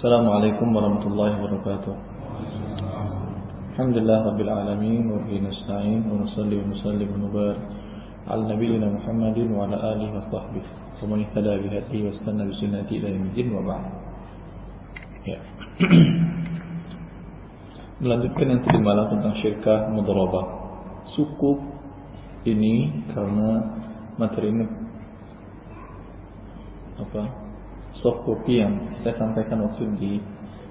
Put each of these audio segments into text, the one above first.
Assalamualaikum warahmatullahi wabarakatuh. Alhamdulillah rabbil alamin wa bihi nasta'in wa nusalli wa nusallim wa nubarik ala nabiyyina Muhammadin wa ala alihi wa sahbihi bi hadihi wa istanna bi sunnati ila yaumil. Ya. Melanjutkan yang tadi malam tentang syirkah mudharabah. Suku ini karena materi ini apa soft copy yang saya sampaikan waktu di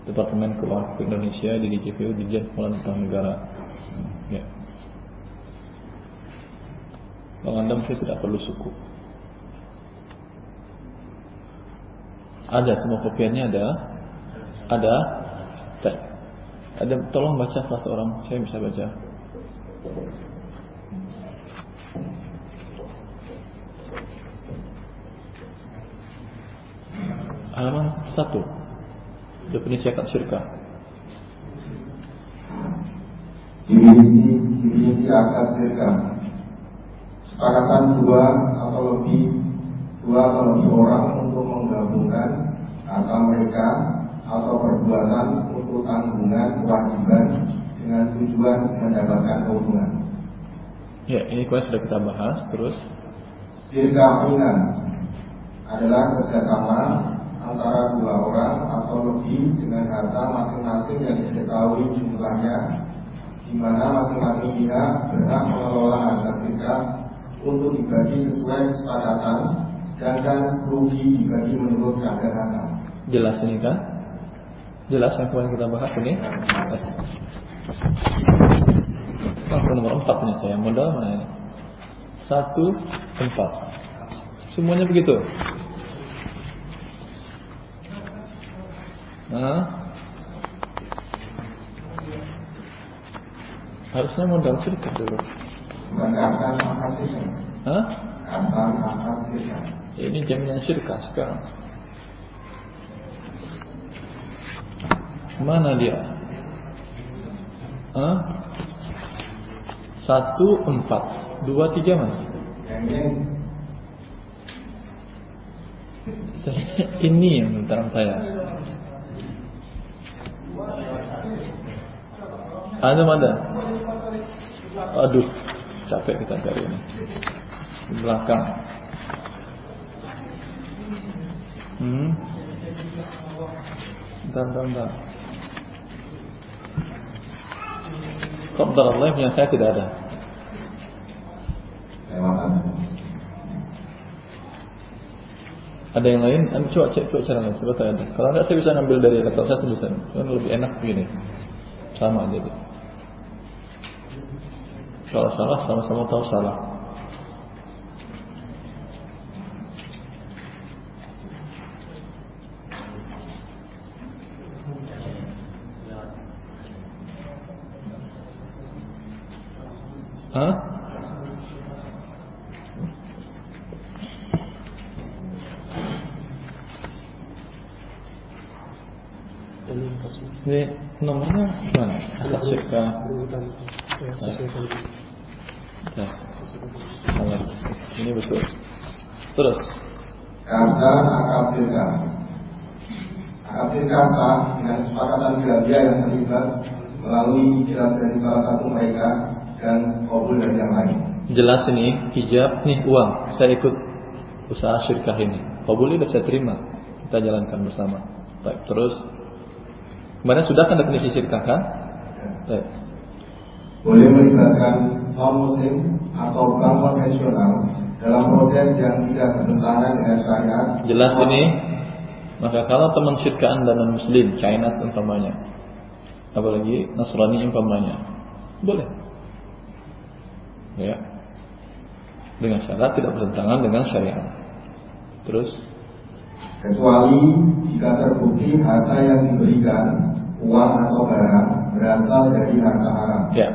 Departemen Keuangan Indonesia di DJPU di Pengelolaan Utang Negara. Ya. Kalau anda mungkin tidak perlu suku. Ada semua kopiannya ada, ada, ada. Tolong baca salah seorang, saya bisa baca. Halaman 1 definisi akad syirkah definisi definisi akad syirkah sepakatan dua atau lebih dua atau lebih orang untuk menggabungkan harta mereka atau perbuatan untuk tanggungan kewajiban dengan tujuan mendapatkan keuntungan. Ya, ini kue sudah kita bahas. Terus, Sirka adalah kerjasama antara dua orang atau lebih dengan harta masing-masing yang diketahui jumlahnya di mana masing-masing pihak berhak mengelola harta sirka untuk dibagi sesuai kesepakatan sedangkan rugi dibagi menurut kadar harta. Jelas ini kan? Jelas yang kemarin kita bahas ini? Langsung nomor empat ini saya modal mana ini? Satu empat. Semuanya begitu. Hah? Harusnya modal sedikit dulu. Hah? Ini jaminan syirkah sekarang. Mana dia? Hah? Satu empat, dua tiga mas. Ini yang tentang saya. Ada mana? Aduh, capek kita cari ini. Di belakang. Hmm. Bentar, bentar, bentar. Qadar Allah yang saya tidak ada. Ada yang lain? Anda coba cek coba cara lain. Coba ada. Kalau enggak saya bisa ngambil dari laptop saya bisa. Lebih enak begini. Sama aja. Gitu. Sama-sama tahu salah. Hah? Ini nomornya mana? Atas Ya, ini betul. Terus. Kata akal sirka. Akal sirka sah dengan kesepakatan gereja yang terlibat melalui ijab dari salah satu mereka dan kabul dari yang lain. Jelas ini hijab nih uang. Saya ikut usaha syirkah ini. Kabul ini saya terima. Kita jalankan bersama. Baik, terus. Kemarin sudah kan definisi syirkah kan? Ya. Baik boleh melibatkan non muslim atau bank konvensional dalam proses yang tidak bertentangan dengan syariat. Jelas ini. Maka kalau teman syirka anda non muslim, China umpamanya, apalagi Nasrani umpamanya, boleh. Ya. Dengan syarat tidak bertentangan dengan syariat. Terus kecuali jika terbukti harta yang diberikan uang atau barang berasal dari harta haram. Ya.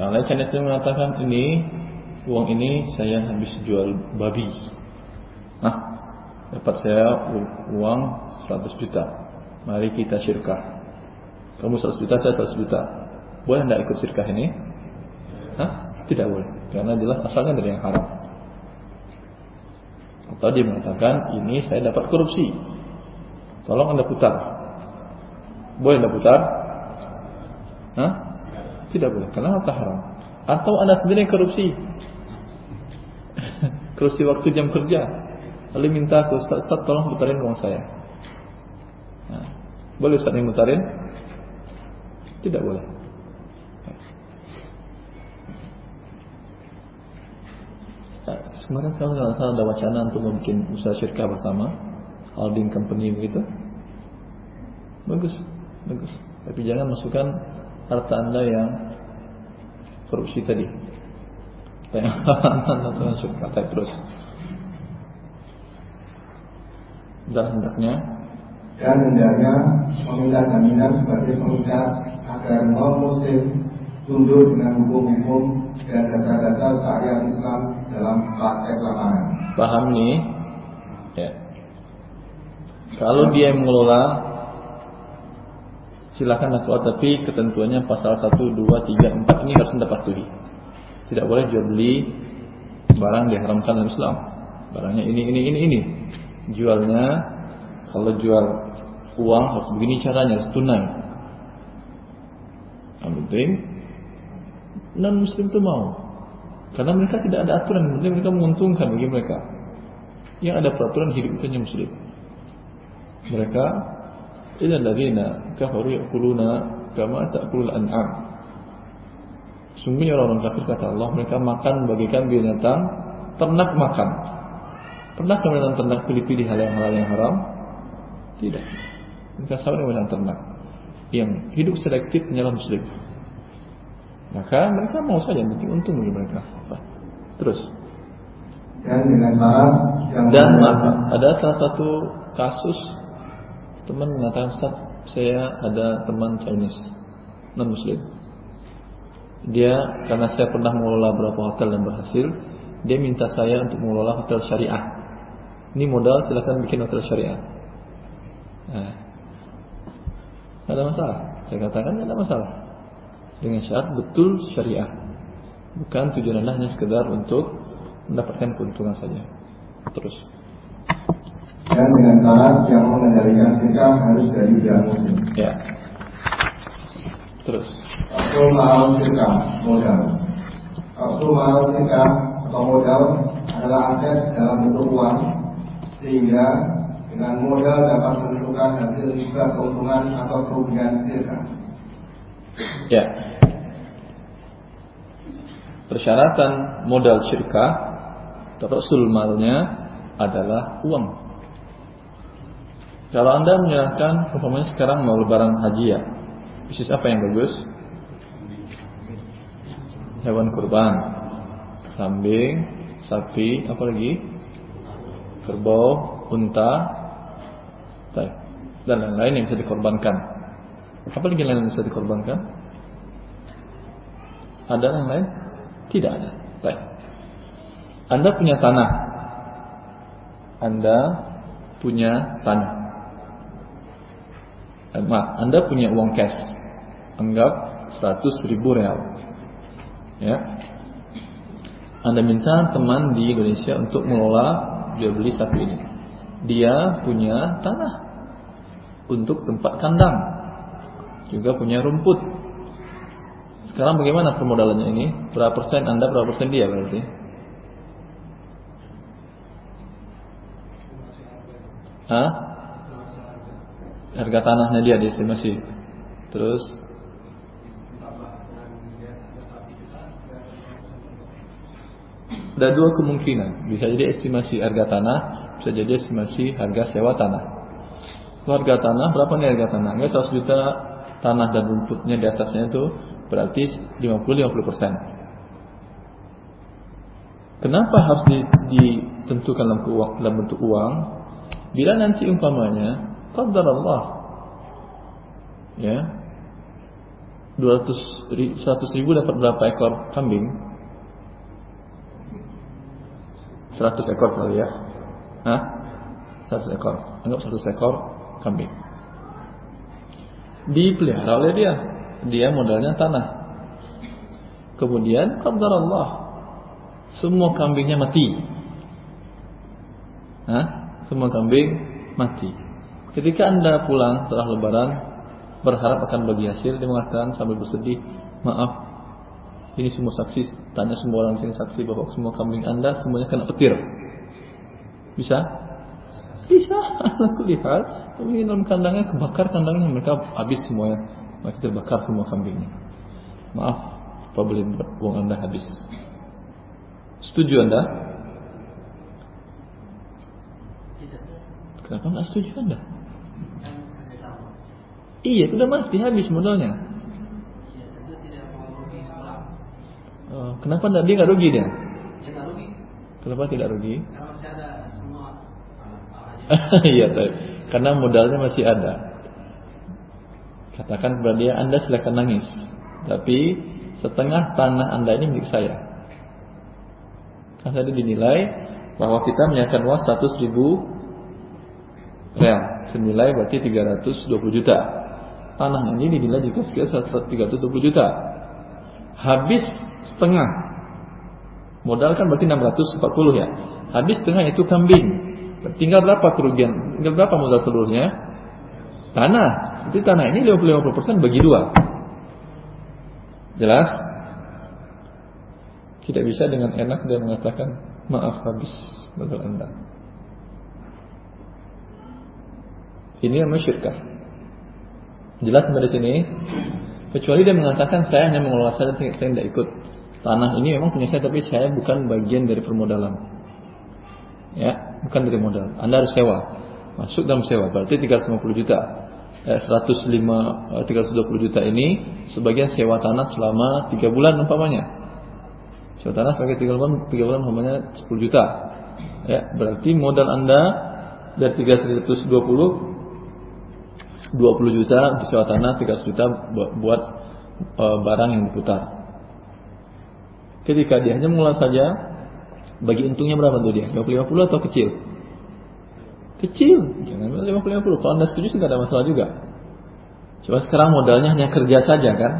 Kalau Chinese mengatakan ini uang ini saya habis jual babi. Nah, dapat saya uang 100 juta. Mari kita syirkah. Kamu 100 juta, saya 100 juta. Boleh tidak ikut syirkah ini? Hah? Tidak boleh. Karena jelas asalnya dari yang haram. Atau dia mengatakan ini saya dapat korupsi. Tolong anda putar Boleh anda putar? Hah? Tidak boleh, karena harta haram. Atau anda sendiri korupsi. korupsi waktu jam kerja. Lalu minta ke Ustaz, Ustaz tolong putarin uang saya. Nah, boleh Ustaz yang putarin? Tidak boleh. Sebenarnya sekarang kalau salah ada wacana untuk membuat usaha syirkah bersama holding company begitu. Bagus, bagus. Tapi jangan masukkan harta anda yang korupsi tadi. Langsung syirkah terus. Dan hendaknya dan hendaknya meminta jaminan sebagai pengikat agar non muslim tunduk dengan hukum-hukum dan dasar-dasar syariat Islam dalam praktek lapangan. Paham nih? Ya. Kalau dia yang mengelola silakan lakukan tapi ketentuannya pasal 1 2 3 4 ini harus Anda patuhi. Tidak boleh jual beli barang diharamkan dalam Islam. Barangnya ini ini ini ini. Jualnya kalau jual uang harus begini caranya, harus tunai. Yang penting non muslim itu mau karena mereka tidak ada aturan mereka menguntungkan bagi mereka yang ada peraturan hidup itu hanya muslim mereka ila alladziina kafaru yaquluna kama ta'kulul an'am sungguhnya orang-orang kafir kata Allah mereka makan bagikan binatang ternak makan. Pernah binatang ternak pilih-pilih hal yang halal yang haram? Tidak. Mereka sama dengan ternak yang hidup selektif hanyalah muslim maka mereka mau saja penting untung bagi mereka. Terus. Dan dengan cara yang dan maaf, ada salah satu kasus teman mengatakan Ustaz, saya ada teman Chinese non Muslim. Dia karena saya pernah mengelola beberapa hotel dan berhasil, dia minta saya untuk mengelola hotel syariah. Ini modal silakan bikin hotel syariah. Nah, ada masalah. Saya katakan tidak ada masalah dengan syarat betul syariah. Bukan tujuan Anda hanya sekedar untuk mendapatkan keuntungan saja. Terus. Dan dengan syarat yang mengendalikan sikap harus dari pihak muslim. Ya. Terus. Atau mahal sikap modal. Atau mahal sikap atau modal adalah aset dalam bentuk uang sehingga dengan modal dapat menentukan hasil riba keuntungan atau kerugian sirka. Ya persyaratan modal syirkah terusul malnya adalah uang. Kalau Anda menyerahkan umpamanya sekarang mau lebaran haji ya. Bisnis apa yang bagus? Hewan kurban. Kambing, sapi, apa lagi? Kerbau, unta, dan lain-lain yang bisa dikorbankan. Apa lagi yang lain yang bisa dikorbankan? Ada yang lain? Tidak ada. Baik. Anda punya tanah. Anda punya tanah. Eh, Anda punya uang cash. Anggap 100 ribu real. Ya. Anda minta teman di Indonesia untuk mengelola jual beli sapi ini. Dia punya tanah untuk tempat kandang. Juga punya rumput sekarang bagaimana permodalannya ini? Berapa persen Anda, berapa persen dia berarti? Hah? Harga tanahnya dia diestimasi. Terus ada dua kemungkinan. Bisa jadi estimasi harga tanah, bisa jadi estimasi harga sewa tanah. harga tanah berapa nih harga tanah? Enggak 100 juta tanah dan rumputnya di atasnya itu berarti 50-50%. Kenapa harus ditentukan dalam, dalam bentuk uang? Bila nanti umpamanya, qadar Allah, ya, 200 100 ribu dapat berapa ekor kambing? 100 ekor kali ya? Hah? 100 ekor. Anggap 100 ekor kambing. Dipelihara oleh dia dia modalnya tanah. Kemudian qadar Allah semua kambingnya mati. Hah? Semua kambing mati. Ketika Anda pulang setelah lebaran, berharap akan bagi hasil dia mengatakan sambil bersedih maaf ini semua saksi tanya semua orang sini saksi bahwa semua kambing anda semuanya kena petir. Bisa? Bisa. Aku lihat tapi dalam kandangnya kebakar kandangnya mereka habis semuanya. Mereka terbakar semua kambingnya. Maaf apabila uang anda habis? Setuju anda? Kenapa nggak setuju anda Iya, sudah mati habis modalnya. Iya, tentu tidak mau rugi Oh, kenapa tidak dia nggak rugi dia? Dia nggak rugi. Kenapa tidak rugi? Karena masih ada semua. Iya, karena modalnya masih ada. Katakan kepada dia, Anda silakan nangis. Tapi setengah tanah Anda ini milik saya. Kan tadi dinilai bahwa kita menyiapkan uang 100 ribu real. Senilai berarti 320 juta tanah ini dinilai juga sekitar 320 juta. Habis setengah. Modal kan berarti 640 ya. Habis setengah itu kambing. Tinggal berapa kerugian? Tinggal berapa modal seluruhnya? Tanah. Itu tanah ini 50-50% bagi dua. Jelas? Tidak bisa dengan enak dia mengatakan maaf habis modal Anda. Ini yang syirkah. Jelas dari sini. Kecuali dia mengatakan saya hanya mengelola saja, saya tidak ikut. Tanah ini memang punya saya, tapi saya bukan bagian dari permodalan. Ya, bukan dari modal. Anda harus sewa. Masuk dalam sewa, berarti 350 juta. Eh, 105, 320 juta ini sebagian sewa tanah selama 3 bulan umpamanya. Sewa tanah pakai 3 bulan, 3 bulan umpamanya 10 juta. Ya, berarti modal Anda dari 320 20 juta untuk sewa tanah, 300 juta buat e, barang yang diputar. Ketika dia hanya mengelola saja, bagi untungnya berapa tuh dia? 50-50 atau kecil? Kecil, jangan 50-50. Kalau anda setuju tidak ada masalah juga. Coba sekarang modalnya hanya kerja saja kan?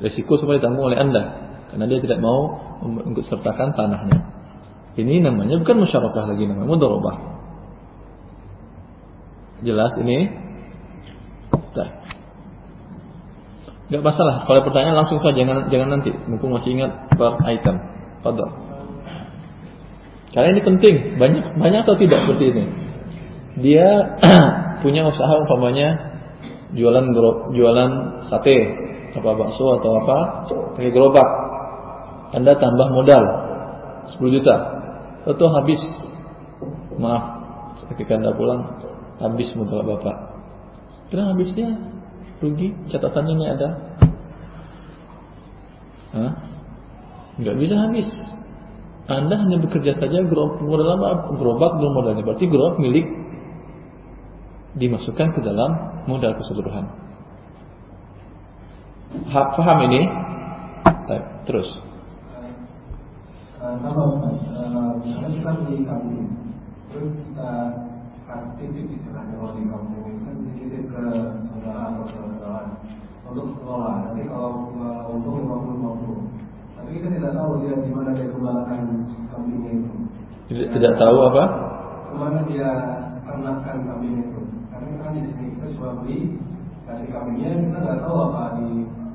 Resiko semua ditanggung oleh anda, karena dia tidak mau untuk sertakan tanahnya. Ini namanya bukan musyarakah lagi namanya mudharabah. Jelas ini? Gak masalah. Kalau pertanyaan langsung saja, jangan jangan nanti. Mumpung masih ingat per item. Pada. Karena ini penting. Banyak banyak atau tidak seperti ini. Dia punya usaha umpamanya jualan jualan sate, apa bakso atau apa, pakai gerobak. Anda tambah modal 10 juta. Tentu habis. Maaf, ketika Anda pulang habis modal Bapak. Kira habisnya rugi catatan ini ada. Hah? nggak bisa habis. Anda hanya bekerja saja gerobak modal apa? Gerobak belum modalnya. Berarti gerobak milik dimasukkan ke dalam modal keseluruhan. Ha, paham ini? Terus. Uh, sama Ustaz. Uh, misalnya kita kambing terus kita kasih titip istilahnya kalau di kampung itu kan dititip ke saudara atau ke untuk kelola. Nanti kalau uh, untung 50-50. Tapi kita tidak tahu dia di mana dia kembalikan kambingnya itu. Tidak, tidak tahu apa? Ke mana dia ternakkan kambing itu. Karena kan di sini kita cuma beli kasih kambingnya kita nggak tahu apa di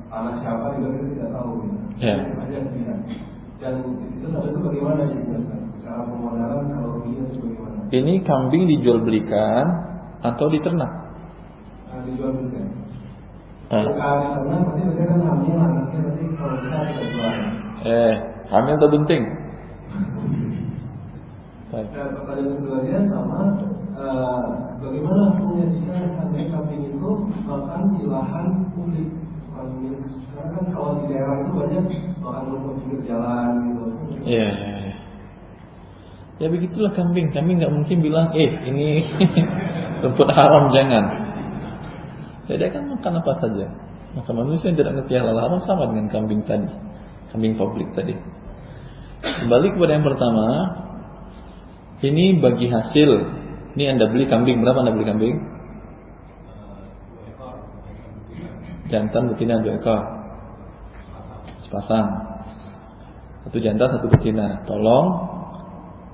tanah siapa juga kita tidak tahu. Ya. Aja tidak. Dan itu satu itu bagaimana sih secara pemodalan kalau ruginya itu bagaimana? Ini kambing dijual belikan atau diternak? Nah, dijual belikan. Eh. eh, hamil atau bunting? Baik. Dan pertanyaan keduanya sama, uh, bagaimana hukumnya jika sampai kambing itu makan di lahan publik, bukan milik Sekarang kan kalau di daerah itu banyak makan rumput pinggir jalan gitu. Iya, iya. Ya begitulah kambing. Kambing nggak mungkin bilang, eh ini rumput haram jangan. Ya dia kan makan apa saja. Maka manusia yang tidak mengerti halal haram sama dengan kambing tadi. Kambing publik tadi. Kembali kepada yang pertama. Ini bagi hasil. Ini anda beli kambing. Berapa anda beli kambing? Jantan betina dua ekor. Sepasang. Satu jantan, satu betina. Tolong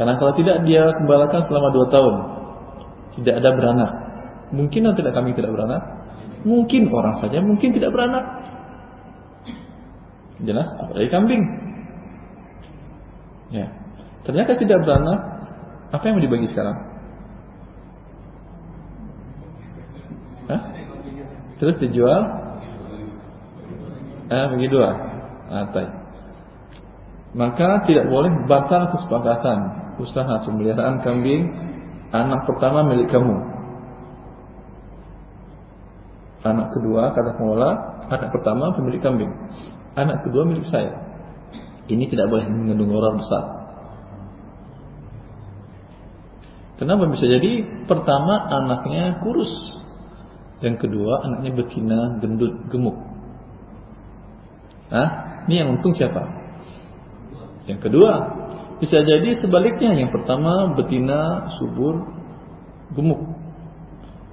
Karena kalau tidak dia kembalikan selama dua tahun, tidak ada beranak. Mungkin atau tidak kami tidak beranak? Mungkin orang saja mungkin tidak beranak. Jelas, apalagi kambing. Ya. Ternyata tidak beranak, apa yang mau dibagi sekarang? Hah? Terus dijual? Eh, bagi dua. Atai. Maka tidak boleh batal kesepakatan usaha pemeliharaan kambing anak pertama milik kamu. Anak kedua kata pengelola, anak pertama pemilik kambing. Anak kedua milik saya. Ini tidak boleh mengandung orang besar. Kenapa bisa jadi? Pertama anaknya kurus, yang kedua, anaknya betina, gendut, gemuk. Nah, ini yang untung siapa? Yang kedua, bisa jadi sebaliknya. Yang pertama, betina, subur, gemuk.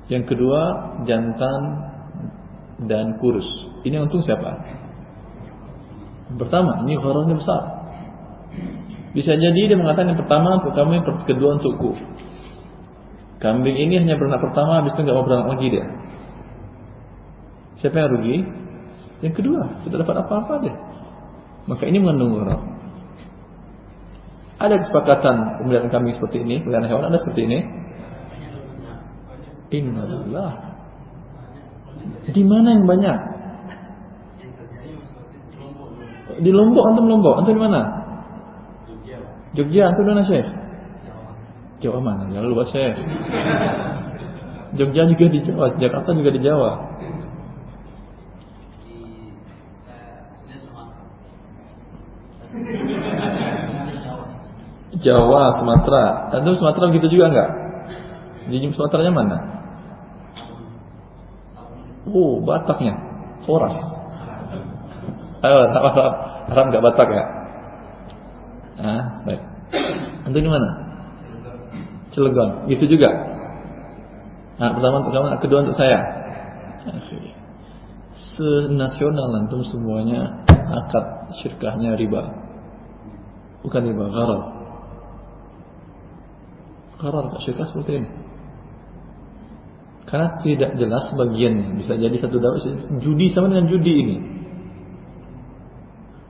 Yang kedua, jantan dan kurus. Ini untung siapa? Pertama, ini horornya besar. Bisa jadi dia mengatakan yang pertama untuk kamu, yang kedua untukku. Kambing ini hanya beranak pertama, habis itu nggak mau beranak lagi dia. Siapa yang rugi? Yang kedua, tidak dapat apa-apa dia. Maka ini mengandung gharar. Ada kesepakatan pemeliharaan kambing seperti ini, pemeliharaan hewan ada seperti ini. Innalillah. Di mana yang banyak? Di Lombok antum Lombok, antum di mana? Jogja, antum di mana Syekh? Jawa mana? Jangan lupa Syekh. Jogja juga di Jawa, Jakarta juga di Jawa. Jawa, Sumatera. Tentu Sumatera begitu juga enggak? Di Sumateranya mana? Oh, Bataknya. Foras. Ayo, Arab, Arab enggak Batak ya? Ah, baik. Antum di mana? Cilegon. Itu juga. Nah, pertama untuk kamu, kedua untuk saya. Senasional antum semuanya akad syirkahnya riba. Bukan riba, gharar. Gharar syirkah seperti ini. Karena tidak jelas bagiannya. Bisa jadi satu dapat judi sama dengan judi ini.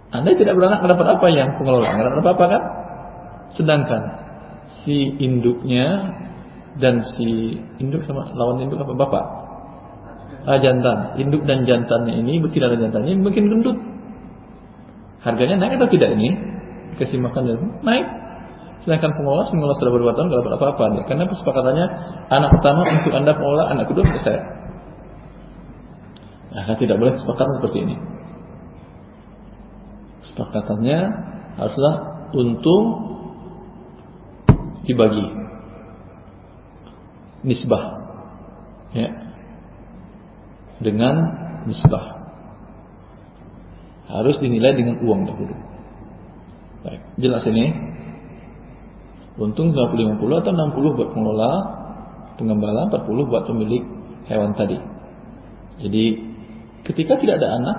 Anda tidak beranak dapat apa yang pengelola dapat apa-apa kan? Sedangkan si induknya dan si induk sama lawan induk apa bapak? Ah, jantan. Induk dan jantannya ini betina dan jantannya mungkin gendut. Harganya naik atau tidak ini? Kasih makan dan naik. Sedangkan pengelola pengelola sudah berbuat tahun dapat apa-apa dia. Karena kesepakatannya anak pertama untuk anda pengelola, anak kedua untuk saya. Nah, tidak boleh kesepakatan seperti ini. Kesepakatannya haruslah untung dibagi nisbah ya dengan nisbah harus dinilai dengan uang dahulu baik jelas ini untung 50 50 atau 60 buat pengelola pengembala 40 buat pemilik hewan tadi. Jadi ketika tidak ada anak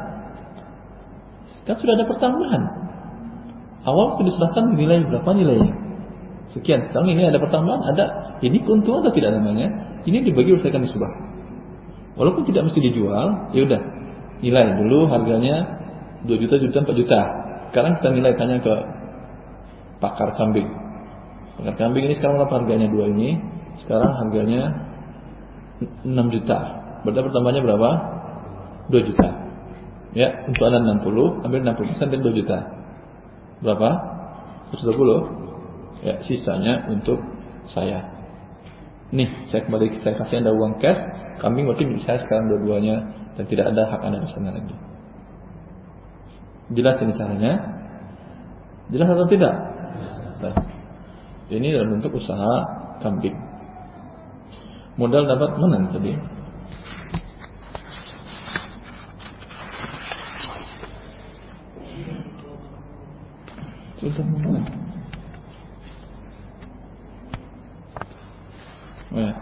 kan sudah ada pertambahan awal sudah diserahkan nilai berapa nilainya? Sekian sekarang ini ada pertambahan ada. Ini keuntungan atau tidak namanya? Ini dibagi berdasarkan nisbah. Walaupun tidak mesti dijual ya udah nilai. Dulu harganya 2 juta juta 4 juta. Sekarang kita nilai tanya ke pakar kambing pakar kambing ini sekarang berapa harganya? Dua ini. Sekarang harganya 6 juta. Berarti pertambahannya berapa? 2 juta. Ya untuk anda 60 ambil 60 persen dari 2 juta. Berapa? 120 ya sisanya untuk saya. Nih saya kembali saya kasih anda uang cash. Kambing berarti milik saya sekarang dua-duanya dan tidak ada hak anda di sana lagi. Jelas ini caranya? Jelas atau tidak? Nah, ini dalam bentuk usaha kambing. Modal dapat menang tadi. Sudah mana? Eh,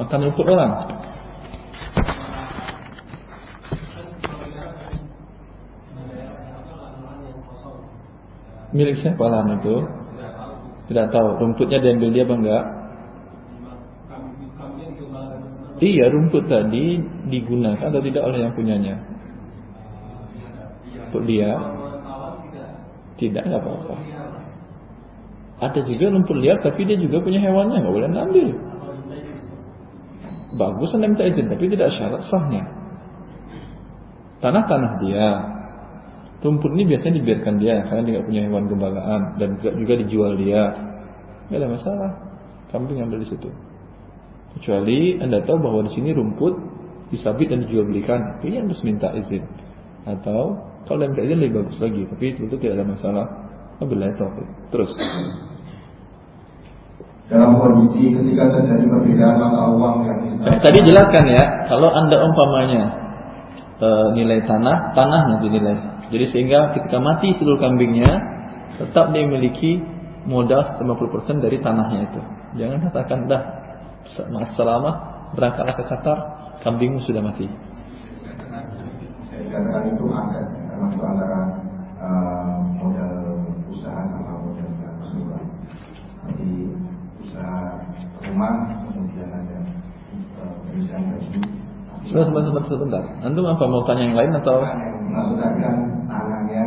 makan luput orang. Milik siapa lahan itu? Tidak tahu. Rumputnya diambil dia apa enggak? Iya, rumput tadi digunakan atau tidak oleh yang punyanya? Untuk dia? Tidak, nggak apa-apa. Ada juga rumput liar, tapi dia juga punya hewannya, nggak boleh ambil. Bagus anda minta izin, tapi tidak syarat sahnya. Tanah-tanah dia, rumput ini biasanya dibiarkan dia karena dia nggak punya hewan gembalaan dan juga dijual dia. Nggak ada masalah. Kambing ambil di situ. Kecuali Anda tahu bahwa di sini rumput disabit dan dijual belikan, itu yang harus minta izin. Atau kalau minta izin lebih bagus lagi, tapi itu, itu tidak ada masalah. Wabillahi taufik. Terus. Dalam kondisi ketika terjadi perbedaan mata uang yang eh, Tadi jelaskan ya, kalau Anda umpamanya e, nilai tanah, tanahnya dinilai. Jadi sehingga ketika mati seluruh kambingnya, tetap dia memiliki modal 50% dari tanahnya itu. Jangan katakan dah selama berangkatlah ke Qatar, kambingmu sudah mati. Saya katakan itu aset termasuk antara uh, modal usaha sama modal usaha. Jadi usaha rumah kemudian ada pekerjaan baju. Sebentar, sebentar, sebentar. Antum apa mau tanya yang lain atau?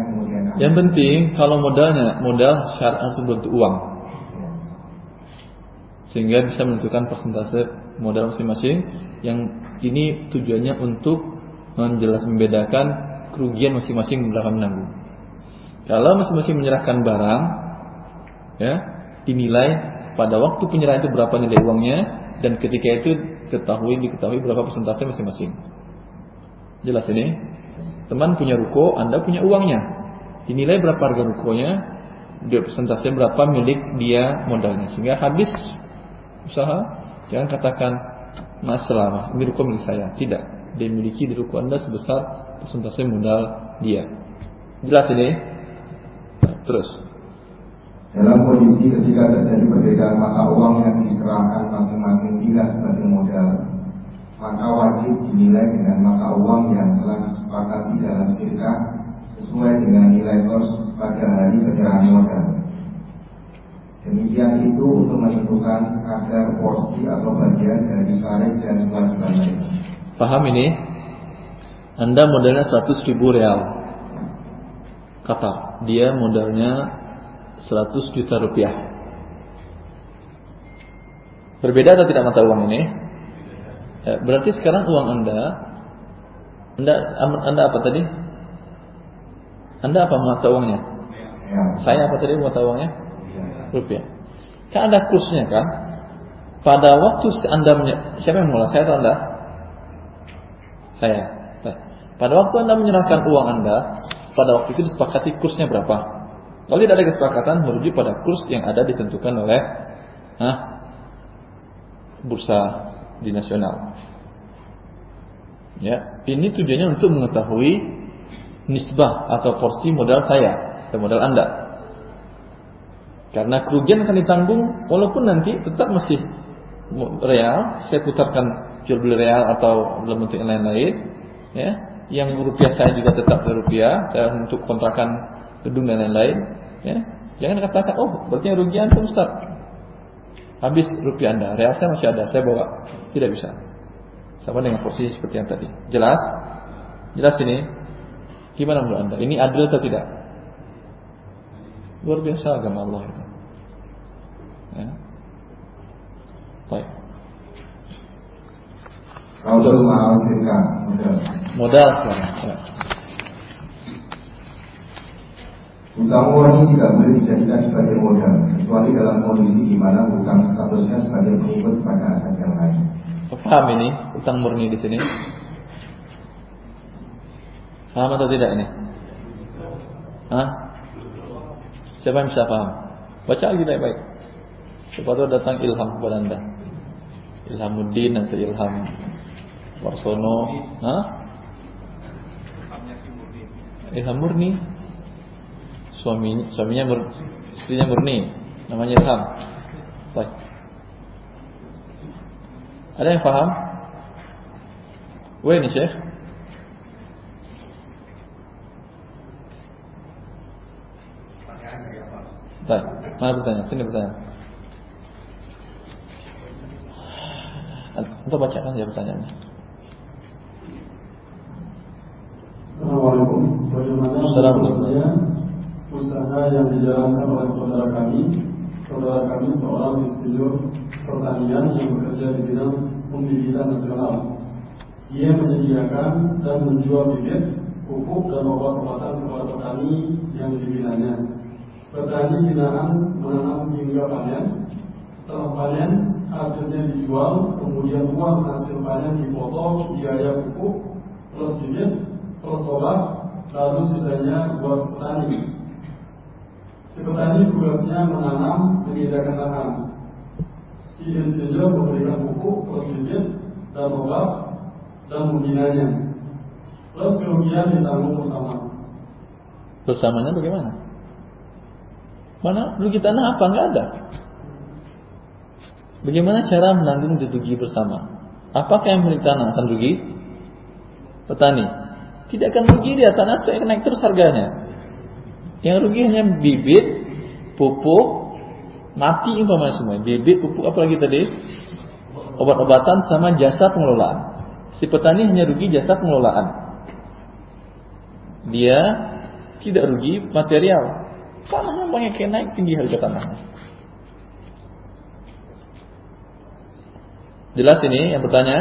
Kemudian. Yang penting kalau modalnya modal syarat sebelum uang sehingga bisa menentukan persentase modal masing-masing yang ini tujuannya untuk menjelas membedakan kerugian masing-masing dalam menanggung. Kalau masing-masing menyerahkan barang, ya dinilai pada waktu penyerahan itu berapa nilai uangnya dan ketika itu ketahui diketahui berapa persentase masing-masing. Jelas ini? Teman punya ruko, Anda punya uangnya. Dinilai berapa harga rukonya, dia persentase berapa milik dia modalnya. Sehingga habis usaha, jangan katakan masalah ini ruko milik saya. Tidak, dia memiliki di ruko Anda sebesar persentase modal dia. Jelas ini? terus. Dalam kondisi ketika terjadi perbedaan mata uang yang diserahkan masing-masing bila sebagai modal, maka wajib dinilai dengan mata uang yang telah disepakati dalam sirka sesuai dengan nilai kurs pada hari penyerahan modal. Demikian itu untuk menentukan kadar porsi atau bagian dari sarif dan sebagainya. Paham ini? Anda modalnya 100 ribu real Qatar Dia modalnya 100 juta rupiah Berbeda atau tidak mata uang ini? Eh, berarti sekarang uang Anda Anda Anda apa tadi? Anda apa mata uangnya? Ya. Saya apa tadi mata uangnya? rupiah. Kan ada kursnya kan? Pada waktu Anda siapa yang mulai? Saya atau Anda? Saya. Pada waktu Anda menyerahkan uang Anda, pada waktu itu disepakati kursnya berapa? Kalau tidak ada kesepakatan, merujuk pada kurs yang ada ditentukan oleh ah, bursa di nasional. Ya, ini tujuannya untuk mengetahui nisbah atau porsi modal saya dan modal Anda. Karena kerugian akan ditanggung walaupun nanti tetap masih real, saya putarkan jual beli real atau dalam bentuk yang lain-lain, ya. Yang rupiah saya juga tetap rupiah, saya untuk kontrakan gedung dan lain-lain, ya. Jangan katakan, oh berarti rugi antum Ustaz. Habis rupiah Anda, real saya masih ada, saya bawa. Tidak bisa. Sama dengan posisi seperti yang tadi. Jelas? Jelas ini? Gimana menurut Anda? Ini adil atau tidak? Luar biasa agama Allah itu. Ya. Baik. Modal modal. Ya. Utang ini tidak boleh dijadikan sebagai modal kecuali dalam kondisi di mana utang statusnya sebagai pengikut pada aset yang lain. Paham ini utang murni di sini? Paham atau tidak ini? Hah? Siapa yang bisa paham? Baca lagi baik-baik. Siapa tahu datang ilham kepada anda Ilhamuddin atau ilham Warsono Hah? Ilham murni Suami, Suaminya mur, Istrinya murni Namanya ilham Baik Ada yang paham? Wah ini Syekh Baik, mana bertanya? Sini bertanya. Untuk bacakan ya pertanyaannya. Assalamualaikum. Bagaimana Assalamualaikum. Yang dijalankan oleh saudara kami? Saudara kami seorang insinyur pertanian yang bekerja di bidang pembibitan nasional. Ia menyediakan dan menjual bibit, pupuk dan obat-obatan kepada petani yang dibinanya. Petani binaan menanam hingga panen. Setelah panen, hasilnya dijual, kemudian uang hasil panen dipotong biaya pupuk plus bibit plus obat, lalu sisanya buat petani. Si petani tugasnya menanam, menyediakan lahan. Si insinyur memberikan pupuk bibit dan obat dan membinanya. Plus kerugian ditanggung bersama. Bersamanya bagaimana? Mana rugi tanah apa? Enggak ada. Bagaimana cara menanggung rugi bersama? Apakah yang milik tanah akan rugi? Petani. Tidak akan rugi dia, tanah akan naik terus harganya. Yang rugi hanya bibit, pupuk, mati umpamanya semua. Bibit, pupuk, apalagi tadi? Obat-obatan sama jasa pengelolaan. Si petani hanya rugi jasa pengelolaan. Dia tidak rugi material. Tanahnya banyak yang naik tinggi harga tanahnya. Jelas ini yang bertanya,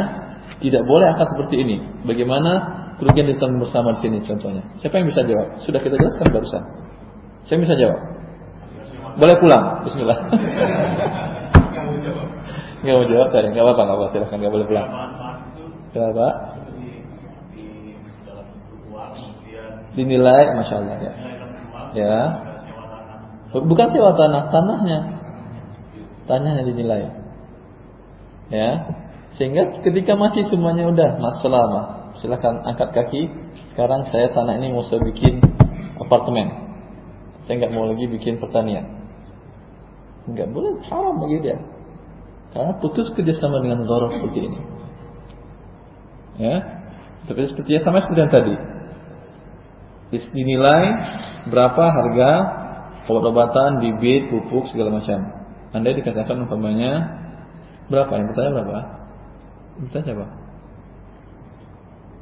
tidak boleh akan seperti ini. Bagaimana kerugian ditanggung bersama di sini contohnya? Siapa yang bisa jawab? Sudah kita jelaskan barusan. Saya bisa jawab. Boleh pulang. Bismillah. Gak mau jawab tadi, gak apa-apa, gak apa-apa, silahkan, gak boleh pulang. Kenapa? Dinilai, masya Allah ya. Ya. Bukan sewa tanah, tanahnya. Tanahnya dinilai. Ya. Sehingga ketika mati semuanya udah masalah mah. Silahkan angkat kaki. Sekarang saya tanah ini mau saya bikin apartemen. Saya nggak mau lagi bikin pertanian. Nggak boleh, haram bagi dia. Karena putus kerjasama dengan gharar seperti ini. Ya, tapi seperti ya sama seperti yang tadi. Dinilai berapa harga obat-obatan, bibit, pupuk segala macam. Anda dikatakan umpamanya berapa? Yang bertanya berapa? Bertanya siapa?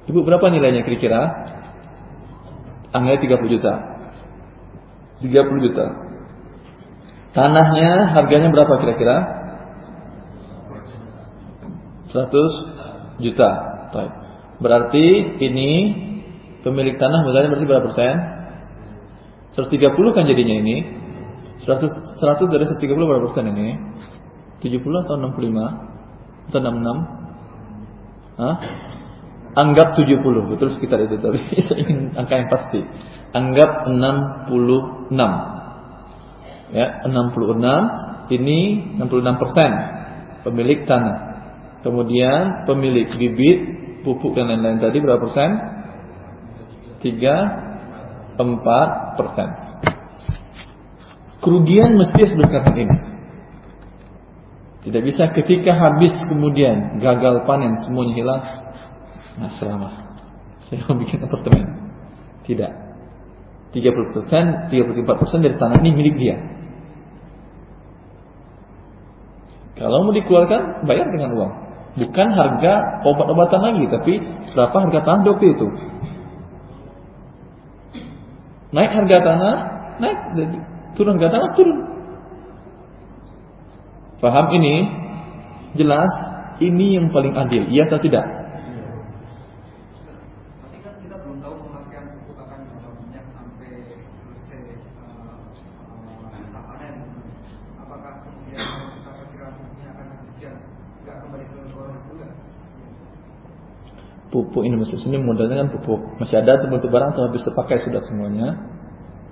Ibu berapa nilainya kira-kira? Anggapnya 30 juta. 30 juta. Tanahnya harganya berapa kira-kira? 100 juta. Berarti ini pemilik tanah misalnya berarti berapa persen? 130 kan jadinya ini. 100, 100 dari 130 berapa persen ini? 70 atau 65? Atau 66? Hah? Anggap 70, betul sekitar itu tapi saya ingin angka yang pasti. Anggap 66. Ya, 66 ini 66 persen pemilik tanah. Kemudian pemilik bibit, pupuk dan lain-lain tadi berapa persen? 3 4 persen. Kerugian mesti sebesar ini. Tidak bisa ketika habis kemudian gagal panen semuanya hilang. Selama saya mau bikin apartemen. Tidak. 30 persen, 34 persen dari tanah ini milik dia. Kalau mau dikeluarkan, bayar dengan uang. Bukan harga obat-obatan lagi, tapi berapa harga tanah waktu itu. Naik harga tanah, naik. Turun harga tanah, turun. Paham ini? Jelas, ini yang paling adil. Iya atau tidak? Pupuk ini masih sini modalnya kan pupuk. Masih ada bentuk barang atau habis terpakai sudah semuanya.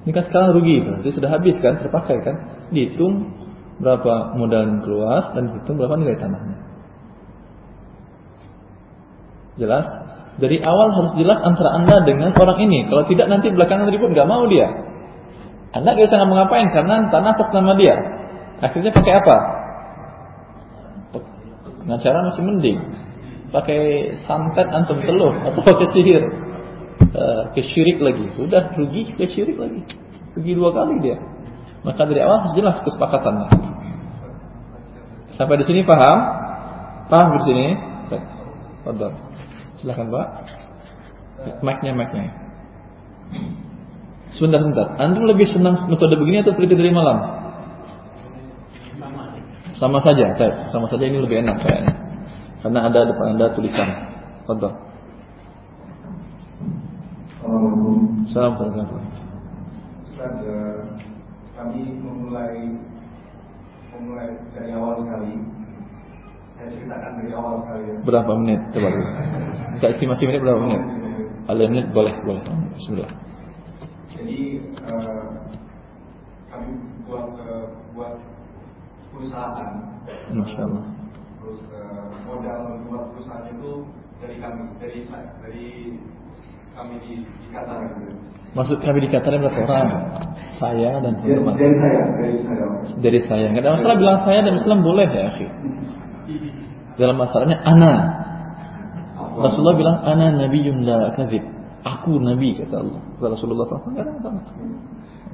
Ini kan sekarang rugi berarti sudah habis kan terpakai kan. Dihitung berapa modal yang keluar dan dihitung berapa nilai tanahnya. Jelas? Dari awal harus jelas antara anda dengan orang ini. Kalau tidak nanti belakangan ribut nggak mau dia. Anda gak usah ngomong ngapain karena tanah atas nama dia. Akhirnya pakai apa? Pengacara masih mending pakai santet antum teluh atau pakai sihir uh, ke syirik lagi udah rugi ke syirik lagi rugi dua kali dia Maka dari awal harus jelas kesepakatannya. Sampai di sini paham? Paham di sini? Fadal. Silakan Pak. Mic-nya, mic-nya. Sebentar, sebentar. Antum lebih senang metode begini atau seperti dari malam? Sama saja, sama saja ini lebih enak kayaknya. Karena ada depan Anda tulisan. Assalamualaikum. Salam Assalamualaikum. Kami memulai memulai dari awal sekali. Saya ceritakan dari awal sekali ya. Berapa menit coba? Enggak estimasi menit berapa menit? Ada menit boleh, boleh. Bismillah. Jadi eh, kami buat eh, buat perusahaan. Masya Allah. Terus eh, modal membuat perusahaan itu dari kami, dari saya, dari kami di, di Qatar gitu. Maksud kami dikatakan berapa orang? Saya dan teman-teman. dari saya, dari saya. Dari saya. Enggak ada masalah bilang saya dan Islam boleh ya, akhi. Dalam masalahnya ana. Rasulullah bilang ana nabiyyun la kadzib. Aku nabi kata Allah. Kata Rasulullah SAW. Enggak ada masalah.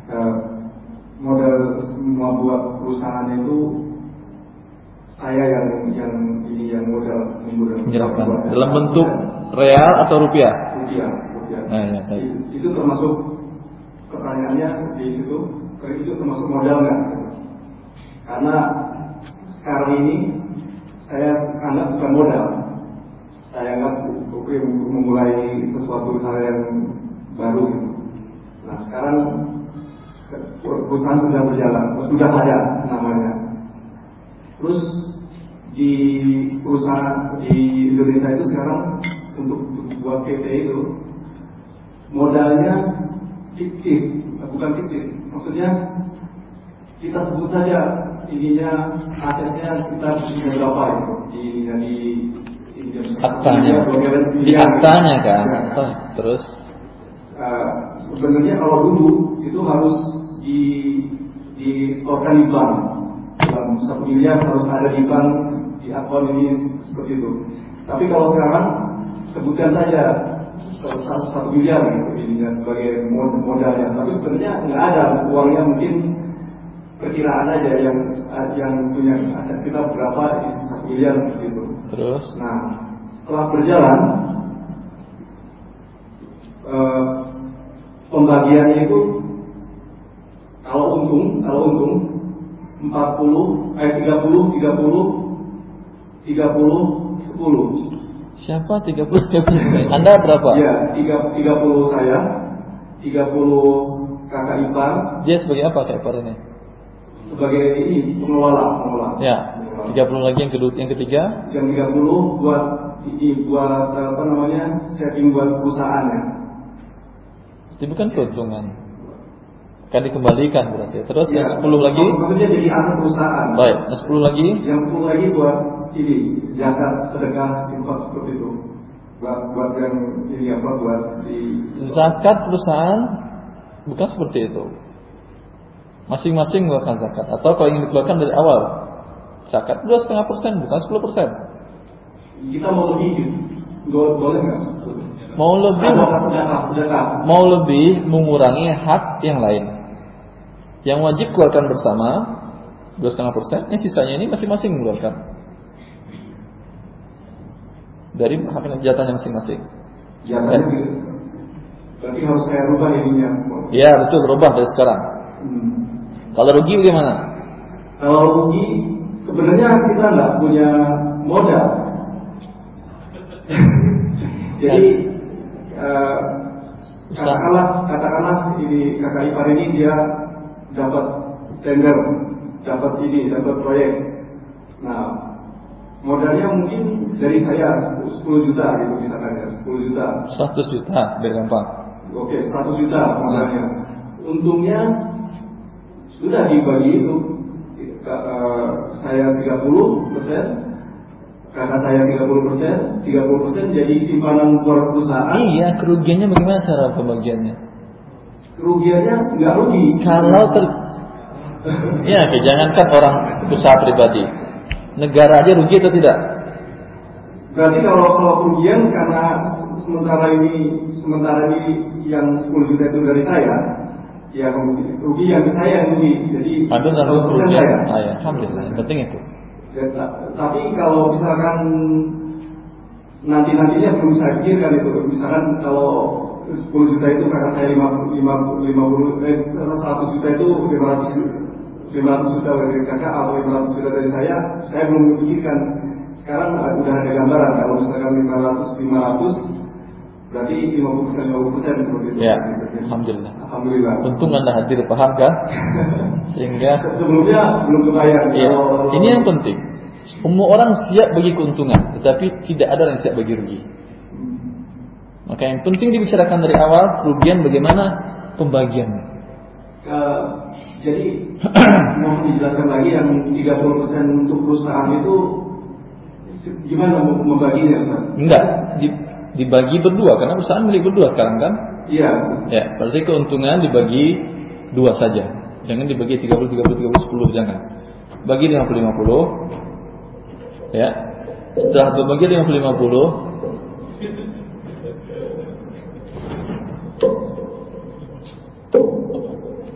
Eh, modal membuat perusahaan itu saya yang yang ini yang modal Menyerahkan. Dalam bentuk real atau rupiah? rupiah rupiah. Nah, ya, baik. itu, itu termasuk pertanyaannya di situ. Itu termasuk modal nggak? Karena sekarang ini saya anggap bukan modal. Saya anggap oke memulai sesuatu hal yang baru. Nah sekarang perusahaan sudah berjalan sudah ada namanya. Terus di perusahaan di Indonesia itu sekarang untuk buat PT itu modalnya fiktif bukan fiktif maksudnya kita sebut saja ininya asetnya kita bisa berapa itu di di di Aktanya. di- Di aktanya kan. Ya. Akta. Terus Eh, sebenarnya kalau dulu itu harus di disetorkan di bank dalam satu miliar harus ada di bank di ini seperti itu. Tapi kalau sekarang sebutkan saja satu, satu miliar gitu ininya sebagai mod- modalnya. Tapi sebenarnya nggak ada uangnya mungkin perkiraan aja yang yang punya aset kita berapa satu miliar seperti itu. terus Nah, setelah berjalan eh, pembagiannya itu kalau untung, kalau untung 40 eh 30 30 30 10. siapa 30 Anda berapa? Iya, 3 30 saya, 30 kakak ipar Dia sebagai apa kayak ipar ini? sebagai ini pengelola, pengelola. Ya, Pengelola. 30 lagi yang kedua, yang ketiga yang 30 buat ini buat apa namanya setting buat perusahaannya itu bukan keuntungan. Kan dikembalikan berarti. Terus Ya, yang 10 lagi? maksudnya jadi anak perusahaan Baik, yang 10 lagi yang 10 lagi buat ini zakat sedekah infak seperti itu buat buat yang ini apa buat di zakat perusahaan bukan seperti itu. Masing-masing mengeluarkan zakat atau kalau ingin dikeluarkan dari awal zakat 2,5% bukan 10%. kita mau lebih boleh nggak Mau lebih mau lebih mengurangi hak yang lain. Yang wajib keluarkan bersama 2,5%, yang sisanya ini masing-masing mengeluarkan. Dari hak jatahnya masing-masing. jatahnya gitu berarti harus saya rubah ininya Ya betul, berubah dari sekarang. hmm. Kalau rugi bagaimana? Kalau rugi, sebenarnya kita nggak punya modal. Jadi eh, katakanlah katakanlah ini kakak ipar ini dia dapat tender, dapat ini, dapat proyek. Nah, modalnya mungkin dari saya 10 juta gitu misalkan ya, 10 juta. 100 juta, biar gampang. Oke, 100 juta modalnya. Untungnya sudah dibagi itu. Eh, saya 30 persen, kakak saya 30 persen, 30 persen jadi simpanan buat perusahaan. Iya, kerugiannya bagaimana cara pembagiannya? Kerugiannya nggak rugi. Kalau ter Ya, jangankan orang usaha pribadi. Negara aja rugi atau tidak? Berarti kalau kalau kerugian karena sementara ini sementara ini yang 10 juta itu dari saya, yang rugi yang saya rugi. Jadi dalam kalau persen kerugian. saya. Ah, ya. Alhamdulillah. Yang penting itu. Ya, ta- tapi kalau misalkan nanti nantinya belum saya pikirkan itu, misalkan kalau 10 juta itu kakak saya 50, 50, 50 eh 100 juta itu 500 juta 500 juta dari kakak atau 500 juta dari saya, saya belum memikirkan. Sekarang uh, udah ada gambaran kalau misalkan 500 500 berarti 50 persen 50 persen seperti itu. Ya. Alhamdulillah. Alhamdulillah. Untung anda hadir paham kan? Sehingga Sebelumnya belum kebayang. ya, kalau- ini yang penting. Semua orang siap bagi keuntungan, tetapi tidak ada yang siap bagi rugi. Maka yang penting dibicarakan dari awal kerugian bagaimana pembagiannya. Jadi mau dijelaskan lagi yang 30% untuk perusahaan itu gimana mau membaginya Pak? Enggak, di- dibagi berdua karena perusahaan milik berdua sekarang kan? Iya. Ya, berarti keuntungan dibagi dua saja. Jangan dibagi 30 30 30 10 jangan. Bagi 50 50. Ya. Setelah berbagi 50 50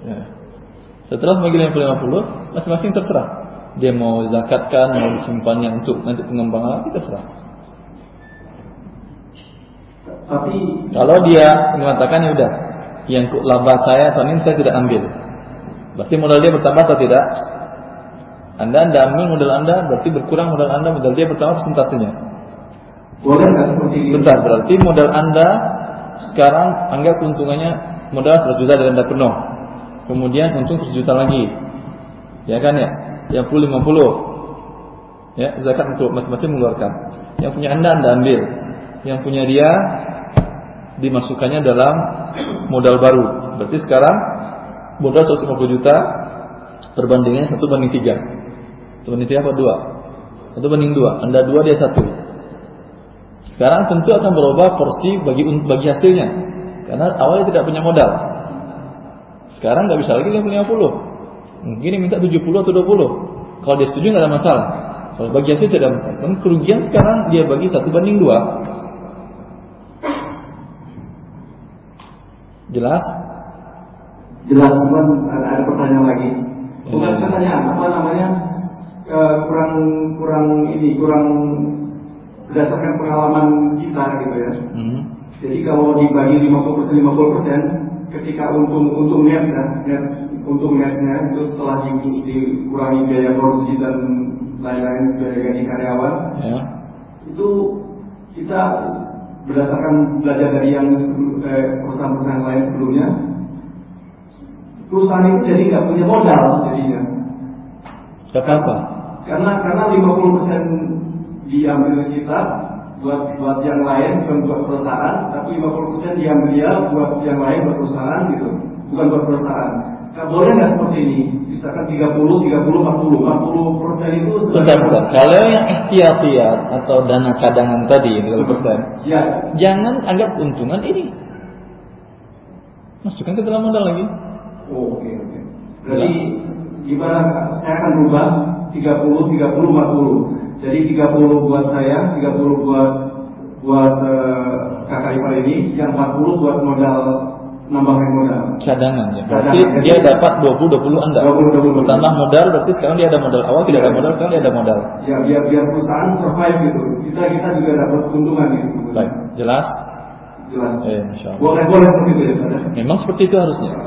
Ya. Setelah bagi 50 50 masing-masing terserah. Dia mau zakatkan, mau disimpannya untuk nanti pengembangan kita serah. Tapi Kalau dia mengatakan ya udah, yang ku- laba saya tahun ini saya tidak ambil. Berarti modal dia bertambah atau tidak? Anda anda ambil modal anda, berarti berkurang modal anda, modal dia bertambah persentasenya. boleh seperti ini? Sebentar, berarti modal anda sekarang anggap keuntungannya modal 100 juta dari anda penuh. Kemudian untung 100 juta lagi. Ya kan ya? Yang puluh 50. Ya, zakat untuk masing-masing mengeluarkan. Yang punya anda anda ambil. Yang punya dia dimasukkannya dalam modal baru. Berarti sekarang modal 150 juta perbandingannya satu banding tiga. Satu banding tiga apa dua? Satu banding dua. Anda dua dia satu. Sekarang tentu akan berubah porsi bagi bagi hasilnya. Karena awalnya tidak punya modal. Sekarang nggak bisa lagi 50. Mungkin minta 70 atau 20. Kalau dia setuju nggak ada masalah. Kalau bagi hasil tidak. Namun kerugian sekarang dia bagi satu banding dua. Jelas? Jelas, cuman ada, ada pertanyaan lagi. Bukan Ya. pertanyaan, apa namanya? eh, kurang kurang ini kurang berdasarkan pengalaman kita gitu ya. Hmm. Jadi kalau dibagi 50% 50% ketika untung untung net ya, net untung netnya itu setelah di- dikurangi biaya produksi dan lain-lain biaya gaji karyawan Ya. itu kita berdasarkan belajar dari yang eh, perusahaan-perusahaan lain sebelumnya perusahaan itu jadi nggak punya modal jadinya apa-apa. karena karena 50% diambil kita buat buat yang lain bukan buat perusahaan tapi 50% diambil dia buat yang lain buat perusahaan gitu bukan buat perusahaan Nggak boleh nggak seperti ini misalkan 30 30 40 40 persen itu Bentar, bentar. Kalau yang ikhtiar atau dana cadangan tadi 30%, ya jangan anggap keuntungan ini. Masukkan ke dalam modal lagi. Oh, oke oke. Berarti gimana? Saya akan berubah 30 30 40. Jadi 30 buat saya, 30 buat buat eh, kakak ipar ini, yang 40 buat modal nambahin modal. Cadangan ya. Berarti Cadangan. dia dapat 20 20 Anda. 20, 20. Bertambah modal berarti sekarang dia ada modal awal tidak ada modal, sekarang dia ada modal. Ya biar biar perusahaan survive gitu. Kita kita juga dapat keuntungan gitu. Baik, jelas? Jelas. Eh. Boleh boleh seperti itu ya. Pak, ya? Memang seperti itu harusnya.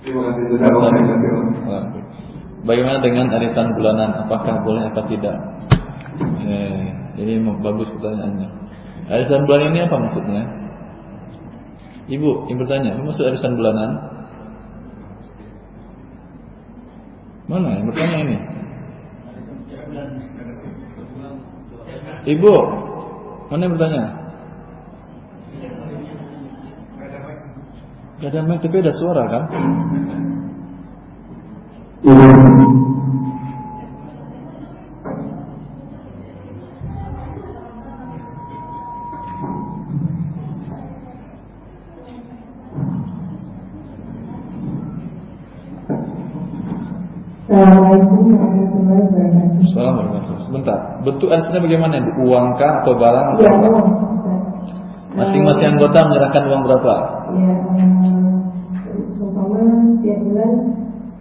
Terima kasih sudah Bagaimana dengan arisan bulanan? Apakah boleh apa tidak? Eh, ini bagus pertanyaannya. Arisan bulanan ini apa maksudnya? Ibu, yang bertanya, apa maksud arisan bulanan? Mana yang bertanya ini? Ibu, mana yang bertanya? Gak ada mic tapi ada suara kan? Assalamualaikum warahmatullahi wabarakatuh. Assalamualaikum. Sebentar. Bentuk arisannya bagaimana? Diuangkah atau barang atau Ya, apa? Masing-masing anggota menyerahkan uang berapa? Ya, eh, seumpama tiap bulan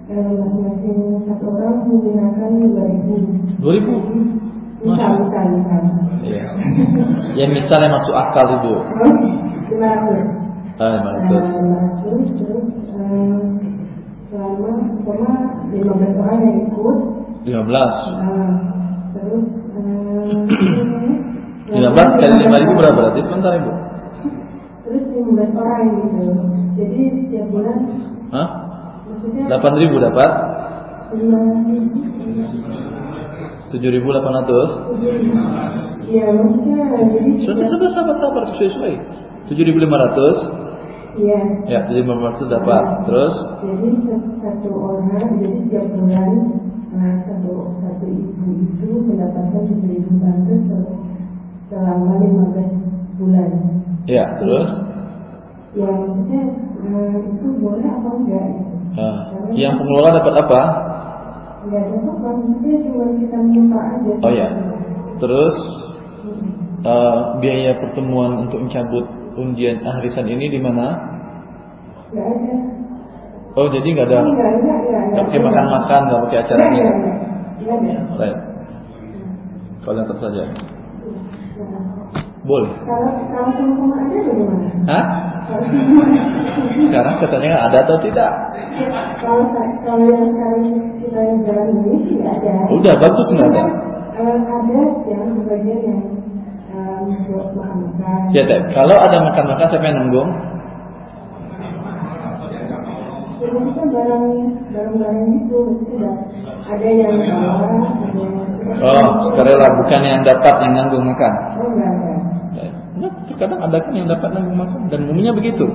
masing-masing satu orang menggunakan dua ribu. 2000. Misal, misal, misal. Iya. Ya misalnya masuk akal itu. Lima ratus. Ah, 500. lima ratus, terus eh, selama seumpama lima belas orang yang ikut, 15. eh, terus eh, 15 kali 5000 berapa berarti? Sebentar Ibu. Terus 15 orang gitu. Jadi tiap bulan Hah? Maksudnya 8000 dapat? 5 7800. Iya maksudnya jadi Sudah sabar sabar sabar sesuai sesuai. 7500. Iya. Ya, 7500 dapat. Terus Jadi satu orang jadi setiap bulan nah satu satu ibu itu mendapatkan tujuh ribu bantus selama 15 bulan. ya, terus Ya maksudnya eh, itu boleh apa enggak? Ah, yang pengelola dapat apa? Maksudnya cuma kita minta aja. Oh ya. Terus eh, biaya pertemuan untuk mencabut undian arisan ini di mana? Enggak ada. Oh, jadi nggak ada nggak pakai makan-makan, nggak pakai acara ini. Baik. Kalian tetap saja. Nah, Boleh. Kalau kalau sama ada bagaimana? Hah? Sekarang katanya ada atau tidak? kalau kalau yang sekarang kita yang jalan ini ada. Udah, bagus nggak ada? Eh, ada yang sebagian yang eh, untuk makan-makan. Ya. Kalau ada makan-makan siapa yang nanggung? Ya, maksudnya barang-barang itu maksudnya ada, yang bawa, ada yang Oh, sukarela bukan yang dapat yang nanggung makan. Oh enggak. Ya, terkadang ada kan yang dapat nanggung makan dan umumnya begitu.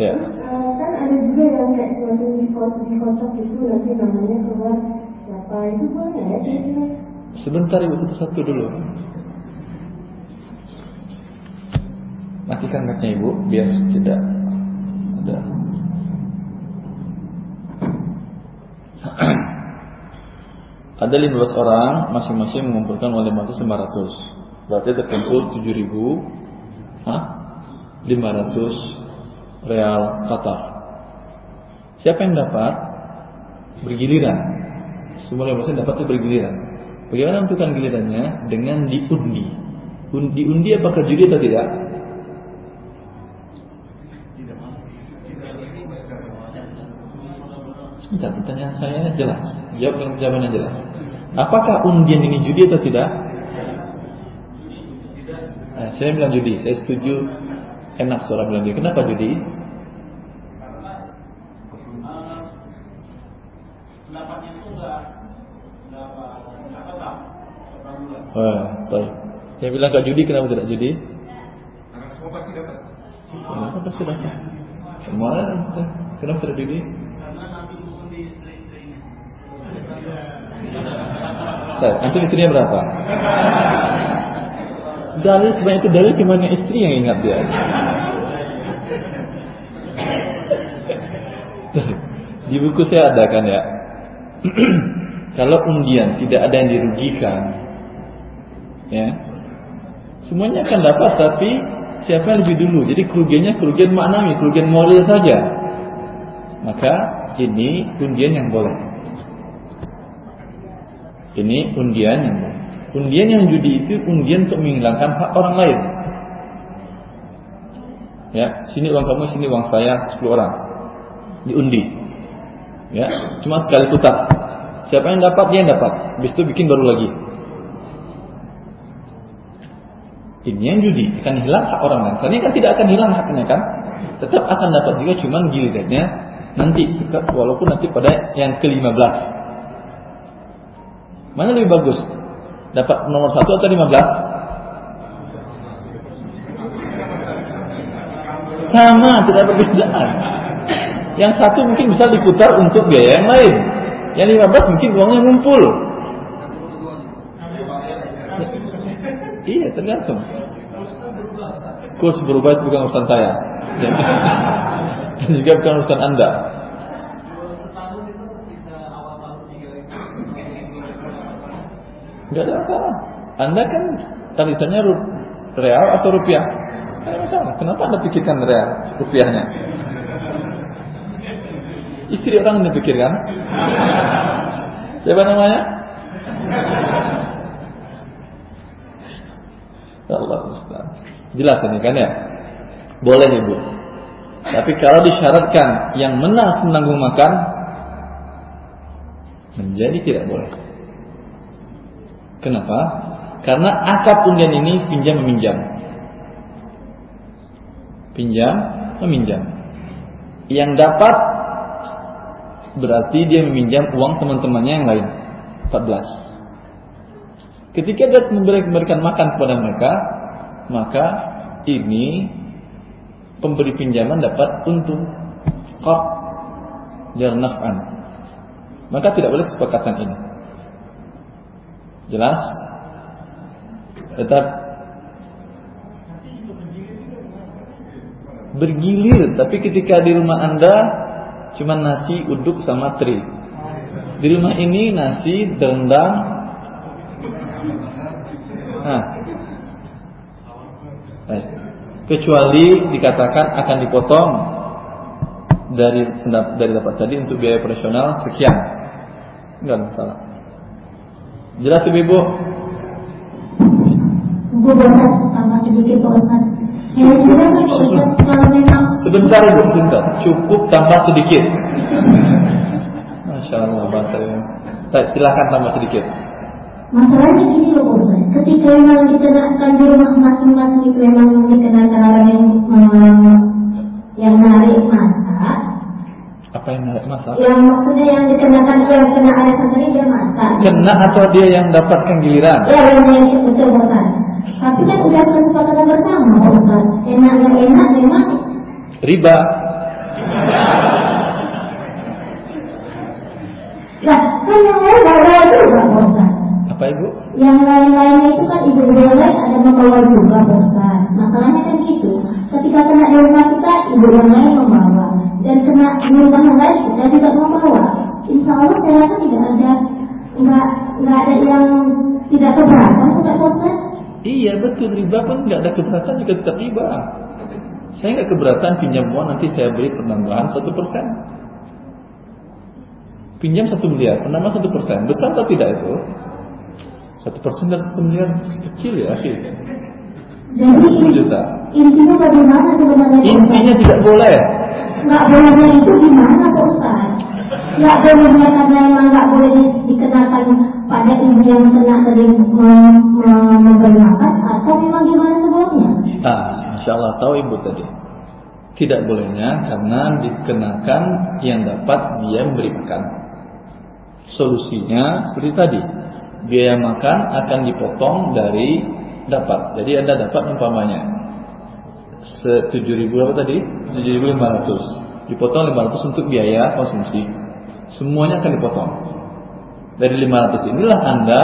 Ya. Eh, kan ada juga yang kayak semacam dikocok, dikocok itu nanti namanya keluar siapa itu boleh ya? Sebentar ibu satu-satu dulu. Matikan mic-nya ibu biar tidak ada. ada 15 orang masing-masing mengumpulkan uang 500 500. Berarti terkumpul 7000 Hah? 500 real Qatar. Siapa yang dapat? Bergiliran. Semua 15 dapat itu bergiliran. Bagaimana menentukan gilirannya? Dengan diundi. Un- Diundi apakah judi atau tidak? Sebentar, pertanyaan saya jelas. Jawab dengan jawaban yang jelas. Apakah undian ini judi atau tidak? Nah, saya bilang judi. Saya setuju. Enak seorang bilang judi. Kenapa judi? Oh, baik. Saya bilang kalau judi kenapa tidak judi? Karena semua pasti dapat. Kenapa pasti dapat? Semua kenapa tidak judi? Baik, antum istrinya berapa? Dalil sebanyak itu dalil cuma istri yang ingat dia. Di buku saya ada kan ya. Kalau undian tidak ada yang dirugikan, ya semuanya akan dapat tapi siapa yang lebih dulu jadi kerugiannya kerugian maknawi kerugian moral saja maka ini undian yang boleh ini undian yang boleh undian yang judi itu undian untuk menghilangkan hak orang lain. Ya sini uang kamu sini uang saya 10 orang. Diundi. Ya cuma sekali putar siapa yang dapat dia yang dapat. Habis itu bikin baru lagi. Ini yang judi akan hilang hak orang lain. Karena kan tidak akan hilang haknya kan, tetap akan dapat juga cuman gilirannya nanti walaupun nanti pada yang ke-15. Mana lebih bagus? Dapat nomor satu atau 15? Sama, tidak perbedaan. Yang satu mungkin bisa diputar untuk biaya yang lain. Yang 15 mungkin uangnya ngumpul. Iya, tergantung. Kurs berubah itu bukan urusan saya. Dan juga bukan urusan Anda. Enggak ada masalah. Anda kan tarisannya ru- real atau rupiah? Tidak masalah. Kenapa anda pikirkan real rupiahnya? Istri orang anda pikirkan? Siapa namanya? Allah Ustaz. Jelas ini kan ya? Boleh ibu. Tapi kalau disyaratkan yang menang menanggung makan, menjadi tidak boleh. Kenapa? Karena akad undian ini pinjam meminjam. Pinjam meminjam. Yang dapat berarti dia meminjam uang teman-temannya yang lain. 14. Ketika dia memberikan makan kepada mereka, maka ini pemberi pinjaman dapat untung qab naf'an. Maka tidak boleh kesepakatan ini. Jelas? Tetap bergilir, tapi ketika di rumah Anda cuma nasi, uduk sama teri. Di rumah ini nasi, rendang. Nah. Kecuali dikatakan akan dipotong dari dari dapat tadi untuk biaya operasional sekian. Enggak masalah. Jelas Ibu? Tunggu berat tambah sedikit Pak Ustaz. Kalau memang Sebentar Ibu, sebentar. Cukup tambah sedikit. Masya Allah bahasanya. Baik, silakan tambah sedikit. Masalahnya gini loh Ustaz. Ketika memang dikenakan di rumah masing-masing itu memang dikenakan orang yang yang menarik mata, Apa yang menarik masalah? yang maksudnya yang dikenakan yang kena ada sendiri dia mata. Kena atau dia yang dapatkan giliran? Ya yang yang betul Ustaz. Tapi kan udah kesepakatan bersama Pak Ustaz. Enak nggak enak memang Riba. Lah, kan yang lain bawa juga Pak Ustaz. Apa Ibu? Yang lain-lainnya itu kan yang lain ada membawa juga Pak Ustaz. Masalahnya kan gitu. Ketika kena di rumah kita, ibu yang lain membawa. Dan kena rumah yang lain, kita juga membawa. Insya Allah saya rasa tidak ada nggak nggak ada yang tidak keberatan Pak Ustaz. Iya betul riba pun nggak ada keberatan juga tetap riba. Saya nggak keberatan pinjam uang nanti saya beri penambahan satu persen. Pinjam satu miliar, penambah satu persen, besar atau tidak itu? Satu persen dari satu miliar kecil ya, akhir. Jadi 10 juta. intinya bagaimana sebenarnya Ustaz? Intinya tidak boleh. nggak bolehnya itu gimana Pak Ustaz? Nggak bolehnya karena emang nggak boleh di- dikenakan pada ibu yang kena dari mem- mem- memberi nafas atau memang gimana sebelumnya? Ah, Masya Allah tahu ibu tadi. Tidak bolehnya karena dikenakan yang dapat dia memberi makan. Solusinya seperti tadi, biaya makan akan dipotong dari dapat. Jadi anda dapat umpamanya tujuh ribu apa tadi? Tujuh ribu lima ratus. Dipotong lima ratus untuk biaya konsumsi. Semuanya akan dipotong. Dari lima ratus inilah anda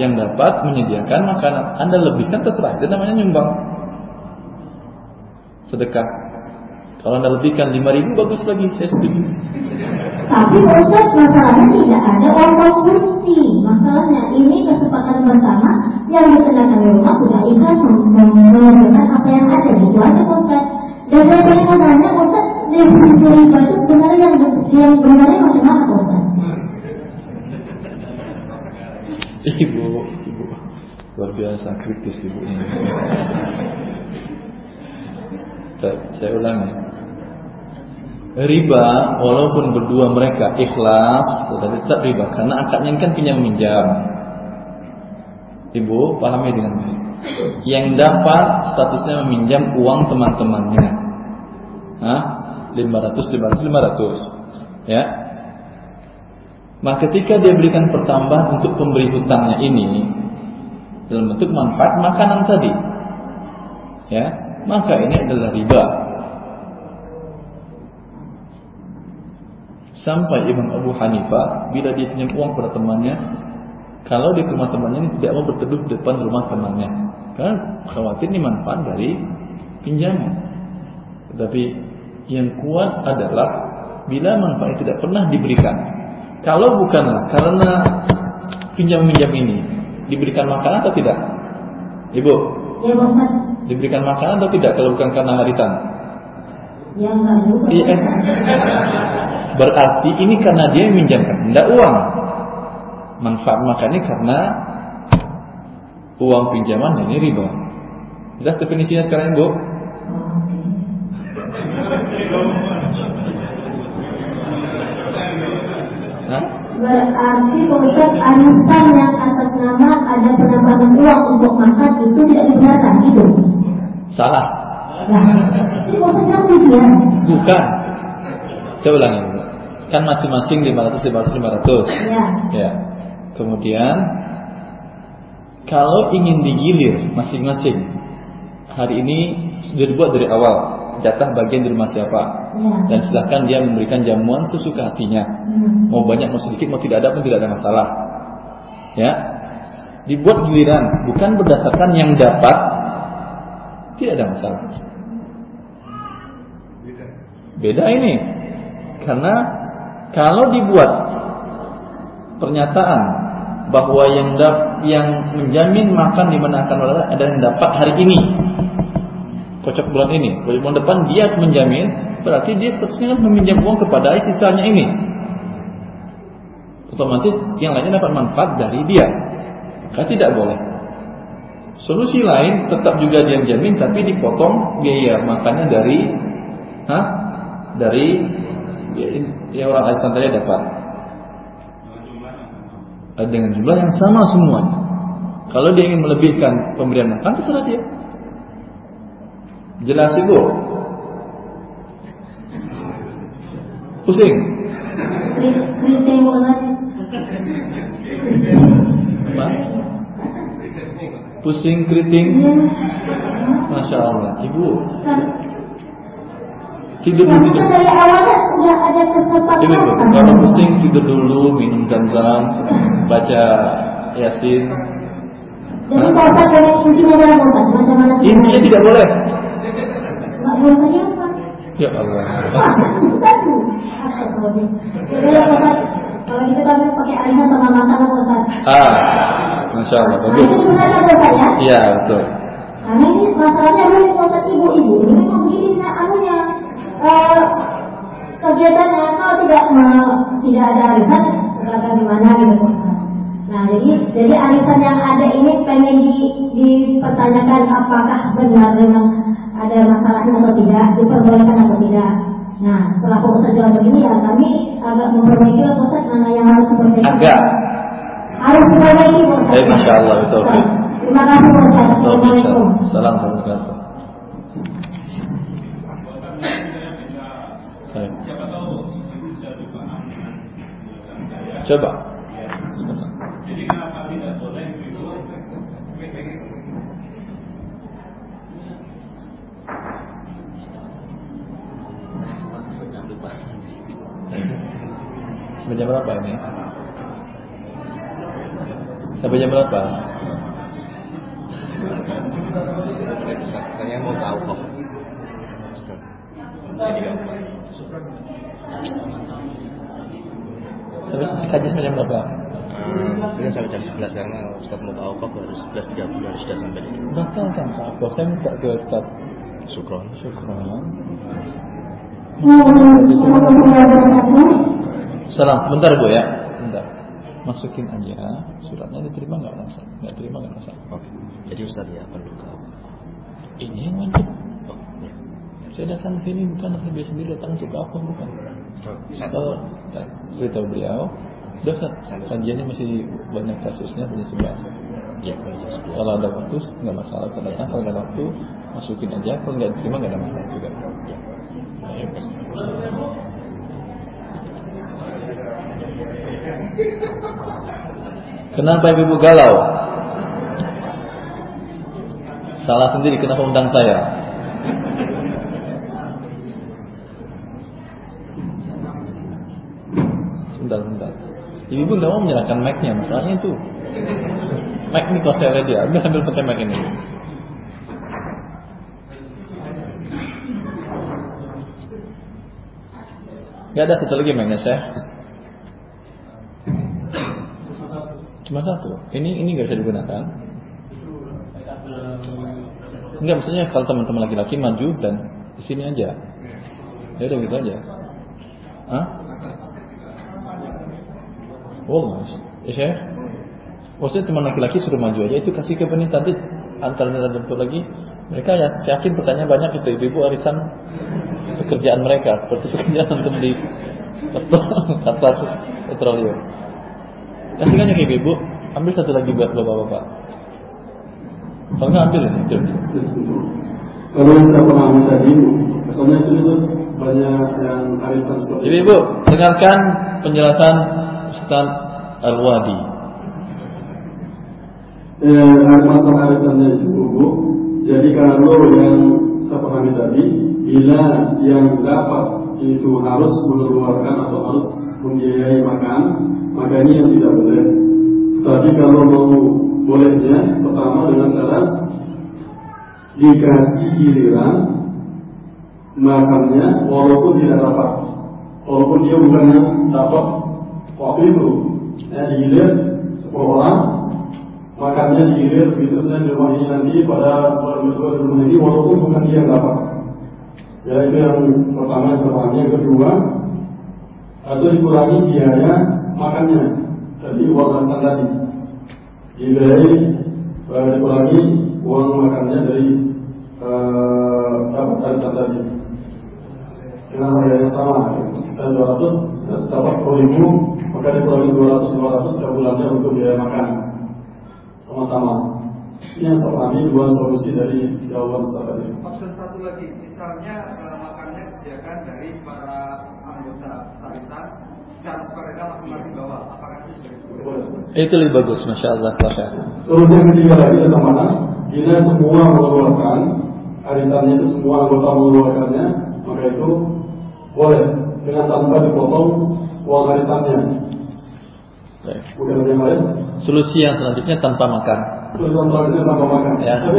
yang dapat menyediakan makanan. Anda lebihkan terserah. Itu namanya nyumbang. Sedekah. Kalau anda lebihkan lima ribu bagus lagi, saya setuju. Tapi Ustaz masalahnya tidak ada konsumsi. Masalahnya ini kesepakatan bersama yang dikenakan di rumah sudah ikhlas mengerjakan apa yang ada gitu aja Ustaz. Dan saya pengen tanya Pak Ustaz, definisi riba itu sebenarnya yang yang sebenarnya macam mana Pak Ustaz? Ibu, ibu luar biasa kritis ibu ini. Saya ulangi. Riba walaupun berdua mereka ikhlas, tetapi tetap riba karena akadnya kan pinjam minjam. Ibu pahami dengan baik. Yang dapat statusnya meminjam uang teman-temannya. Hah? 500, 500, 500. Ya, Maka ketika dia berikan pertambahan untuk pemberi hutangnya ini dalam bentuk manfaat makanan tadi, ya, maka ini adalah riba. Sampai Imam Abu Hanifah bila dia pinjam uang pada temannya, kalau di rumah temannya ini tidak mau berteduh di depan rumah temannya, karena khawatir ini manfaat dari pinjaman. Tetapi yang kuat adalah bila manfaat tidak pernah diberikan, kalau bukanlah karena pinjam-pinjam ini diberikan makanan atau tidak? Ibu, Ya Pak. Diberikan makanan atau tidak kalau bukan karena harisan? Ya enggak juga. Iya. Berarti ini karena dia meminjamkan, tidak uang. Manfaat makannya karena uang pinjaman ini riba. Jelas definisinya sekarang Ibu? Hah? Berarti Ustaz arisan yang atas nama ada penambahan uang untuk makan itu tidak dibenarkan gitu. Salah. Nah, bilang demikian. Bukan. Saya ulangi. Kan masing-masing 500 500 500. Ya. Ya. Kemudian kalau ingin digilir masing-masing hari ini sudah dibuat dari awal jatah bagian di rumah siapa Ya. dan silakan dia memberikan jamuan sesuka hatinya Hmm. mau banyak mau sedikit mau tidak ada pun tidak ada masalah ya dibuat giliran bukan berdasarkan yang dapat tidak ada masalah beda ini karena kalau dibuat pernyataan bahwa yang dap, yang menjamin makan di mana akan berada adalah yang dapat hari ini kocok bulan ini bulan depan dia harus menjamin berarti dia seterusnya meminjam uang kepada sisanya ini. Otomatis yang lainnya dapat manfaat dari dia. Maka tidak boleh. Solusi lain tetap juga dia menjamin tapi dipotong biaya makannya dari Hah? dari ya, ya orang tadi dapat Eh, dengan jumlah yang sama semuanya kalau dia ingin melebihkan pemberian makan terserah dia. Jelas ibu? Pusing? Apa? Pusing keriting? Masya Allah. Ibu tidur dulu. Ibu, ibu, kalau pusing tidur dulu, minum zam-zam, baca yasin. Jadi Ustaz dari intinya tidak boleh. Boleh? Ya Allah. Kalau gitu kami pakai arisan sama makan Pak Ustaz. Ah, masya Allah, bagus. itu Ustaz ya? Iya betul. Karena ini masalahnya Pak Ustaz ibu-ibu ini memang begini nah, anunya eh, kegiatannya kalau tidak me- tidak ada arisan tahu gimana gitu. Nah jadi jadi arisan yang ada ini pengen di, dipertanyakan apakah benar memang ada masalahnya atau tidak diperbolehkan atau tidak. Nah setelah Ustaz jawab begini ya kami agak memperbaiki lah Ustaz mana yang harus diperbaiki. Agak. Harus diperbaiki Ustaz. Baik, Masya Allah, betul. Terima kasih Ustaz. Assalamualaikum. Wabarakatuh. Baik. Coba. Sebentar. Sampai jam berapa ini? Sampai jam berapa? Saya mau tahu kok. Sampai kajian sampai jam berapa? Mestinya sampai jam 11 karena Ustaz mau tahu kok harus 11.30 harus sudah sampai di Batalkan Pak Saya minta ke Ustaz Sukron. Wabarakatuh. Salam sebentar Bu ya. Bentar. Masukin aja suratnya diterima nggak masalah? Nggak terima nggak masalah. Oke. Jadi Ustaz ya perlu tahu. Ini yang wajib. Ya. Saya datang ke sini bukan saya biasa sendiri datang untuk apa bukan. Oh. Kalau ya, beritahu beliau, sudah kajiannya masih banyak kasusnya. Ya, jam 11. Kalau ada waktu nggak masalah saya datang. Kalau ada waktu masukin aja. Kalau nggak diterima nggak ada masalah juga. Ya. Baik. Kenapa ibu galau? Salah sendiri kenapa undang saya? Sebentar, sebentar. Ibu nggak mau menyerahkan mic-nya, masalahnya itu. Mic ini lihat dia, ambil sambil pakai mic ini. Gak ada satu lagi mic-nya saya. Cuma satu. Ini ini nggak bisa digunakan. Enggak maksudnya kalau teman-teman laki-laki maju dan di sini aja. Ya udah gitu aja. Hah? Mas. Ya, saya. Maksudnya teman laki-laki suruh maju aja itu kasih ke penita nanti antar bentuk lagi mereka ya yakin pertanyaan banyak itu ibu-ibu arisan pekerjaan mereka seperti pekerjaan antum di atas petroleum kasihkan ya ke ibu-ibu ambil satu lagi buat bapak-bapak kalau nggak ambil ini itu Kalau yang saya pahami tadi, soalnya itu banyak yang arisan seperti ibu-ibu dengarkan penjelasan Ustaz Al-Wadi eh, masalah arisannya itu bu jadi kalau yang saya pahami tadi bila yang dapat itu harus mengeluarkan atau harus membiayai makan maka ini yang tidak boleh. Tapi kalau mau bolehnya pertama dengan cara dikasih giliran makannya walaupun tidak dapat. Walaupun dia bukan dapat waktu itu ya digilir sepuluh orang. Makannya digilir begitu saya di rumah ini nanti pada berdua di rumah ini walaupun bukan dia yang dapat ya itu yang pertama pahami. Yang kedua atau dikurangi biaya makannya. Jadi uang asal tadi. Dibiayai uh, dikurangi uang makannya dari uh, dapat arisan tadi dengan harga yang sama saya 200 saya dapat 10 ribu maka dikurangi 200 500 setiap bulannya untuk biaya makan sama-sama. Ini yang kami dua solusi dari jawaban Ustaz tadi. Opsi satu lagi, misalnya uh, makannya disediakan dari para anggota starisan secara sukarela masing-masing bawa. Apakah itu? Itu lebih bagus, masya Allah. Solusi yang ketiga lagi tentang mana? Bila semua mengeluarkan arisannya itu semua anggota mengeluarkannya, maka itu boleh dengan tanpa dipotong uang arisannya. Baik. yang lain? Solusi yang selanjutnya tanpa makan. Solusi yang selanjutnya tanpa makan. Ya. Tapi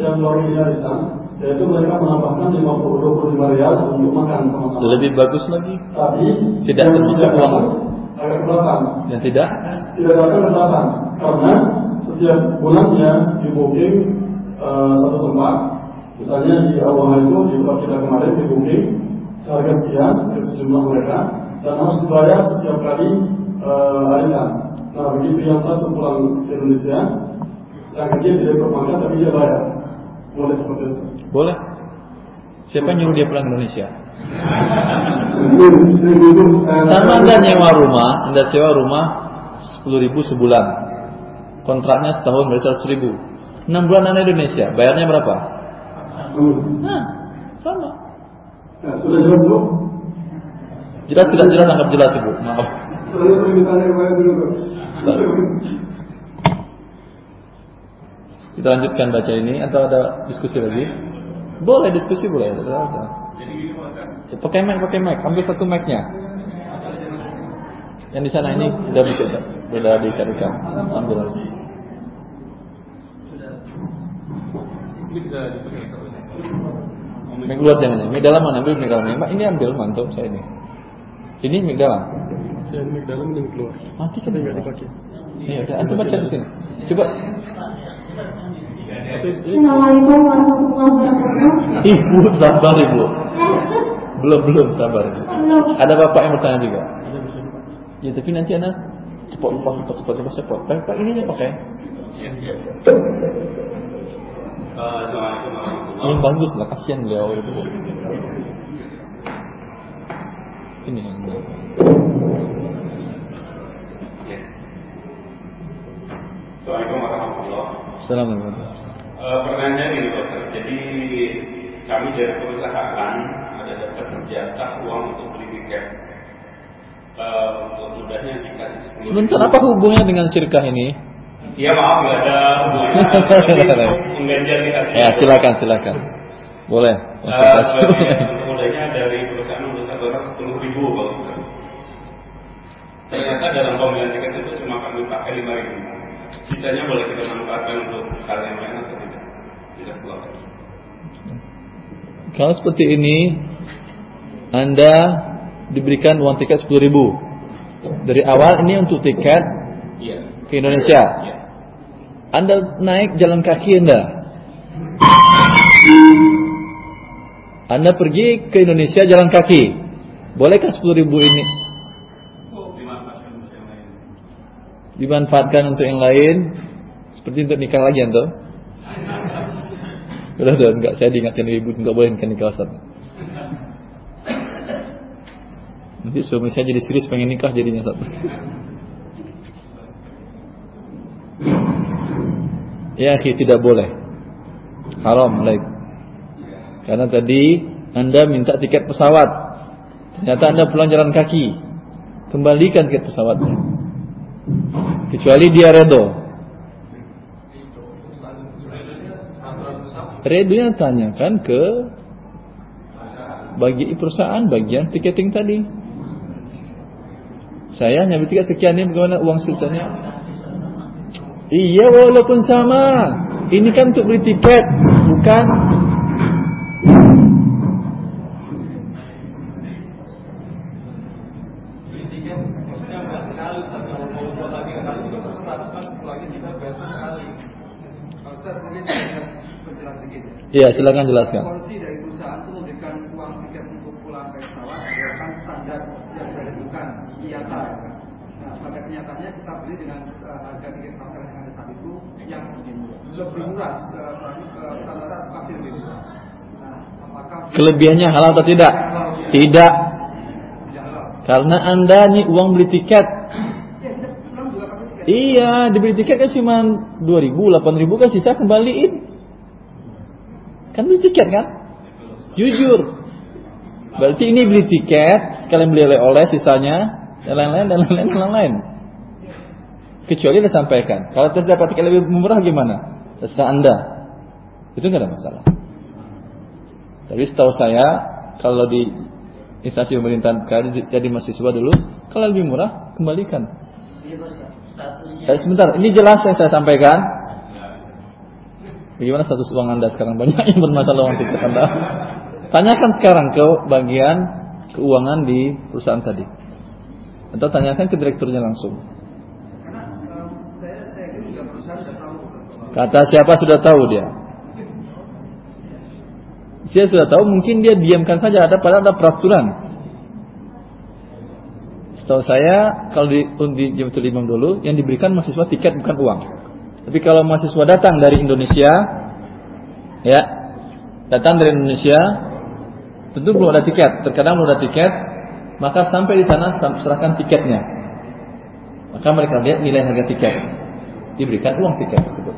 yang luar biasa yaitu mereka menambahkan 50 25 rial untuk makan sama-sama. Lebih bagus lagi. Tapi tidak termasuk uang. Agak keberatan. Yang tidak? Tidak datang keberatan karena setiap bulannya di booking uh, satu tempat. Misalnya di awal itu di tempat kita kemarin di booking seharga sekian sejumlah mereka dan harus dibayar setiap kali uh, arisan. Nah begitu yang satu pulang ke Indonesia, yang dia tidak ikut makan tapi dia bayar. Boleh seperti itu? Boleh. Siapa nyuruh dia pulang ke Indonesia? Sama anda nyewa rumah, anda sewa rumah sepuluh ribu sebulan. Kontraknya setahun berarti seratus ribu. Enam bulan anda Indonesia, bayarnya berapa? Nah, sama. Nah, sudah jelas belum? Jelas tidak jelas anggap jelas ibu. Maaf. Selalu permintaannya kemarin dulu Kita lanjutkan baca ini atau ada diskusi lagi? Boleh diskusi boleh. Ya, pakai mic, pakai mic. Ambil satu mic-nya. Yang di sana ini sudah bisa sudah dikarikan. Ambil. Mic luar jangan. Mic dalam mana? Ambil mic dalam. Ini ambil mantap saya ini. Ini mic dalam yang mic dalam dan keluar. Mati kan nggak dipakai. Iya, udah. Antum baca di sini. Coba. Assalamualaikum warahmatullahi wabarakatuh. Ibu sabar ibu. Belum belum sabar. Ada bapak yang bertanya juga. Ya tapi nanti anak cepat lupa cepat cepat cepat cepat. Pak, pak ini aja pakai. Yang bagus lah kasihan beliau itu. Ini yang Assalamualaikum warahmatullahi wabarakatuh. Assalamualaikum. Uh, pertanyaan ini dokter. Jadi kami dari perusahaan ada dapat jatah uang untuk beli tiket. Uh, untuk mudahnya dikasih 10 Sebentar, apa hubungannya dengan sirkah ini? Iya maaf nggak ada hubungannya. Dikasih. Ya silakan silakan. Boleh. Uh, mudahnya dari perusahaan satu orang sepuluh ribu kalau Ternyata dalam pembelian tiket itu cuma kami pakai lima ribu sisanya boleh kita manfaatkan untuk hal yang lain atau tidak tidak keluar kalau seperti ini anda diberikan uang tiket 10 ribu dari awal ini untuk tiket. Ke Indonesia anda naik jalan kaki anda Anda pergi ke Indonesia jalan kaki. Bolehkah 10 ribu ini dimanfaatkan untuk yang lain? Seperti untuk nikah lagi anto? Udah tuh, enggak saya diingatkan ibu enggak boleh nikah nikah Ustaz. Nanti suami saya jadi serius pengen nikah jadinya Ustaz. Ya, tidak boleh. Haram, like. Karena tadi Anda minta tiket pesawat. Ternyata Anda pulang jalan kaki. Kembalikan tiket pesawatnya. Kecuali dia redo. Redonya tanyakan ke bagi perusahaan bagian tiketing tadi. Saya hanya tiket sekian ini bagaimana uang sisanya? Iya walaupun sama. Ini kan untuk beli tiket, bukan? Iya, silakan jelaskan dari perusahaan itu memberikan uang tiket untuk pulang ke pesawat berdasarkan standar yang sudah ditentukan IATA. Nah, pada kenyataannya kita beli dengan uh, harga tiket pasar yang ada saat itu yang lebih murah uh, standar pasti lebih murah. Nah, apakah Kelebihannya halal atau tidak? Tidak. tidak? Karena Anda nih uang beli tiket. Ya, tiket. Iya, dibeli tiket kan cuma 2000, 8000 kan sisa kembaliin. Kan beli tiket kan? Jujur. Berarti ini beli tiket, sekalian beli oleh-oleh sisanya dan lain-lain dan lain-lain dan lain-lain. Kecuali disampaikan. Kalau tidak dapat tiket lebih murah gimana? Terserah Anda. Itu nggak ada masalah. Tapi setahu saya kalau di instansi pemerintahan jadi mahasiswa dulu, kalau lebih murah kembalikan. Eh, sebentar, ini jelas yang saya sampaikan. Bagaimana status uang Anda sekarang? Banyak yang bermasalah uang tiket Anda. Tanyakan sekarang ke bagian keuangan di perusahaan tadi. Atau tanyakan ke direkturnya langsung. Karena um, saya saya ini juga perusahaan sudah tahu bahwa Kata siapa sudah tahu dia. Dia sudah tahu mungkin dia diamkan saja ada pada ada peraturan. Setahu saya kalau di di Jamatul Imam dulu yang diberikan mahasiswa tiket bukan uang. Tapi kalau mahasiswa datang dari Indonesia ya, datang dari Indonesia tentu belum ada tiket, terkadang belum ada tiket, maka sampai di sana serahkan tiketnya. Maka mereka lihat nilai harga tiket. Diberikan uang tiket tersebut.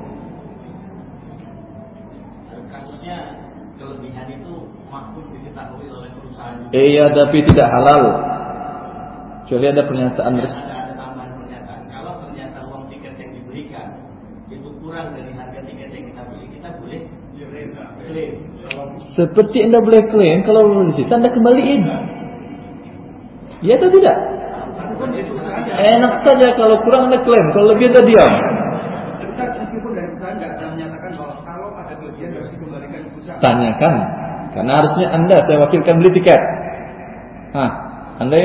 kasusnya kelebihan itu makbul diketahui oleh perusahaan juga. Iya, tapi tidak halal. Kecuali ada pernyataan resmi. Kalau ternyata uang tiket yang diberikan itu kurang dari harga tiket yang kita beli, kita boleh klaim. Seperti Anda boleh klaim kalau belum disita Anda kembaliin. Ya atau tidak? Enak saja kalau kurang Anda klaim, kalau lebih Anda diam. Kan meskipun dari perusahaan nggak ada menyatakan bahwa kalau ada kelebihan harus dikembalikan ke perusahaan. Tanyakan, karena harusnya Anda saya wakilkan beli tiket. Nah, Anda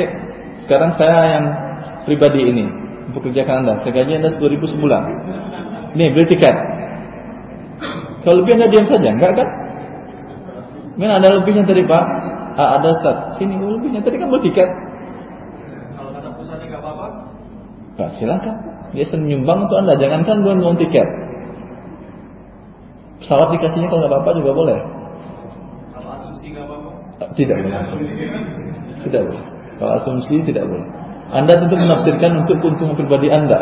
sekarang saya yang pribadi ini mempekerjakan Anda, saya gaji Anda 10 ribu sebulan. Nih beli tiket. Kalau lebih Anda diam saja, enggak kan? Mana ada lebihnya tadi Pak? Ah, ada Ustaz. Sini oh, lebihnya tadi kan beli tiket. Kalau kata perusahaan nggak apa-apa, Pak, silakan. Dia menyumbang untuk Anda, jangankan bukan uang tiket. Pesawat dikasihnya kalau nggak apa-apa juga boleh. kalau asumsi nggak apa-apa. Ah, Tidak boleh. Tidak boleh. Kalau asumsi tidak boleh. Anda tentu menafsirkan untuk keuntungan pribadi Anda.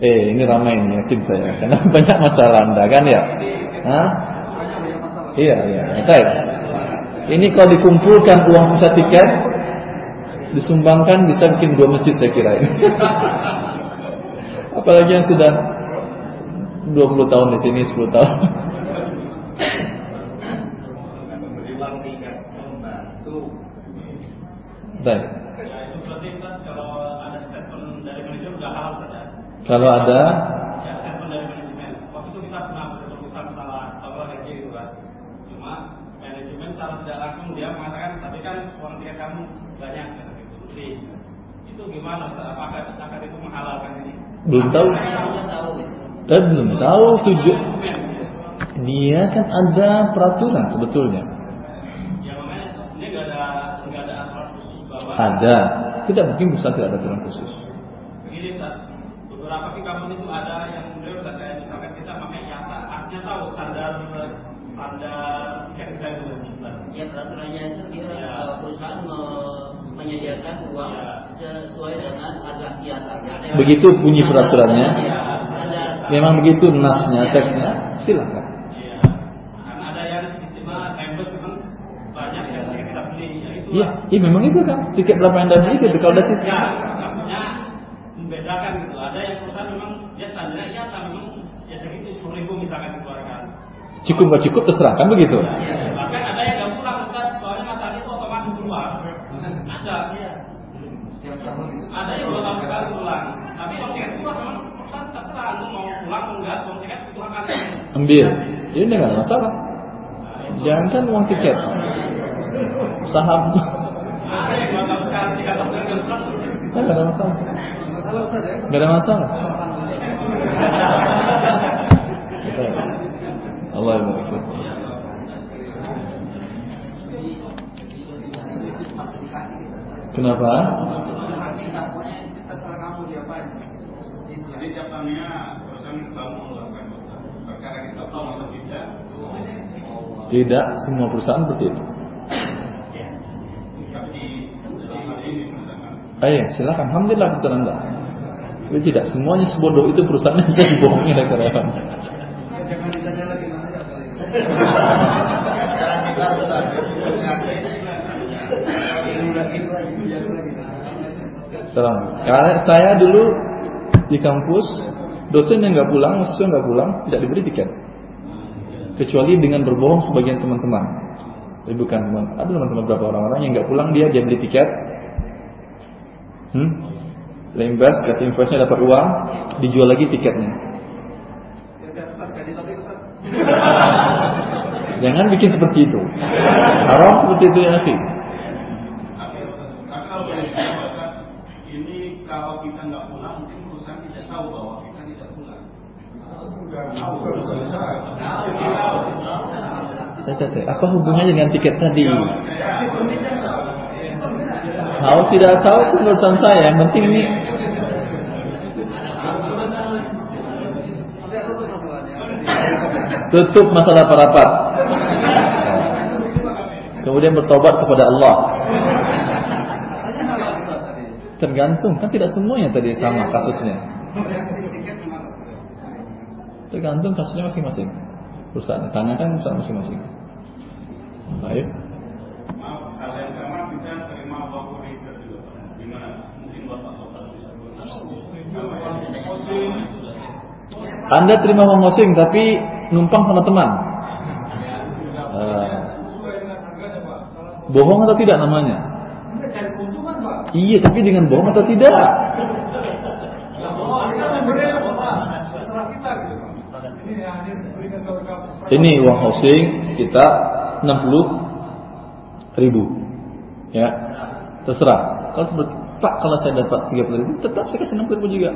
Eh, ini ramai ini yakin saya. Karena banyak masalah Anda kan ya? Hah? Iya, iya. Baik. Ini kalau dikumpulkan uang sisa tiket, disumbangkan bisa bikin dua masjid saya kira ini. Apalagi yang sudah 20 tahun di sini, 10 tahun. Memberi uang tiket membantu. Baik. Ya itu berarti kan kalau ada statement dari manajemen udah halal saja. Kalau ada Ya statement dari manajemen. Waktu itu kita pernah berurusan masalah tolong gaji gitu kan. Cuma manajemen secara tidak langsung dia mengatakan tapi kan uang tiket kamu banyak kata gitu. Itu gimana? Apakah zakat itu menghalalkan ini? belum tahu. Dan belum tahu tujuh. Dia kan ada peraturan sebetulnya. Ya makanya ini nggak ada nggak ada aturan khusus bahwa Ada. Tidak mungkin perusahaan tidak ada aturan khusus. begini Ustaz, beberapa di kampung itu ada yang udah kayak misalkan kita pakai nyata, artinya tahu standar standar tiket kita itu Ustaz. Ya peraturannya itu kita Ya. eh, perusahaan me- menyediakan uang Ya. sesuai dengan harga kiasannya. Begitu bunyi peraturannya. Ya. Memang begitu nasnya, teksnya, silakan. Iya. Karena ada yang sistemnya template memang banyak yang tiket kita ya. Iya, iya memang itu kan tiket berapa yang dari itu sistem. Ya, maksudnya membedakan gitu. Ada yang perusahaan memang dia standarnya ya tapi memang ya segitu sepuluh ribu misalkan dikeluarkan. Cukup nggak cukup terserah kan begitu. Ya, bahkan ada yang nggak pulang Ustaz, soalnya masalah itu otomatis keluar. Ada, iya. Ada yang dua tahun sekali pulang. Tapi kalau tiket keluar memang perusahaan terserah lu mau pulang mau enggak, kalau tiket itu akan Ambil. Ini nggak ada masalah. Jangan kan uang tiket. Saham. nggak ada masalah. Nggak ada masalah. Allah yang. Kenapa? Tidak. Tidak semua perusahaan seperti. Tapi di dalam hal ini Ayo, silakan. Alhamdulillah perusahaan anda. Tapi tidak semuanya sebodoh itu perusahaan yang bisa dibohongi oleh karyawan. Ya. Sekarang, karena saya dulu di kampus dosen yang nggak pulang, mahasiswa nggak pulang, tidak diberi tiket. Kecuali dengan berbohong sebagian teman-teman. Tapi bukan teman, ada teman-teman beberapa orang-orang yang nggak pulang dia dia beli tiket. Hmm? Lembas, kasih invoice-nya dapat uang, dijual lagi tiketnya. Ya. Jangan bikin seperti itu. Haram seperti itu ya, sih. tapi tapi kalau boleh dikatakan ini kalau kita nggak pulang mungkin perusahaan tidak tahu bahwa kita tidak pulang. Apa hubungannya dengan tiket tadi? Tahu tidak tahu itu urusan saya. Yang penting ini tutup masalah parapat. Kemudian bertobat kepada Allah. Tergantung, kan tidak semuanya tadi sama kasusnya. Tergantung kasusnya masing-masing. Perusahaan tanya kan masing-masing. Baik. Maaf, hal yang sama kita terima waktu rider juga. Pak. Gimana? Mungkin bapak bapak bisa. Kalau yang posting Anda terima uang tapi numpang sama teman. Eh, bohong atau tidak namanya? Iya, tapi dengan bohong atau tidak? Ini uang housing sekitar 60 ribu. Ya, terserah. Kalau Pak, kalau saya dapat 30 ribu, tetap saya kasih 60 ribu juga.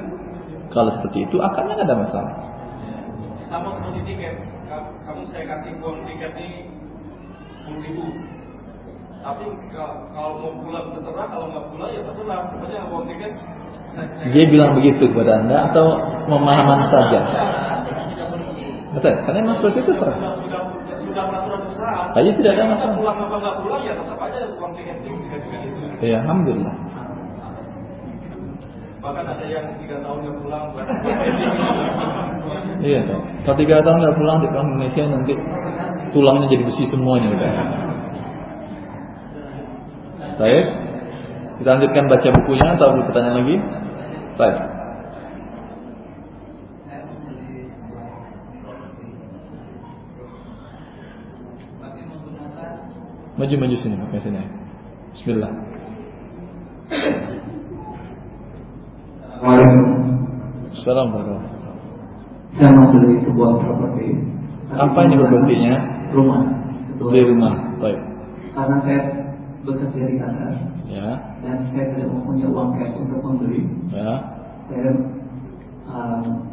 Kalau seperti itu, akarnya nggak ada masalah. Sama seperti tiket, Kamu- saya kasih uang tiket ini sepuluh ribu. Tapi kalau, mau pulang terserah, kalau nggak pulang ya terserah. Pokoknya uang tiket. Dia bilang begitu kepada Anda atau memahaman saja? Betul, karena memang seperti itu terserah. Sudah sudah peraturan. Ah, iya, tidak ada masalah. pulang apa nggak pulang ya tetap aja uang tiket itu. Ya, Alhamdulillah. Bahkan ada yang tiga tahun nggak pulang Iya, kalau tiga tahun nggak pulang di Indonesia nanti tulangnya jadi besi semuanya udah. Baik, kita lanjutkan baca bukunya atau ada pertanyaan lagi? Baik. Maju maju sini, pakai sini. Bismillah. Assalamualaikum. Saya mau beli sebuah properti. Apa ini propertinya? Rumah. Sebuah Beli rumah. Baik. Karena saya bekerja di Qatar Ya, dan saya tidak mempunyai uang cash untuk membeli, ya. saya um,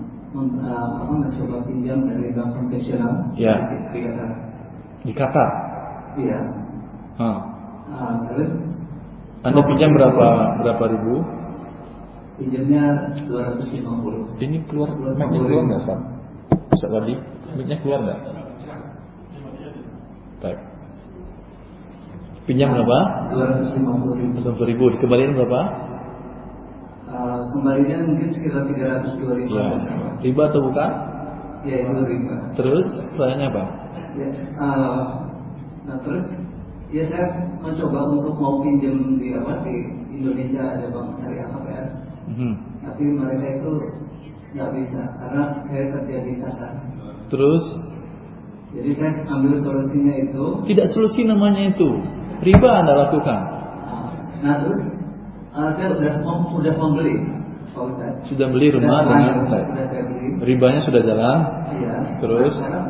eh, apa mencoba pinjam dari bank konvensional Ya. di, Qatar. Di Qatar. Iya. Hah. Ah, terus Anda pinjam berapa berapa ribu? Pinjamnya 250. Ini keluar mic-nya keluar nggak Sam? Ustaz Wadi, mic-nya keluar nggak? Baik. Pinjam berapa? 250 ribu. 100 ribu. Dikembalikan berapa? Ah, kembalinya mungkin sekitar 302 ribu. Ya. Riba atau bukan? Ya itu riba. Terus pertanyaannya apa? Ya, ah, nah terus ya saya mencoba untuk mau pinjam di apa di Indonesia ada bank syariah KPR, Mhm. tapi mereka itu nggak bisa karena saya kerja di Qatar. Terus Jadi saya ambil solusinya itu. tidak solusi namanya itu. Riba Anda lakukan. Nah terus ah, saya udah mau udah membeli, Pak Ustaz. Sudah beli rumah Sudah, dengan sudah, sudah saya beli. ribanya sudah jalan. Iya. Terus? Nah, sekarang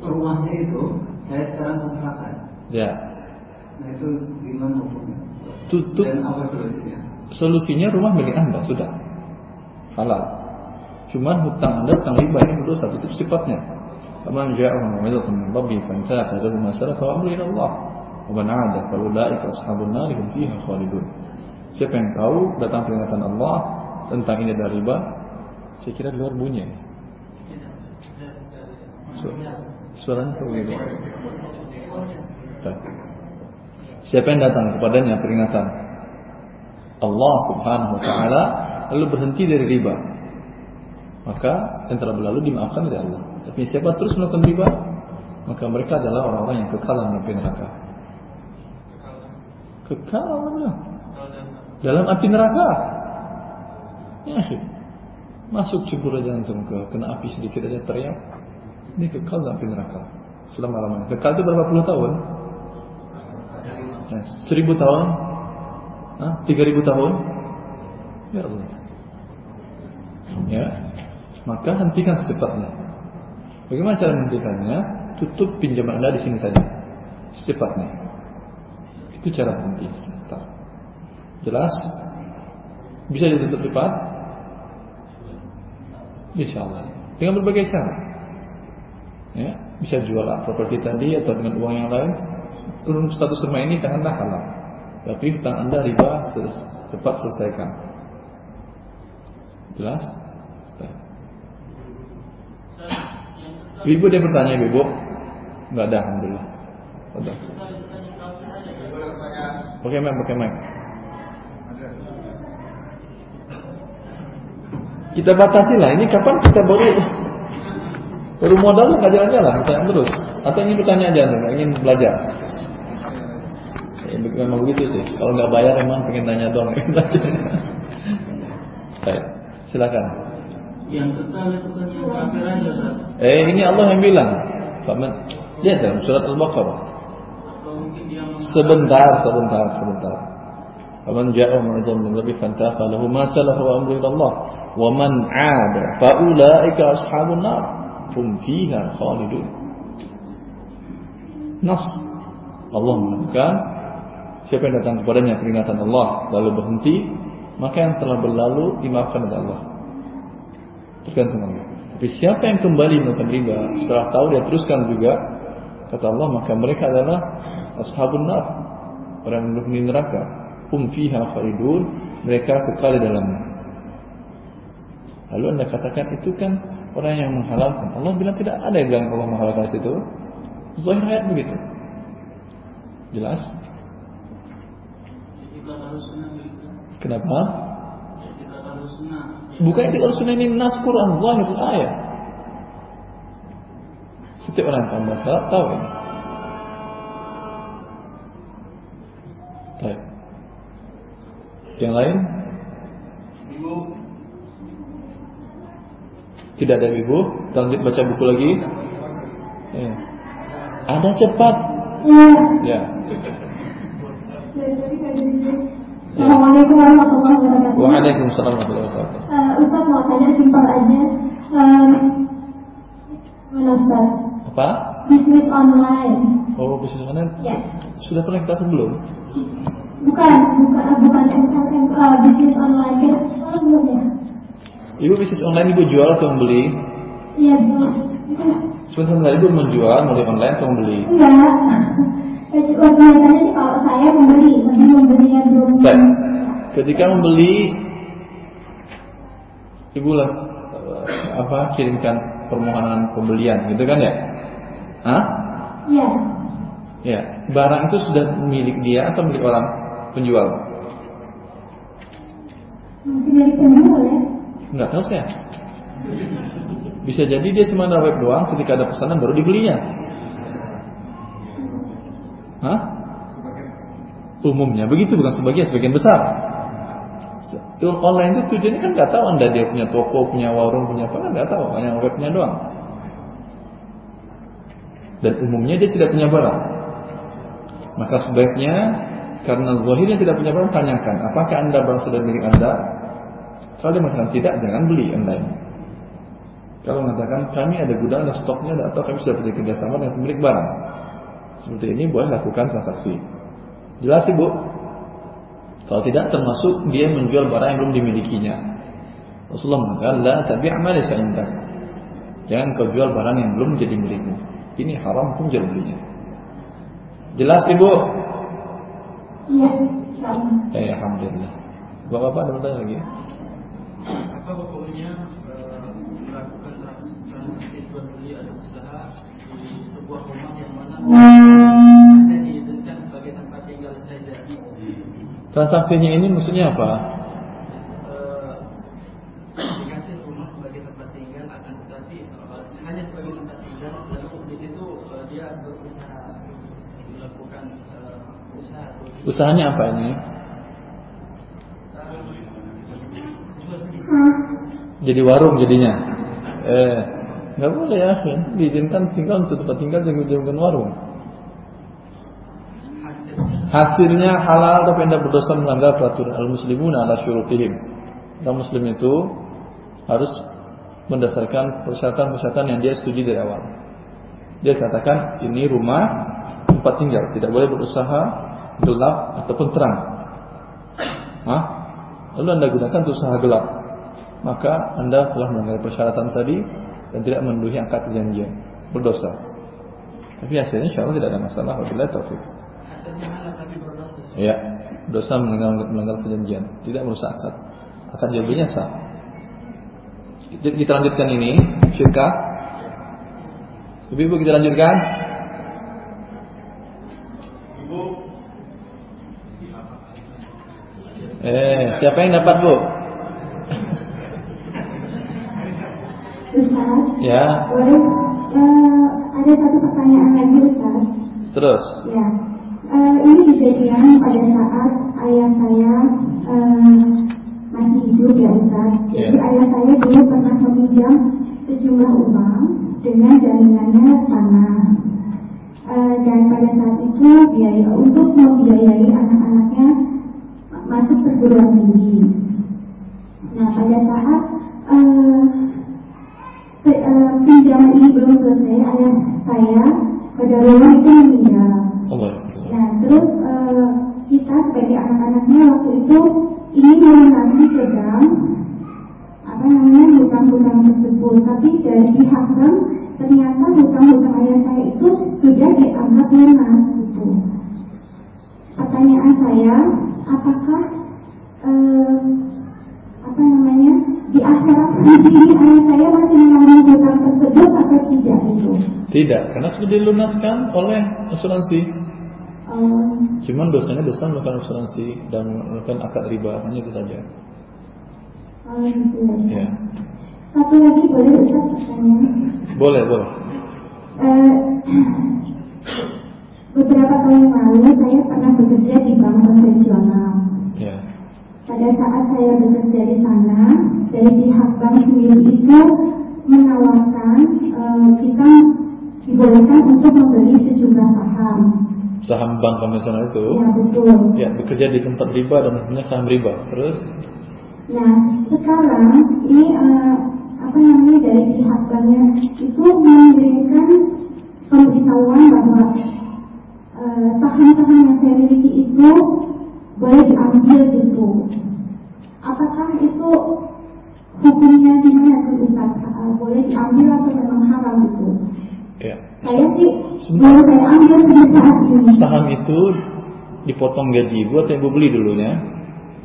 rumahnya itu saya sekarang kontrakan. Ya. Nah itu gimana hukumnya? Tutup Dan apa solusinya? Solusinya rumah milik Anda sudah halal. Cuman hutang Anda hutang riba ini berdosa tutup sifatnya. Faman ja'ahu mau'izatun min rabbih fantaha lahu ma salafa wa amru Allah. Wa 'ada fa ulaika ashabun nar hum fiha khalidun. Siapa yang tahu datang peringatan Allah tentang ini adalah riba, saya kira luar bunyi. ya. Su- Suaranya begitu? Siapa yang datang kepadanya peringatan Allah Subhanahu wa taala lalu berhenti dari riba, maka yang telah berlalu dimaafkan oleh Allah. Tapi siapa terus melakukan riba, maka mereka adalah orang-orang yang kekal dalam api neraka. Kekal mana? Dalam api neraka. Ya, masuk cemburu aja antum ke kena api sedikit aja teriak. Ini kekal dalam api neraka selama lamanya. Kekal itu berapa puluh tahun? Ya, seribu tahun? Hah? Tiga ribu tahun? Ya Allah. Ya, maka hentikan secepatnya. Bagaimana cara menghentikannya? Tutup pinjaman Anda di sini saja. Secepatnya. Itu cara. Sebentar. Jelas? Bisa ditutup cepat? Insya Allah. Dengan berbagai cara. Ya, bisa jual properti tadi atau dengan uang yang lain. Status rumah ini kan Anda halal. Tapi hutang Anda riba cepat selesaikan. Jelas? Ibu dia bertanya ibu, nggak ada alhamdulillah. Ada. Pakai mic, pakai mic. Kita batasi lah. Ini kapan kita baru baru modal nggak jalan-jalan, tanya terus. Atau ingin bertanya aja, ingin belajar. Ya, memang begitu sih. Kalau nggak bayar emang pengen tanya doang. belajar. Baik, silakan. Yang kekal itu kan yang kafir aja. Eh ini Allah yang bilang. Faman lihat dalam surat Al-Baqarah. Sebentar, sebentar, sebentar. Faman ja'a ma'izam min rabbi fantaha lahu ma salafa wa amru Allah. Wa man 'ada fa ulaika ashabun nar. Hum fiha khalidun. Nas. Allah mengatakan siapa yang datang kepadanya? Peringatan Allah. Lalu berhenti, maka yang telah berlalu dimaafkan oleh Allah. Tergantung Allah. Tapi siapa yang kembali melakukan riba? Setelah tahu dia teruskan juga kata Allah maka mereka adalah ashabun nar. Orang yang di neraka. Hum fiha khalidun. Mereka kekal di dalamnya. Lalu anda katakan itu kan orang yang menghalalkan. Allah bilang tidak ada yang bilang Allah menghalalkan situ. Zahir ayat begitu. Jelas Etika harus sunnah begitu. Kenapa harus bukan itu al sunnah ini nas Quran zahir ayat setiap orang yang Arab tahu ini Baik. Yang lain? Ibu, Tidak ada ibu? Lanjut baca buku lagi. Ya. Ada cepat. Ya. Ya. Assalamualaikum warahmatullahi wabarakatuh. Waalaikumsalam warahmatullahi wabarakatuh. Eh, Ustaz mau tanya simpel aja. Um, mana Ustaz? Apa? Bisnis online. Oh, bisnis online Ya. sudah pernah kita sebelum? Bukan, bukan, bukan MLM, uh, bisnis online. Kita belum ya? Ibu bisnis online ibu jual atau membeli? Iya, Bu. Sebentar ibu menjual, melalui online atau membeli? Enggak. Sih kalau saya membeli, tapi membelinya belum. Ketika membeli, ibu lah eh, apa kirimkan permohonan pembelian, gitu kan ya? Hah? Iya. Ya, barang itu sudah milik dia atau milik orang penjual? Masih dari penjual ya? Enggak tahu saya. Bisa jadi dia cuma web doang, ketika ada pesanan baru dibelinya. Hah? Umumnya begitu bukan sebagian, sebagian besar. Online itu tujuannya kan nggak tahu anda dia punya toko, punya warung, punya apa kan nggak tahu, hanya webnya doang. Dan umumnya dia tidak punya barang. Maka sebaiknya karena zahirnya tidak punya barang tanyakan, apakah anda barang sudah milik anda? Kalau dia mengatakan tidak, jangan beli online. Kalau mengatakan kami ada gudang dan stoknya ada atau kami sudah berdiri kerjasama dengan pemilik barang. Seperti ini boleh lakukan transaksi. Jelas ibu? Kalau tidak termasuk dia menjual barang yang belum dimilikinya. Rasulullah mengatakan la tabi' ma laysa indak. Jangan kau jual barang yang belum menjadi milikmu. Ini haram pun jual belinya. Jelas ibu? Iya. Eh, alhamdulillah. Bapak-bapak ada pertanyaan lagi? Apa hukumnya eh, melakukan transaksi jual beli atau usaha di sebuah hanya diizinkan sebagai tempat tinggal saja? Transaksinya ini maksudnya apa? Eh, dikasih rumah sebagai tempat tinggal akan tetapi hanya sebagai tempat tinggal lalu di situ dia berusaha melakukan usaha Usahanya apa ini? Jadi warung jadinya. Eh, nggak boleh ya, diizinkan tinggal untuk tempat tinggal jangan dijadikan warung. Hasilnya halal tapi anda berdosa melanggar peraturan al-muslimuna ala syurutihim. Orang muslim itu harus mendasarkan persyaratan-persyaratan yang dia setuju dari awal. Dia katakan ini rumah tempat tinggal, tidak boleh berusaha gelap ataupun terang. Hah? Lalu anda gunakan untuk usaha gelap, maka anda telah melanggar persyaratan tadi dan tidak memenuhi akad perjanjian, berdosa. Tapi hasilnya insya Allah tidak ada masalah. Wabillahi taufik. hasilnya halal tapi berdosa. Ya, dosa melanggar, melanggar perjanjian, tidak merusak akad. Akad jadinya sah. Kita kita lanjutkan ini, syirkah. Ibu-ibu kita lanjutkan. Eh, siapa yang dapat bu? Ustaz, Ya, boleh eh, ada satu pertanyaan lagi Ustaz. terus. Ya, eh, ini kejadian pada saat ayah saya eh, masih hidup ya Ustaz. Jadi Ya. ayah saya dulu pernah meminjam sejumlah uang dengan jaminannya tanah. Eh, dan pada saat itu biaya untuk membiayai anak-anaknya masuk perguruan tinggi. Nah pada saat eh, pinjaman ini belum selesai, ayah saya pada rumah itu meninggal. Allah. Nah, terus eh, kita sebagai anak-anaknya waktu itu ingin melunasi sedang apa namanya hutang-hutang tersebut, tapi dari pihak bank ternyata hutang-hutang ayah saya itu sudah dianggap lunas gitu. Pertanyaan saya, apakah eh, apa namanya di akhirat ini ayah saya masih menanggung hutang tersebut atau tidak itu? Tidak, karena sudah dilunaskan oleh asuransi. Eh, Cuman dosanya dosa melakukan asuransi dan melakukan akad riba, hanya itu saja. oh, gitu ya. Ya. Satu lagi boleh Ustaz pertanyaan? Boleh, boleh. Eh, beberapa tahun lalu saya pernah bekerja di bank konvensional. Ya. Pada saat saya bekerja di sana, dari pihak bank sendiri itu menawarkan eh, kita dibolehkan untuk membeli sejumlah saham. Saham bank konvensional itu Ya betul. ya bekerja di tempat riba dan punya saham riba. Terus Nah, sekarang ini eh, apa namanya dari pihak banknya itu mengirimkan pemberitahuan bahwa eh, saham-saham yang saya miliki itu boleh diambil gitu. Apakah itu hukumnya diambil atau memang haram itu? Ya. Saya sih mau saya ambil saat ini. Saham itu dipotong gaji ibu atau ibu beli dulunya?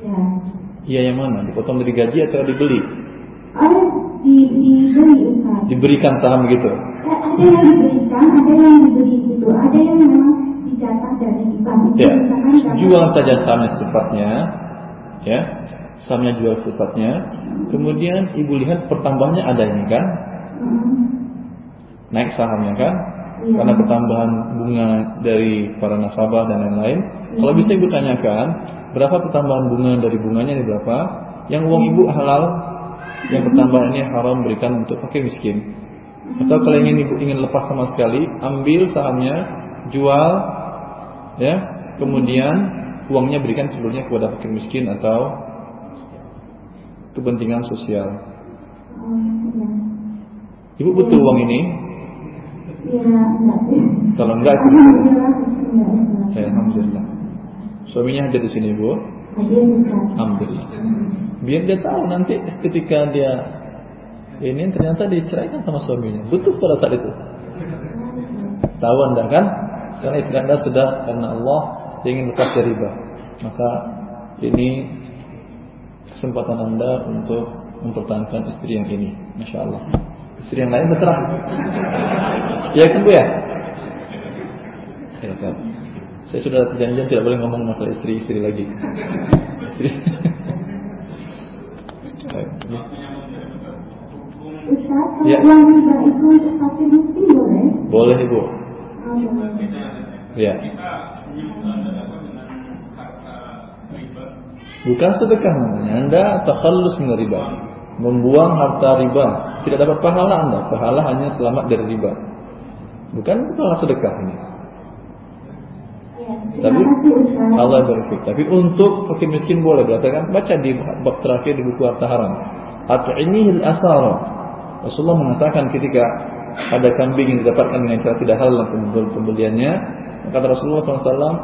Ya. Iya yang mana? Dipotong dari gaji atau dibeli? Ada di dibeli Ustaz. Diberikan saham gitu. Eh, ada yang diberikan, ada yang dibeli gitu, ada yang memang dijatah dari bank. Ya, jual saja sahamnya secepatnya, ya, sahamnya jual secepatnya. Kemudian ibu lihat pertambahannya ada ini kan, Hmm, naik sahamnya kan, Iya. karena pertambahan bunga dari para nasabah dan lain-lain. Kalau bisa ibu tanyakan berapa pertambahan bunga dari bunganya ini berapa, yang uang ibu halal, yang pertambahan ini haram berikan untuk fakir miskin. Atau kalau ingin ibu ingin lepas sama sekali, ambil sahamnya, jual, ya, kemudian uangnya berikan seluruhnya kepada fakir miskin atau kepentingan sosial. Ibu butuh uang ini? Sih. Kalau enggak sih. Ya, Alhamdulillah. Suaminya hadir di sini, Bu. Alhamdulillah. Biar dia tahu nanti ketika dia ini ternyata diceraikan sama suaminya. Butuh pada saat itu. Tahu anda kan? Karena istri anda sudah karena Allah ingin lepas dari riba. Maka ini kesempatan anda untuk mempertahankan istri yang ini. Masya Allah. Istri yang lain terserah. Ya kan Bu ya? Ya kan. Saya sudah perjanjian tidak boleh ngomong masalah istri-istri lagi. Istri. Ustaz, kalau Ya. uang riba itu untuk fakir miskin boleh? Boleh Ibu. Ya. Bukan sedekah namanya. Anda takhallus min riba. Membuang harta riba. Tidak dapat pahala Anda. Pahala hanya selamat dari riba. Bukan pahala sedekah ini. Tapi. Allah berfik. Tapi untuk fakir miskin boleh berarti kan baca di bab terakhir di buku harta haram. At'imihil asara. Rasulullah mengatakan ketika ada kambing yang didapatkan dengan cara tidak halal pembeliannya, kata Rasulullah SAW,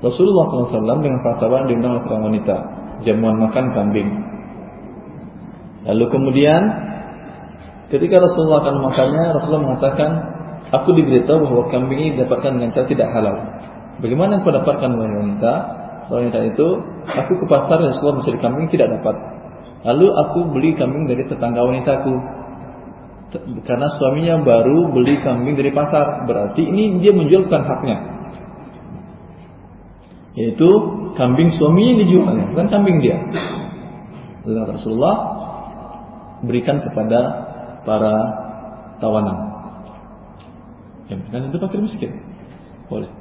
Rasulullah SAW dengan para sahabat diundang oleh seorang wanita jamuan makan kambing. Lalu kemudian ketika Rasulullah akan memakannya, Rasulullah mengatakan, aku diberitahu bahwa kambing ini didapatkan dengan cara tidak halal. Bagaimana kau dapatkan wanita? Wanita itu, aku ke pasar dan Rasulullah mencari kambing tidak dapat. Lalu aku beli kambing dari tetangga wanitaku. Karena suaminya baru beli kambing dari pasar, berarti ini dia menjual bukan haknya. Yaitu kambing suaminya yang dijualnya, bukan kambing dia. Lalu Rasulullah, berikan kepada para tawanan. Ya, berikan itu fakir miskin. Boleh.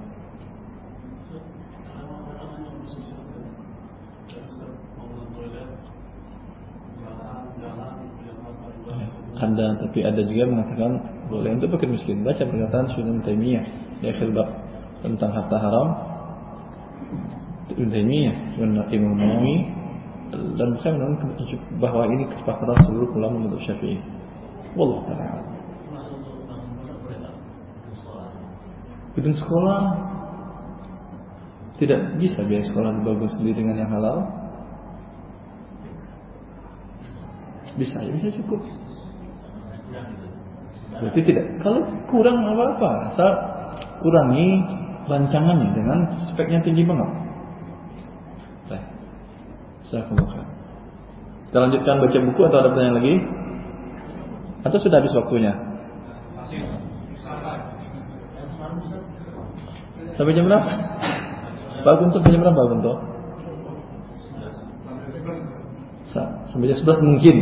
Ada, tapi ada juga mengatakan boleh untuk fakir miskin. Baca perkataan Syaikhul Taimiyah di akhir bab tentang harta haram. Ibn Taimiyah, sebenarnya Imam Nawawi dan bukan menemukan bahwa ini kesepakatan seluruh ulama untuk Syafi'i. Wallahu taala. Gedung sekolah tidak bisa biaya sekolah dibangun sendiri dengan yang halal. Bisa, ya bisa cukup. Berarti tidak. Kalau kurang apa-apa, asal kurangi rancangannya dengan speknya tinggi banget. Saya kembangkan. Kita lanjutkan baca buku atau ada pertanyaan lagi? Atau sudah habis waktunya? Sampai jam berapa? Pak Guntur sampai jam berapa Pak Guntur? Sa- Sampai jam 11 mungkin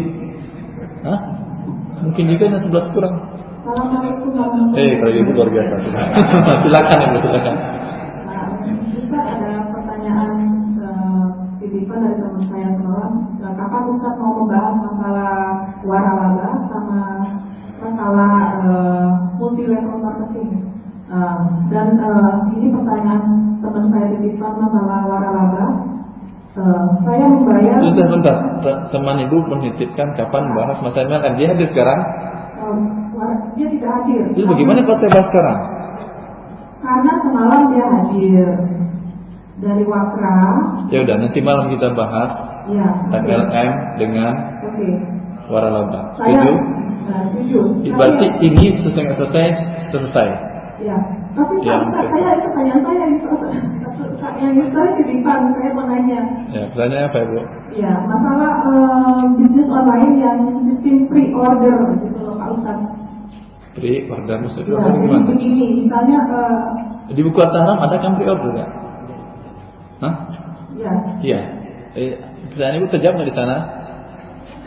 Hah? Mungkin juga yang 11 kurang Eh kalau gitu luar biasa Silakan ya silakan Ustaz ada pertanyaan eh, titipan dari teman saya semalam. Eh, Kapan Ustaz mau membahas masalah waralaba sama masalah eh, multi level marketing? Eh, dan ini pertanyaan teman saya titipan masalah waralaba. Eh, saya membayar Sudah bentar Te- Teman ibu menitipkan kapan bahas masalah makan Dia hadir sekarang eh, war- dia tidak hadir. Jadi bagaimana kalau saya bahas sekarang? Karena semalam dia hadir dari Wakra. Ya udah nanti malam kita bahas Ya. oke. MLM dengan Oke. waralaba. Saya Setuju? nah, setuju. Berarti Tapi- ini selesai selesai selesai. Ya, tapi Ya, oke. saya pertanyaan saya itu yang itu saya titipan saya mau nanya. Ya, pertanyaan apa ibu? Ya, masalah eh, bisnis online yang sistem pre-order gitu loh Pak Ustaz. Pre order maksudnya Ya, jadi gimana? begini, misalnya eh, Di buku Harta Haram ada kan pre order nggak? Hah? ya, Iya. Eh, pertanyaan ibu terjawab nggak di sana?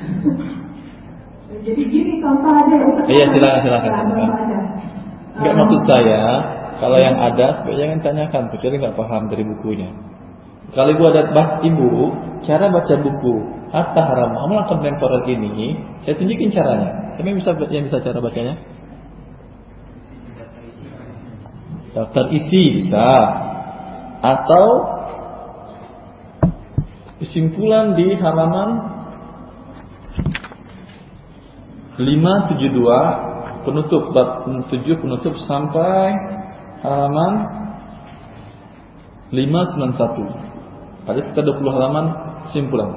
jadi gini contoh aja ya. Iya, silakan, silakan, Ya. Enggak Eh, maksud saya kalau yang ada sebaiknya jangan tanyakan kecuali nggak paham dari bukunya. Kalau ibu ada baca ibu cara baca buku Harta Haram Amalan Kontemporer ini saya tunjukin caranya. Tapi bisa yang bisa cara bacanya? Daftar isi bisa atau kesimpulan di halaman 572 penutup bab 7 penutup sampai halaman 591. Ada sekitar 20 halaman kesimpulan.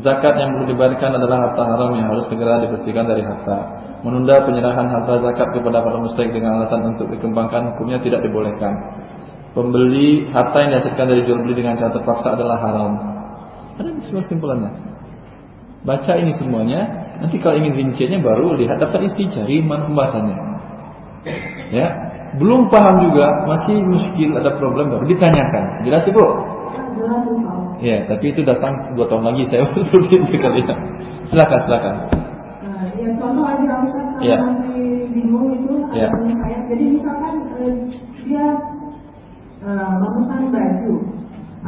Zakat yang perlu dibayarkan adalah harta haram yang harus segera dibersihkan dari harta. Menunda penyerahan harta zakat kepada para mustahik dengan alasan untuk dikembangkan hukumnya tidak dibolehkan. Pembeli harta yang dihasilkan dari jual beli dengan cara terpaksa adalah haram. Ada semua kesimpulannya. Baca ini semuanya. Nanti kalau ingin rinciannya baru lihat daftar isi cari mana pembahasannya. Ya, belum paham juga masih muskil ada problem baru ditanyakan. Jelas ibu? Ya, tapi itu datang dua tahun lagi saya usulin itu kali ya. Silakan, silakan. Ya contoh aja Ustaz kalau Iya. masih bingung itu Iya. ada teman saya. Jadi misalkan eh, dia eh, memesan baju.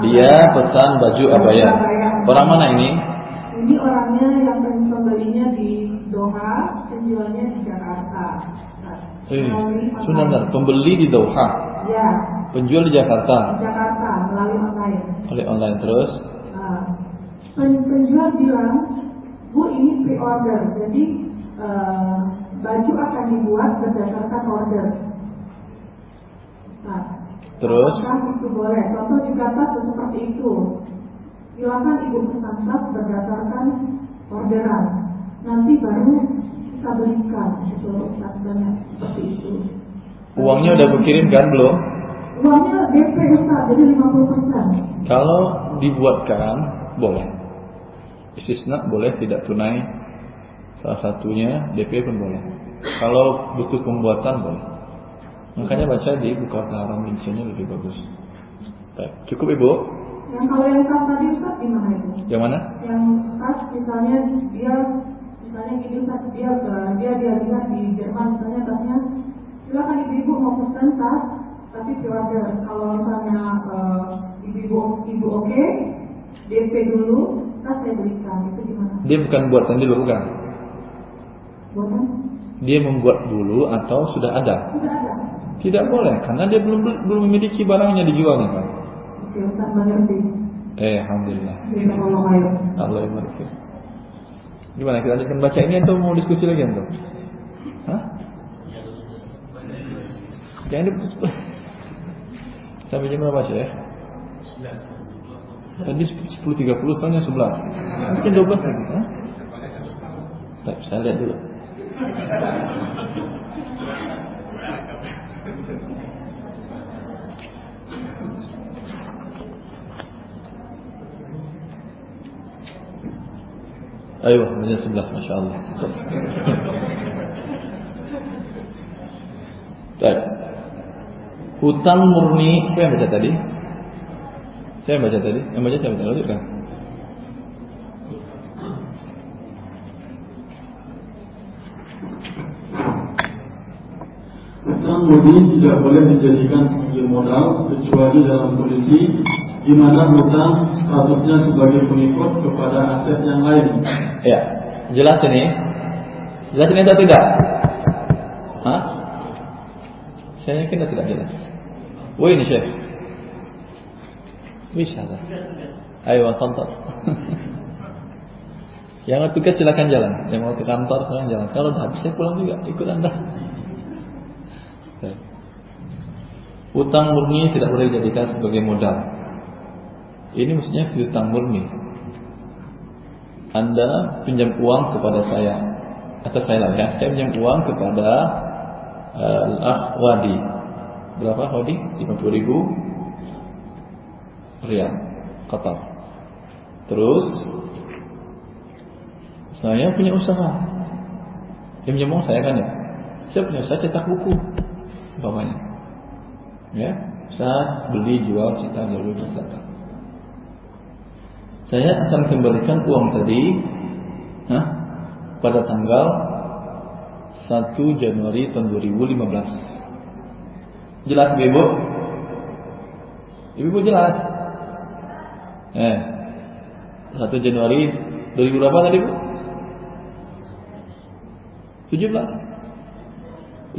Dia pesan baju abaya. Orang mana ini? Ini orangnya yang pembelinya di Doha, penjualnya di Jakarta. Nah, Eh, melalui benar. Pembeli di Doha, Ya, penjual di di Jakarta Jakarta melalui online. oleh online terus. Pen- penjual bilang, Bu ini pre-order, jadi eh, baju akan dibuat berdasarkan order. Nah, Terus apakah itu boleh? Contoh juga tas seperti itu. Silakan ibu pesan berdasarkan orderan. Nanti baru kita belikan. Itu Ustaz banyak seperti itu. uangnya udah berkirim kan belum? Uangnya DP Ustaz, jadi 50%. Kalau dibuatkan boleh. Istisna boleh tidak tunai. Salah satunya DP pun boleh. Kalau butuh pembuatan boleh. Makanya baca di buku haram rinciannya lebih bagus. Baik, Cukup ibu? Yang kalau yang tas tadi Ustaz gimana itu? Yang mana? Yang tas misalnya dia misalnya gini Ustaz dia eh, dia dia lihat di Jerman misalnya tasnya silakan ibu-ibu mau pesan tas tapi pre-order. Kalau misalnya eh, ibu-ibu ibu oke DP dulu tas saya berikan itu gimana? Dia bukan buatan dulu bukan? Dia membuat dulu atau sudah ada? sudah ada. Tidak boleh karena dia belum belum memiliki barangnya dijualnya kan. Eh, alhamdulillah. Allah yang. Gimana kita lanjutkan baca ini atau mau diskusi lagi antum? Hah? Jangan diputus. Sampai jam berapa sih ya? Tadi 10.30 soalnya 11 Mungkin 12 lagi Hah? Saya lihat dulu Ayo, meja sebelah, Masya Allah Terus. Baik. Hutang murni Siapa yang baca tadi? Saya yang baca tadi Yang baca siapa? Lanjutkan Hutang tidak boleh dijadikan sebagai modal kecuali dalam kondisi di mana hutang statusnya sebagai pengikut kepada aset yang lain. Ya, jelas ini. Jelas ini atau tidak? Hah? Saya yakin tidak jelas. Wah ini Syekh. Bisa ada. Ayo tonton. Yang tugas silakan jalan. Yang mau ke kantor silakan jalan. Kalau udah habis saya pulang juga ikut anda. Baik. Utang murni tidak boleh dijadikan sebagai modal. Ini maksudnya piutang murni. Anda pinjam uang kepada saya atau saya lah ya, saya pinjam uang kepada uh, Al-Akh Wadi. Berapa Wadi? 50 ribu Riyal Qatar. Terus saya punya usaha. Pinjam uang saya kan ya. Saya punya usaha cetak buku, umpamanya. Ya, saat beli jual jual beli cetak. Saya akan kembalikan uang tadi Hah? pada tanggal 1 Januari tahun 2015. Jelas Ibu? Ibu jelas? Eh. 1 Januari 2000 berapa tadi Bu? 17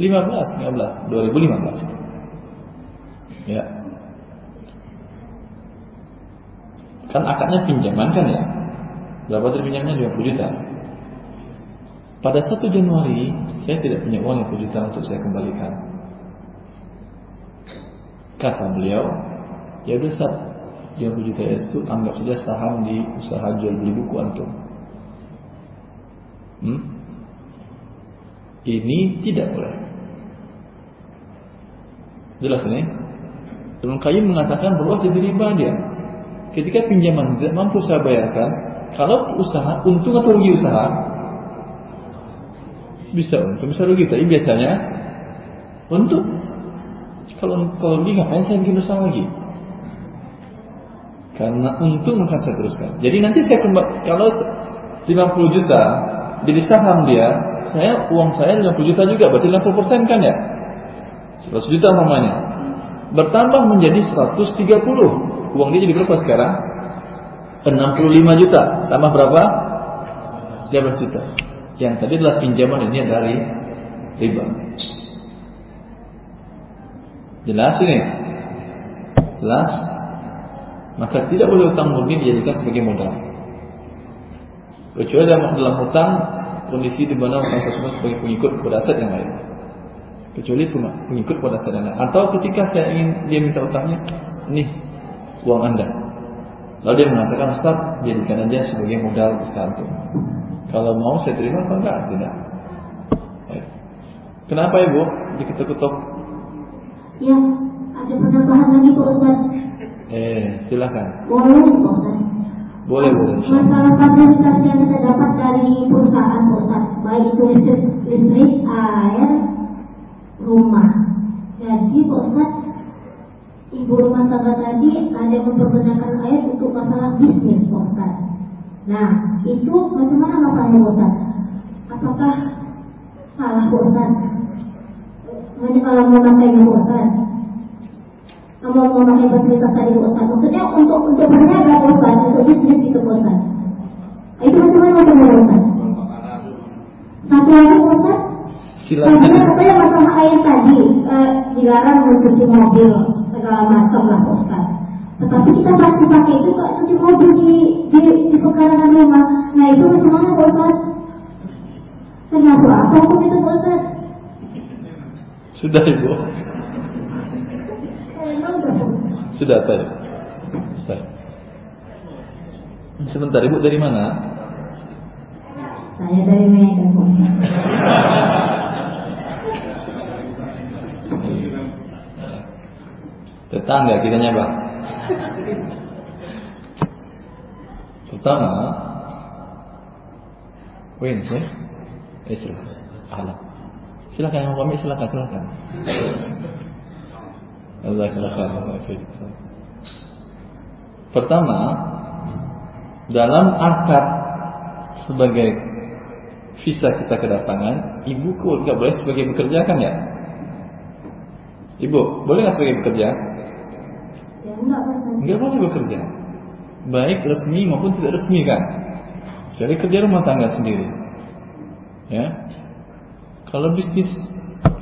15 15 2015 Ya. Kan akadnya pinjaman kan ya? Berapa tadi pinjamnya? 20 juta. Pada 1 Januari Saya tidak punya uang 20 juta untuk saya kembalikan. Kata beliau Ya udah saat 20 juta itu anggap saja saham di usaha jual beli buku antum. Hmm? Ini tidak boleh. Jelas ini Ibn Qayyim mengatakan bahwa jadi riba dia Ketika pinjaman tidak mampu saya bayarkan Kalau usaha, untung atau rugi usaha? Bisa untung, bisa rugi Tapi biasanya Untung Kalau kalau rugi ngapain saya bikin usaha lagi? Karena untung maka saya teruskan. Jadi nanti saya kembali Kalau 50 juta Jadi saham dia Saya uang saya 50 juta juga Berarti 60% kan ya? 100 juta namanya Bertambah menjadi 130 Uang dia jadi berapa sekarang? 65 juta Tambah berapa? 13 juta Yang tadi adalah pinjaman ini dari riba Jelas ini? Jelas? Maka tidak boleh utang murni dijadikan sebagai modal Kecuali dalam, dalam utang Kondisi di mana tersebut sebagai pengikut kepada aset yang lain Kecuali pengikut pada lain Atau ketika saya ingin dia minta utangnya Nih uang anda Lalu dia mengatakan Ustaz jadikan aja sebagai modal usaha itu Kalau mau saya terima atau enggak? Tidak Kenapa ibu diketuk-ketuk? Ya, ada penambahan lagi Pak Ustaz. Eh, silakan. Boleh Pak Ustaz. Boleh, boleh. Masalah fasilitas yang kita dapat dari perusahaan Pak Ustaz, baik itu listrik, listrik, air, rumah. Jadi Pak Ustaz, ibu rumah tangga tadi ada mempergunakan air untuk masalah bisnis Pak Ustaz. Nah, itu bagaimana masalahnya Pak Ustaz? Apakah salah Pak Ustaz? Kalau memakainya Pak Ustaz? Memakai fasilitas tadi Pak Ustaz? Maksudnya untuk untuk berniaga Pak Ustaz, untuk bisnis itu Pak Ustaz. Itu bagaimana Pak Ustaz? Satu lagi Pak Ustaz, Silakan. Katanya masalah air tadi eh, dilarang mencuci mobil segala macam lah Pak Ustaz. Tetapi kita pasti pakai itu Pak cuci mobil di di, di pekarangan rumah. Nah itu bagaimana Pak Ustaz? Termasuk apa hukum itu Pak Ustaz? Sudah ibu. Pak. Sudah. Baik. Sebentar ibu dari mana? Saya dari Medan Pak Ustaz. Tetangga kitanya bang. Pertama, Win, ya? Silakan. Alam. Silakan yang pamit silakan silakan. Allah silakan. Pertama, dalam akad sebagai visa kita kedatangan, ibu kok nggak boleh sebagai bekerja kan ya? Ibu, boleh nggak sebagai bekerja? Ya enggak Pak Ustaz. Nggak boleh bekerja. Baik resmi maupun tidak resmi kan. Jadi kerja rumah tangga sendiri. Ya. Kalau bisnis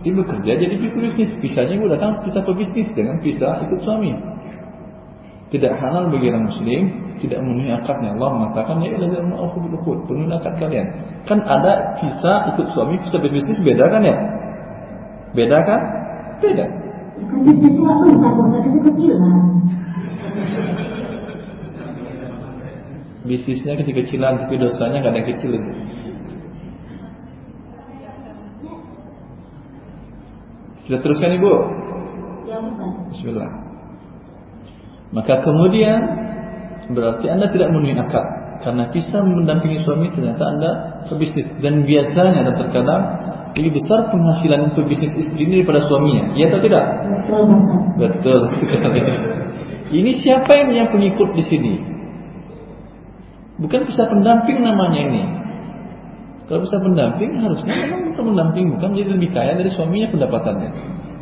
ibu kerja jadi ibu bisnis. Visanya ibu datang visa pebisnis dengan visa ikut suami. Tidak halal bagi orang muslim tidak memenuhi akadnya. Allah mengatakan ya ilah ma'afu bil uqud, penuhi akad kalian. Kan ada visa ikut suami, visa berbisnis beda kan ya? Beda kan? Beda. Kan bisnisnya nggak besar Pak Ustaz, kecil-kecilan. Bisnisnya kecil-kecilan tapi dosanya nggak ada yang kecil itu. Sudah teruskan Ibu? Ya Ustaz. Bismillah. Maka kemudian berarti Anda tidak memenuhi akad karena bisa mendampingi suami ternyata Anda pebisnis dan biasanya dan terkadang lebih besar penghasilan pebisnis istri ini daripada suaminya. Iya atau tidak? Betul. Betul. Ini siapa yang punya pengikut di sini? Bukan bisa pendamping namanya ini. Kalau bisa pendamping harusnya memang untuk mendamping bukan menjadi lebih kaya dari suaminya pendapatannya.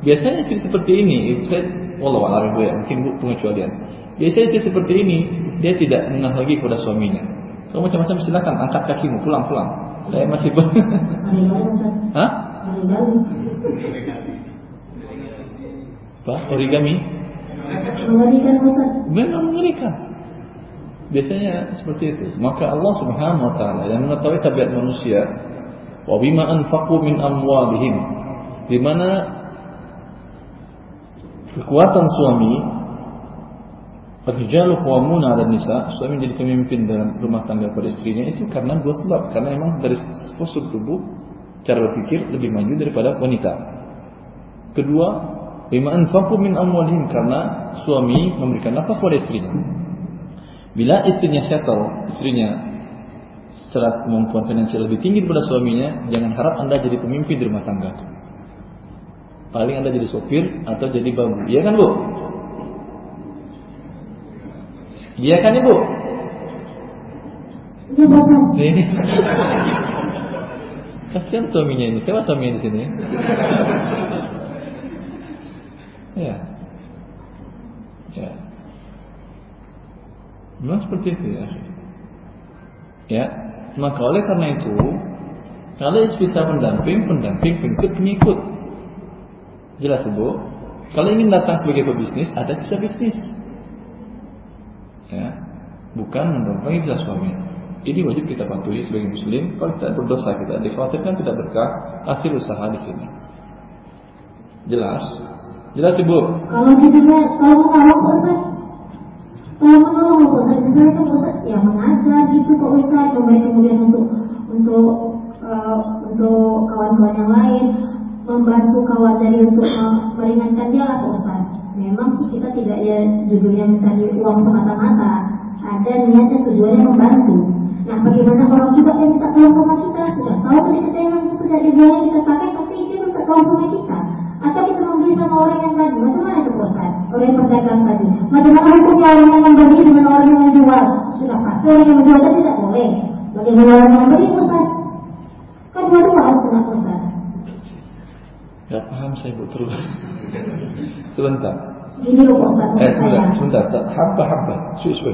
Biasanya istri seperti ini, saya walau alam ya, mungkin bu pengecualian. Biasanya istri seperti ini dia tidak mengenal lagi kepada suaminya. Kalau macam-macam silakan angkat kakimu pulang-pulang. Saya masih ber. Hah? Apa? Origami? Mengerikan Ustaz. Memang mengerikan. Biasanya seperti itu. Maka Allah Subhanahu wa taala yang mengetahui tabiat manusia, wa bima anfaqu min amwalihim. Di mana kekuatan suami Rijalu qawamuna 'ala nisa, suami menjadi pemimpin dalam rumah tangga pada istrinya itu karena dua sebab. Karena memang dari postur tubuh, cara berpikir lebih maju daripada wanita. Kedua, bima anfaqu min amwalihim karena suami memberikan apa pada istrinya. Bila istrinya settle, istrinya secara kemampuan finansial lebih tinggi daripada suaminya, jangan harap Anda jadi pemimpin di rumah tangga. Paling Anda jadi sopir atau jadi babu. Iya kan, Bu? Iya kan, Ibu? Iya Bapak. Ini. Kasihan suaminya ini. Siapa suaminya di sini? Ya. Ya. Memang seperti itu ya. Ya. Maka oleh karena itu, kalau bisa pendamping, pendamping, pengikut, pengikut. Jelas Bu? Kalau ingin datang sebagai pebisnis, ada bisa bisnis. Ya. Bukan mendompangi bisa suami. Ini wajib kita patuhi sebagai muslim. Kalau kita berdosa kita dikhawatirkan tidak berkah hasil usaha di sini. Jelas? Jelas Ibu? Kalau judulnya kalau menolong Pak Ustaz, kalau menolong Ustaz, misalnya kan Pak Ustaz ya mengajar gitu Pak Ustaz, memberi kemudian untuk untuk eh, untuk kawan-kawan yang lain, membantu kawan dari untuk meringankan dia lah Ustaz. Memang sih kita tidak ya judulnya mencari uang semata-mata, ada niatnya tujuannya membantu. Nah, bagaimana orang juga yang minta tolong sama kita sudah tahu tadi kita yang itu dari biaya kita pakai, tapi minta tolong sama kita. Atau kita membeli sama orang yang tadi, bagaimana itu Ustaz? Orang yang berdagang tadi. Bagaimana hukumnya orang yang membeli dengan orang yang menjual? Sudah pasti orang yang menjual tidak boleh. Bagaimana orang yang membeli Ustaz? Kan dua-dua harus kena Ustaz. Gak paham saya Bu terus. Sebentar. Gini loh Eh sebentar, sebentar. Habba-habba. Suy-suy.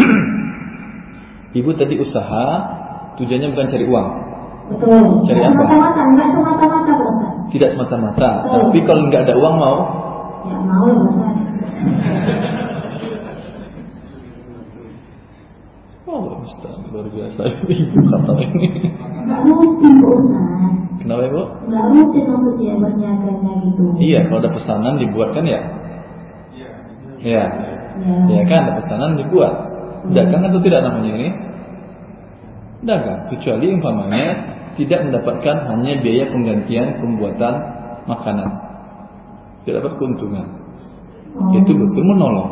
Ibu tadi usaha tujuannya bukan cari uang. Betul. Cari apa? Semata-mata, enggak semata-mata Ustaz. Tidak semata-mata. Tapi kalau nggak ada uang mau, Ya mau Ustaz. Oh, Ustaz, luar biasa ibu kata ini. Rutin Pak Ustaz. Kenapa ibu? Enggak rutin maksudnya berniaganya gitu. Iya, kalau ada pesanan dibuatkan ya. Iya. Ya. Ya kan ada pesanan dibuat. Dagang atau tidak namanya ini? Dagang. Kecuali umpamanya tidak mendapatkan hanya biaya penggantian pembuatan makanan. Tidak dapat keuntungan. Oh. Itu betul menolong.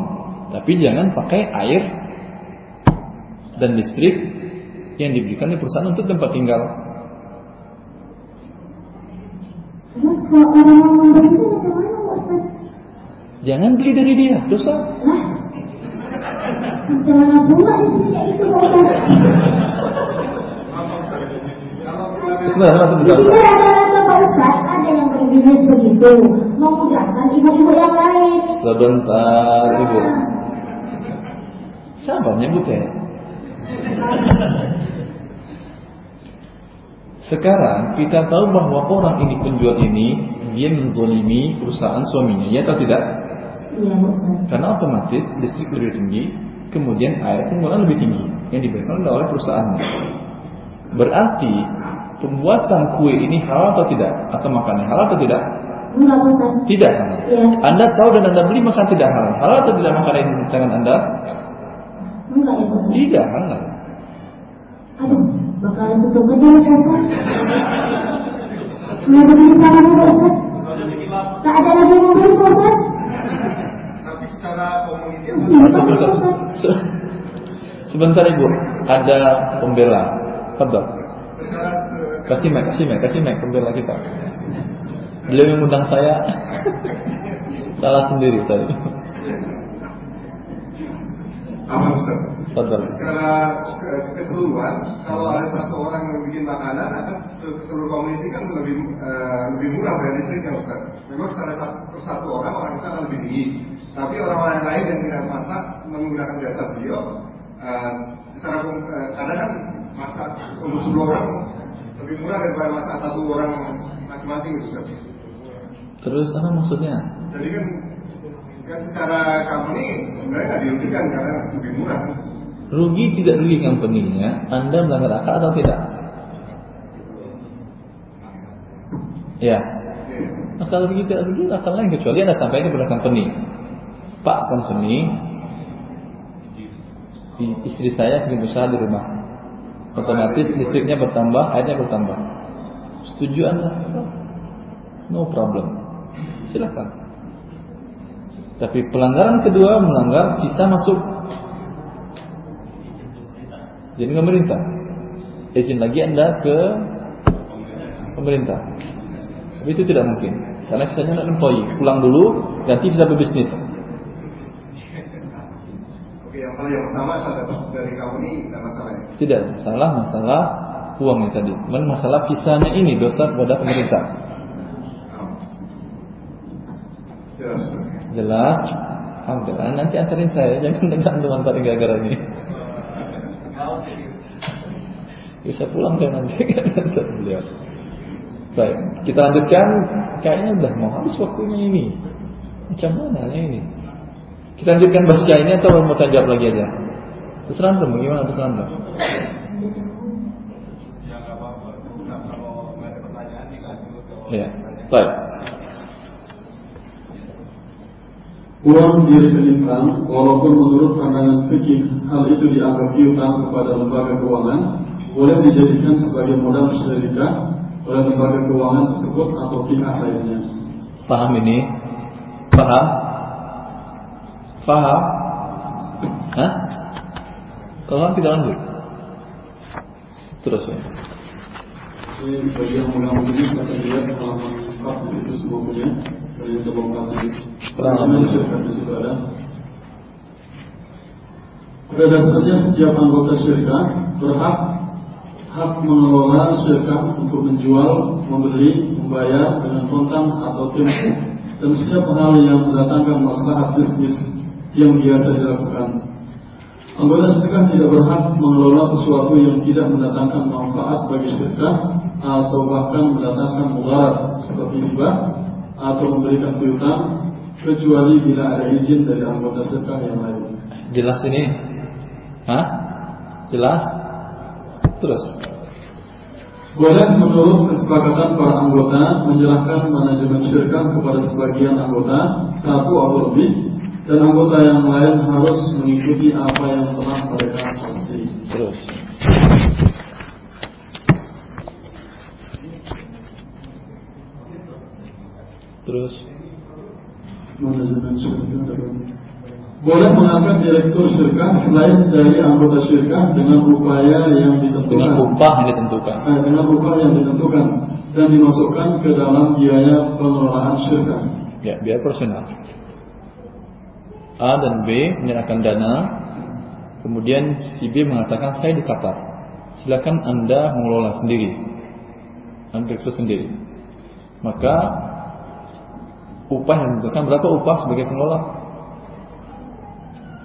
Tapi jangan pakai air dan listrik yang diberikan di perusahaan untuk tempat tinggal. Terus kalau orang yang memberi itu macam mana Ustaz? Jangan beli dari dia, dosa. Macam mana pula di sini Ustaz? Sebentar, sebentar, sebentar. Pak Ustaz ada yang berbisnis begitu, memudahkan ibu-ibu yang lain. Sebentar, ibu. Siapa nyebut ya? Sekarang kita tahu bahwa orang ini penjual ini dia menzolimi perusahaan suaminya, ya atau tidak? Iya. Karena otomatis listrik lebih tinggi, kemudian air penggunaan lebih tinggi yang diberikan oleh perusahaannya. Berarti pembuatan kue ini halal atau tidak? Atau makannya halal atau tidak? Enggak Ustaz. Tidak halal. Iya. Anda tahu dan Anda beli makan tidak halal. Halal atau tidak makanan tangan Anda? Enggak ya Pak Ustaz? Tidak, enggak. Aduh, bakalan tutup aja ya Pak Ustaz. Ada di sana Pak Ustaz. Tak ada lagi yang Pak Ustaz. Tapi secara komunitas Sebentar, se- sebentar ibu, ada pembela. Eh, Kasih mic, kasih mic, kasih mic pembela kita. Beliau yang undang saya. Salah sendiri tadi. Apa Ustaz? Secara ke- keseluruhan, kalau ada satu orang yang bikin makanan, akan seluruh komuniti kan lebih eh, lebih murah bayar listriknya Ustaz. Memang secara satu, satu orang orang kita akan lebih tinggi. Tapi orang-orang lain yang tidak masak menggunakan jasa beliau, eh, secara eh, kadang kan masak untuk 10 orang lebih murah daripada masak satu orang masing-masing gitu Ustaz. Terus apa maksudnya? Jadi kan kan secara company sebenarnya nggak dirugikan karena lebih murah. Rugi tidak rugi company-nya, Anda melanggar akal atau tidak? Ya. Akal rugi tidak rugi akal lain kecuali Anda sampaikan kepada company. Pak company, istri saya bikin usaha di rumah. Otomatis listriknya bertambah, airnya bertambah. Setuju Anda? No problem. Silakan. Tapi pelanggaran kedua melanggar visa masuk jadi pemerintah. Izin lagi Anda ke pemerintah. Tapi itu tidak mungkin. Karena visanya not employee. Pulang dulu, nanti bisa berbisnis. Oke, yang yang pertama dari company tidak masalah ya. Tidak salah masalah uangnya tadi. Cuman masalah visanya ini dosa kepada pemerintah. Jelas. Jelas. Alhamdulillah. Nanti antarin saya. Jangan dengan antum antarin gara-gara ini. Bisa pulang deh nanti kata beliau. Baik, kita lanjutkan. Kayaknya udah mau habis waktunya ini. Macam mana ini? Kita lanjutkan bahasa ini atau mau tanya jawab lagi aja? Terserah antum, bagaimana terserah antum? Ya, baik. Uang di rekening bank, walaupun menurut pandangan fikih hal itu dianggap piutang kepada lembaga keuangan, boleh dijadikan sebagai modal syarikat oleh lembaga keuangan tersebut atau pihak lainnya. Paham ini? Paham? Paham? Hah? Kalau kita lanjut. Terus ya. Ini bagi yang ini saya lihat halaman 4 di situ semuanya. Pada dasarnya setiap anggota syarikat berhak hak mengelola syarikat untuk menjual, membeli, membayar dengan kontan atau tempo. Dan setiap hal yang mendatangkan maslahat bisnis yang biasa dilakukan. Anggota syarikat tidak berhak mengelola sesuatu yang tidak mendatangkan manfaat bagi syarikat atau bahkan mendatangkan mudarat seperti riba atau memberikan piutang kecuali bila ada izin dari anggota syarikat yang lain. Jelas ini? Hah? Jelas? Terus. Boleh menurut kesepakatan para anggota menyerahkan manajemen syarikat kepada sebagian anggota satu atau lebih dan anggota yang lain harus mengikuti apa yang telah mereka sepakati. Terus. Terus. Boleh mengangkat direktur syarikat selain dari anggota syarikat dengan upaya yang ditentukan. Dengan upah yang ditentukan. Eh, dengan upah yang ditentukan dan dimasukkan ke dalam biaya pengelolaan syarikat. Ya, biaya personal. A dan B menyerahkan dana, kemudian si B mengatakan saya di Qatar. Silakan Anda mengelola sendiri. Anda direktur sendiri. Maka upah yang ditentukan berapa upah sebagai pengelola?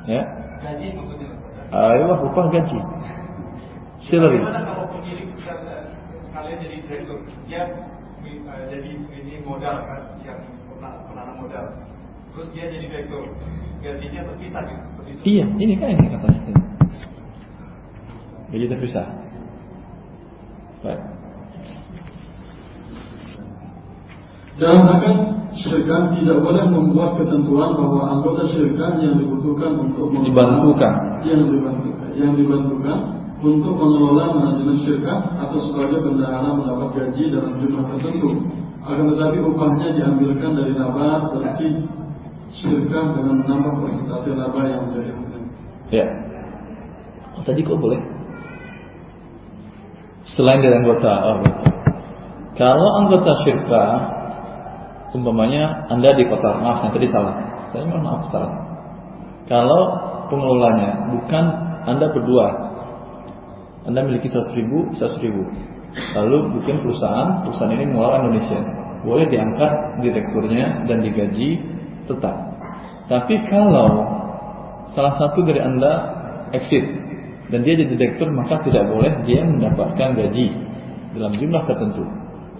Ya. Gaji maksudnya. Ayo upah gaji. Salary. Kalau pemilik sekalian jadi direktur, dia eh, jadi ini modal kan, yang pernah penanam modal. Terus dia jadi direktur, gajinya terpisah gitu, seperti itu. Iya, ini kan ini katanya. Gaji terpisah. Baik. Dalam akad syarikat tidak boleh membuat ketentuan bahwa anggota syarikat yang dibutuhkan untuk Dibantukan. yang dibantukan, yang dibantukan untuk mengelola manajemen syirkah atau sebagai bendahara mendapat gaji dalam jumlah tertentu. Akan tetapi upahnya diambilkan dari laba bersih syirkah dengan menambah persentase laba yang menjadi Ya. Oh, tadi kok boleh? Selain dari anggota, oh betul. Kalau anggota syirkah, umpamanya Anda di kota, maaf saya tadi salah. Saya mohon maaf salah. Kalau pengelolanya bukan Anda berdua, Anda miliki 100 ribu, 100 ribu. Lalu bikin perusahaan, perusahaan ini mengelola Indonesia. Boleh diangkat direkturnya dan digaji tetap. Tapi kalau salah satu dari Anda exit dan dia jadi direktur maka tidak boleh dia mendapatkan gaji dalam jumlah tertentu.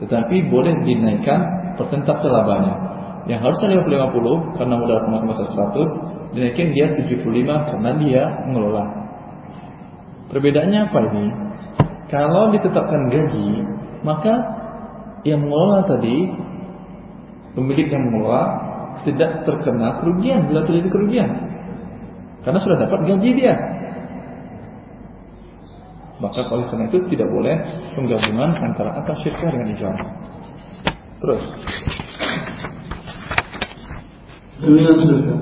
Tetapi boleh dinaikkan persentase labanya. Yang harusnya 50-50 karena modal sama-sama 100, dinaikin dia 75 karena dia mengelola. Perbedaannya apa ini? Kalau ditetapkan gaji, maka yang mengelola tadi, pemilik yang mengelola tidak terkena kerugian bila terjadi kerugian. Karena sudah dapat gaji dia. Maka oleh karena itu tidak boleh penggabungan antara akad syirkah dengan ijam. Terus. Jaminan syirkah.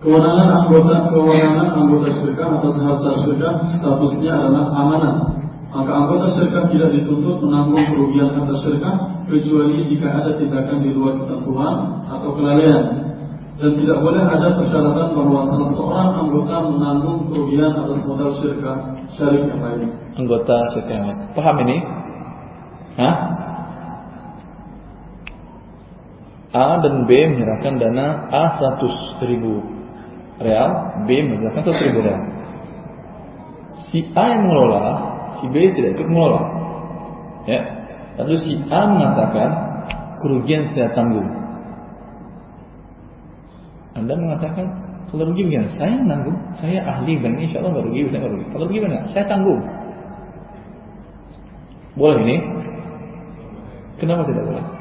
Kewenangan anggota kewenangan anggota syirkah atas harta syirkah statusnya adalah amanah. Maka anggota syirkah tidak dituntut menanggung kerugian atas syirkah kecuali jika ada tindakan di luar ketentuan atau kelalaian dan tidak boleh ada persyaratan bahwa salah seorang anggota menanggung kerugian atas modal syirkah syarik yang lain. Anggota lain. Paham ini? Hah? A dan B menyerahkan dana A 100 ribu real, B menyerahkan 100 ribu real. Si A yang mengelola, si B tidak ikut mengelola. Ya. Lalu si A mengatakan kerugian saya tanggung. Anda mengatakan kalau rugi bagaimana? Saya yang nanggung, saya ahli bank insya Allah nggak rugi, saya nggak rugi. Kalau rugi bagaimana? Saya tanggung. Boleh ini? Kenapa tidak boleh?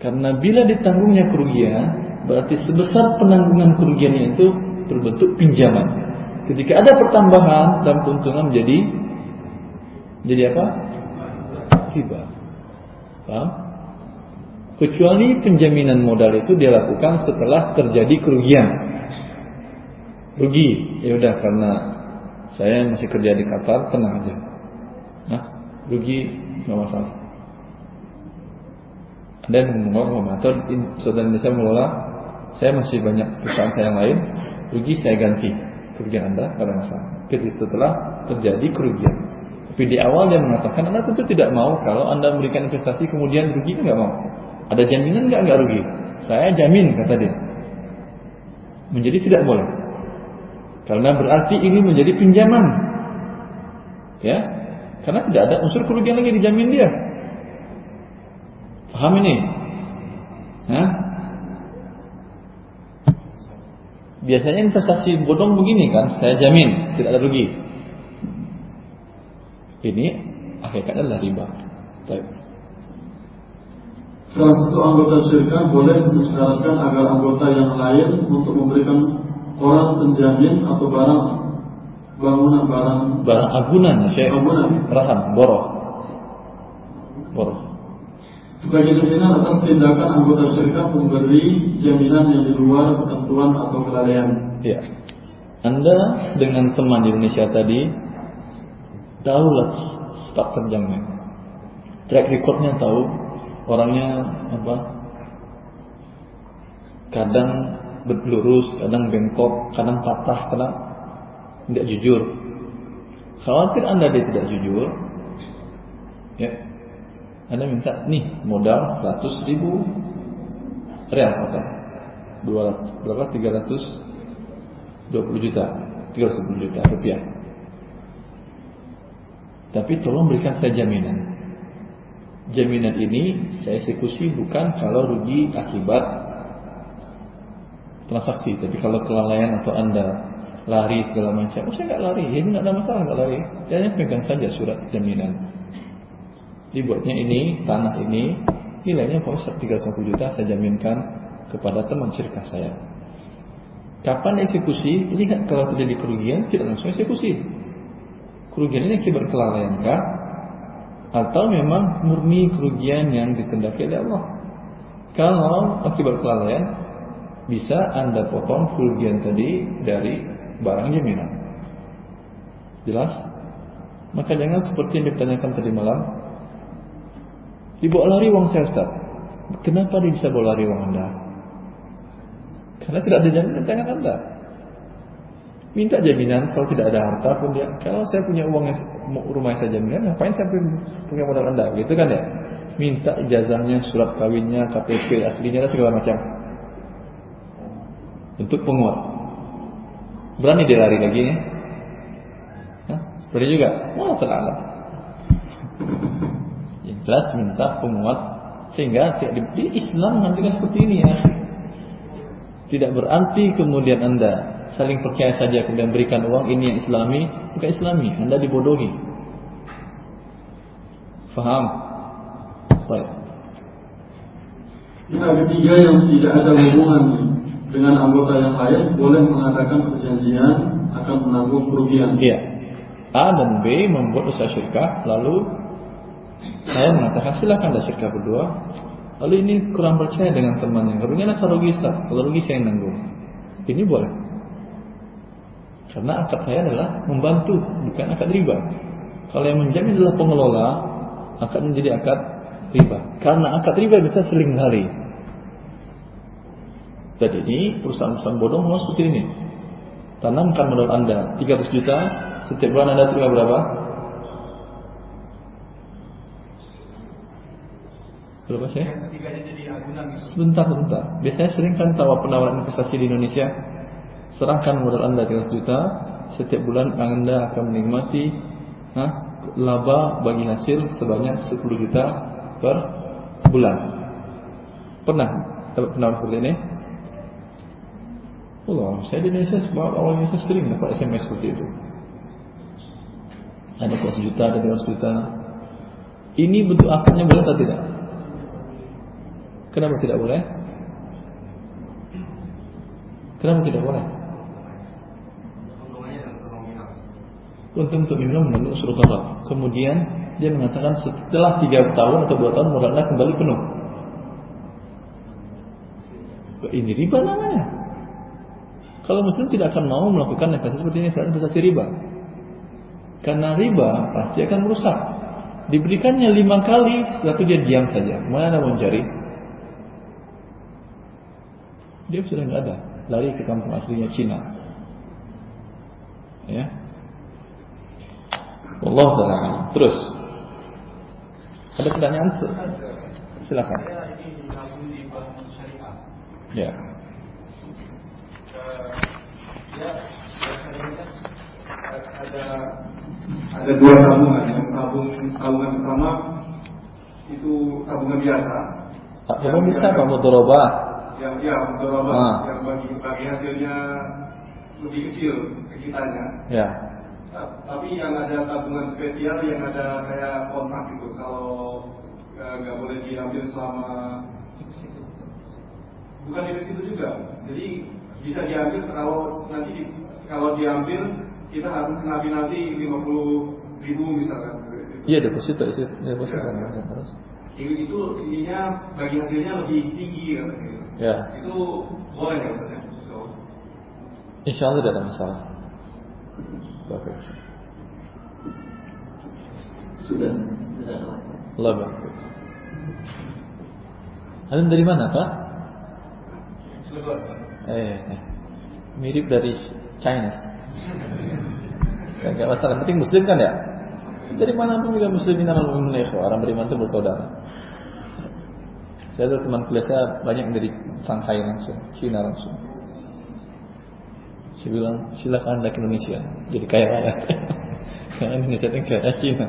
Karena bila ditanggungnya kerugian, berarti sebesar penanggungan kerugiannya itu berbentuk pinjaman. Ketika ada pertambahan dalam keuntungan menjadi jadi apa? Riba. Paham? Kecuali penjaminan modal itu dia lakukan setelah terjadi kerugian. Rugi, ya udah karena saya masih kerja di Qatar, tenang aja. Nah, rugi nggak masalah. Mengelola atau saudara Indonesia mengelola, saya masih banyak perusahaan saya yang lain, rugi saya ganti kerugian Anda pada masalah. Ketika setelah terjadi kerugian. Tapi di awal dia mengatakan Anda tentu tidak mau kalau Anda memberikan investasi kemudian rugi nggak mau. Ada jaminan nggak nggak rugi? Saya jamin kata dia. Menjadi tidak boleh. Karena berarti ini menjadi pinjaman. Ya. Karena tidak ada unsur kerugian lagi dijamin dia. Paham ini? Hah? Biasanya investasi bodong begini kan, saya jamin tidak ada rugi. Ini hakikatnya adalah riba. Baik. Salah satu anggota syirkah boleh mensyaratkan agar anggota yang lain untuk memberikan orang penjamin atau barang bangunan barang barang agunan ya Syekh. Agunan. Rahan, boroh. Boroh. Sebagai jaminan atas tindakan anggota syirkah memberi jaminan yang di luar ketentuan atau kelalaian. Ya. Anda dengan teman di Indonesia tadi tahu lah start terjangnya. Track recordnya tahu, orangnya apa? Kadang berlurus, kadang bengkok, kadang patah, kadang tidak jujur. Khawatir Anda dia tidak jujur, ya, Anda minta nih modal 100 ribu real kata 200 berapa? 320 juta 310 juta rupiah. Tapi tolong berikan saya jaminan. Jaminan ini saya eksekusi bukan kalau rugi akibat transaksi tapi kalau kelalaian atau anda lari segala macam. Oh saya nggak lari. Ya, ini nggak ada masalah nggak lari. Saya pegang saja surat jaminan dibuatnya ini tanah ini nilainya Pak Ustaz 350 juta saya jaminkan kepada teman syirkah saya. Kapan eksekusi? Lihat kalau terjadi kerugian tidak langsung eksekusi. Kerugian ini akibat kelalaian kah? Atau memang murni kerugian yang ditendaki oleh Allah? Kalau akibat kelalaian bisa Anda potong kerugian tadi dari barang jaminan. Jelas? Maka jangan seperti yang ditanyakan tadi malam. Dibawa lari uang saya Ustaz. Kenapa dia bisa bawa lari uang Anda? Karena tidak ada jaminan tangan Anda. Minta jaminan kalau tidak ada harta pun dia. Kalau saya punya uang yang rumah saya jaminan, ngapain saya punya modal Anda? Gitu kan ya? Minta ijazahnya, surat kawinnya, KTP aslinya dan segala macam. Untuk penguat. Berani dia lari lagi ya? Hah? Berani juga? Wah, terlalu. Jelas minta penguat sehingga tidak di, Islam nanti seperti ini ya. Tidak berarti kemudian Anda saling percaya saja kemudian berikan uang ini yang islami, bukan islami, Anda dibodohi. Faham? Baik. Pihak ketiga yang tidak ada hubungan dengan anggota yang lain boleh mengadakan perjanjian akan menanggung kerugian. Iya. A dan B membuat usaha syirkah, lalu saya mengatakan silakan ada syirkah berdua. Lalu ini kurang percaya dengan temannya. Kerugian atau rugi Ustaz? Kalau rugi saya yang nanggung. Ini boleh. Karena akad saya adalah membantu, bukan akad riba. Kalau yang menjamin adalah pengelola, akad menjadi akad riba. Karena akad riba bisa seling hari. Jadi ini perusahaan-perusahaan bodoh mau seperti ini. Tanamkan modal Anda 300 juta, setiap bulan Anda terima berapa? Berapa sih? Sebentar, sebentar. Biasanya sering kan tawar penawaran investasi di Indonesia. Serahkan modal Anda 300 juta, setiap bulan Anda akan menikmati ha, laba bagi hasil sebanyak 10 juta per bulan. Pernah dapat penawaran seperti ini? Allah, saya di Indonesia sebab awal Indonesia sering dapat SMS seperti itu. Ada 100 juta, ada 200 juta. Ini bentuk akadnya boleh atau tidak? Kenapa tidak boleh? Kenapa tidak boleh? Untuk untuk minum mengandung unsur gharar. Kemudian dia mengatakan setelah tiga tahun atau dua tahun modalnya kembali penuh. Ini riba namanya. Kalau muslim tidak akan mau melakukan investasi seperti ini, investasi riba. Karena riba pasti akan merusak. Diberikannya lima kali, setelah itu dia diam saja. Mana mau mencari? Dia sudah nggak ada, lari ke kampung aslinya Cina. Ya. Allah taala. Terus ada pertanyaan? Silakan. Ya. ada ada dua tabungan yang tabung tabungan pertama itu tabungan biasa Tabungan bisa apa mudoroba? Yang ya mudoroba Ah. yang bagi bagi hasilnya lebih kecil sekitarnya Ya. Ta- tapi yang ada tabungan spesial yang ada kayak kontrak gitu kalau eh, nggak boleh diambil selama bukan di situ juga. Jadi bisa diambil kalau nanti di- kalau diambil kita harus kena penalti 50 ribu misalkan. Iya deposito itu deposito. Kan harus. itu, itu ininya bagi hasilnya lebih tinggi katanya Ya. itu boleh nggak Ustaz, ya? So, Insya Allah tidak ada masalah. Oke. Sudah. Sudah. Allah barik. Kalian dari mana Pak? Eh, eh. mirip dari Chinese. Gak, gak masalah, penting Muslim kan ya? Dari mana pun juga Muslimin orang beriman itu bersaudara. Saya ada teman kuliah saya banyak dari Shanghai langsung, China langsung. Saya bilang silakan anda ke Indonesia, jadi kaya raya. Karena Indonesia itu kaya Cina.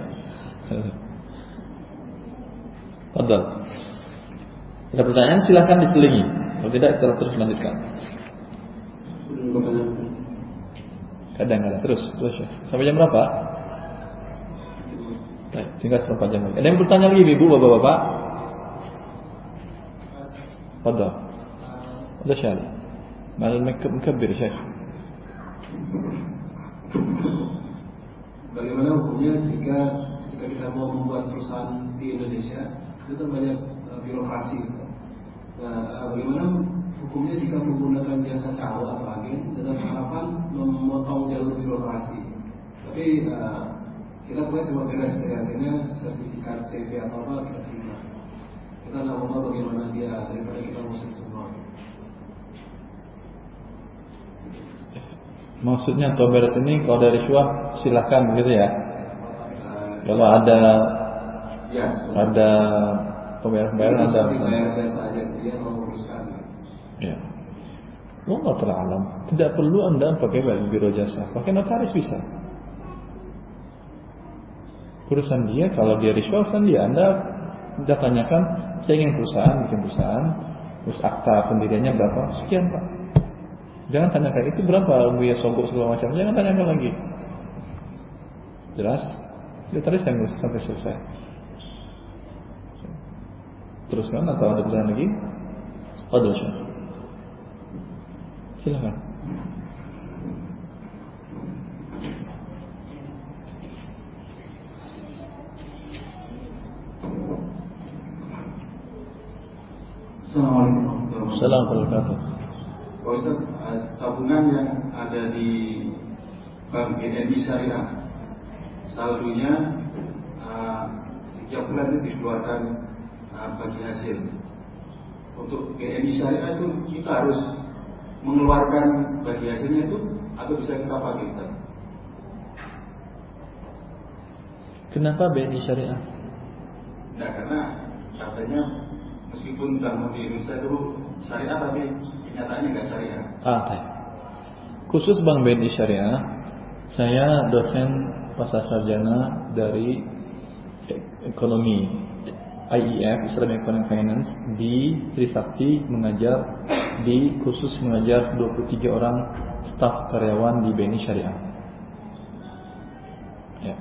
Padahal. Ada pertanyaan silakan diselingi. Kalau tidak kita terus lanjutkan. Kadang-kadang terus, terus ya. Sampai jam berapa? Baik, tinggal seberapa jam lagi. Ada yang bertanya lagi ibu, bapak-bapak? تفضل هذا شارع مع المكبر يا شيخ Bagaimana hukumnya jika jika kita mau membuat perusahaan di Indonesia itu kan banyak uh, birokrasi. Nah, uh, bagaimana hukumnya jika menggunakan jasa calo atau agen dengan harapan memotong jalur birokrasi? Tapi uh, kita punya cuma beres dari artinya sertifikat CV atau apa kita terima. kita nggak mau bagaimana dia daripada kita musik semua. Maksudnya toberes ini kalau dari syuah silahkan begitu ya. Kalau ada Ya, ada pembayaran-pembayaran ada. dibayar biasa aja dia mau. Ya. Allah. Tidak perlu anda pakai biro jasa, pakai notaris bisa. Urusan dia, kalau dia riswah urusan dia. Anda anda tanyakan, saya ingin perusahaan, bikin perusahaan, terus akta pendiriannya berapa? Sekian pak. Jangan tanyakan itu berapa biaya sogok segala macam. Jangan tanyakan lagi. Jelas? Notaris yang ngurus sampai selesai. Teruskan atau ada pertanyaan lagi? Ada. Silakan. Assalamualaikum warahmatullahi wabarakatuh. Pak Ustaz, eh, tabungan yang ada di Bank BNI Syariah, saldonya uh, tiap bulan itu dikeluarkan uh, bagi hasil. Untuk BNI Syariah itu kita harus mengeluarkan bagi hasilnya itu atau bisa kita pakai Ustaz? Kenapa BNI Syariah? Nah karena katanya meskipun bank di Indonesia itu syariah tapi kenyataannya nggak syariah. Ah, baik. Khusus Bank BNI Syariah, saya dosen pasca sarjana dari ekonomi IEF Islamic Economic Finance di Trisakti mengajar di khusus mengajar 23 orang staf karyawan di BNI Syariah. Ya.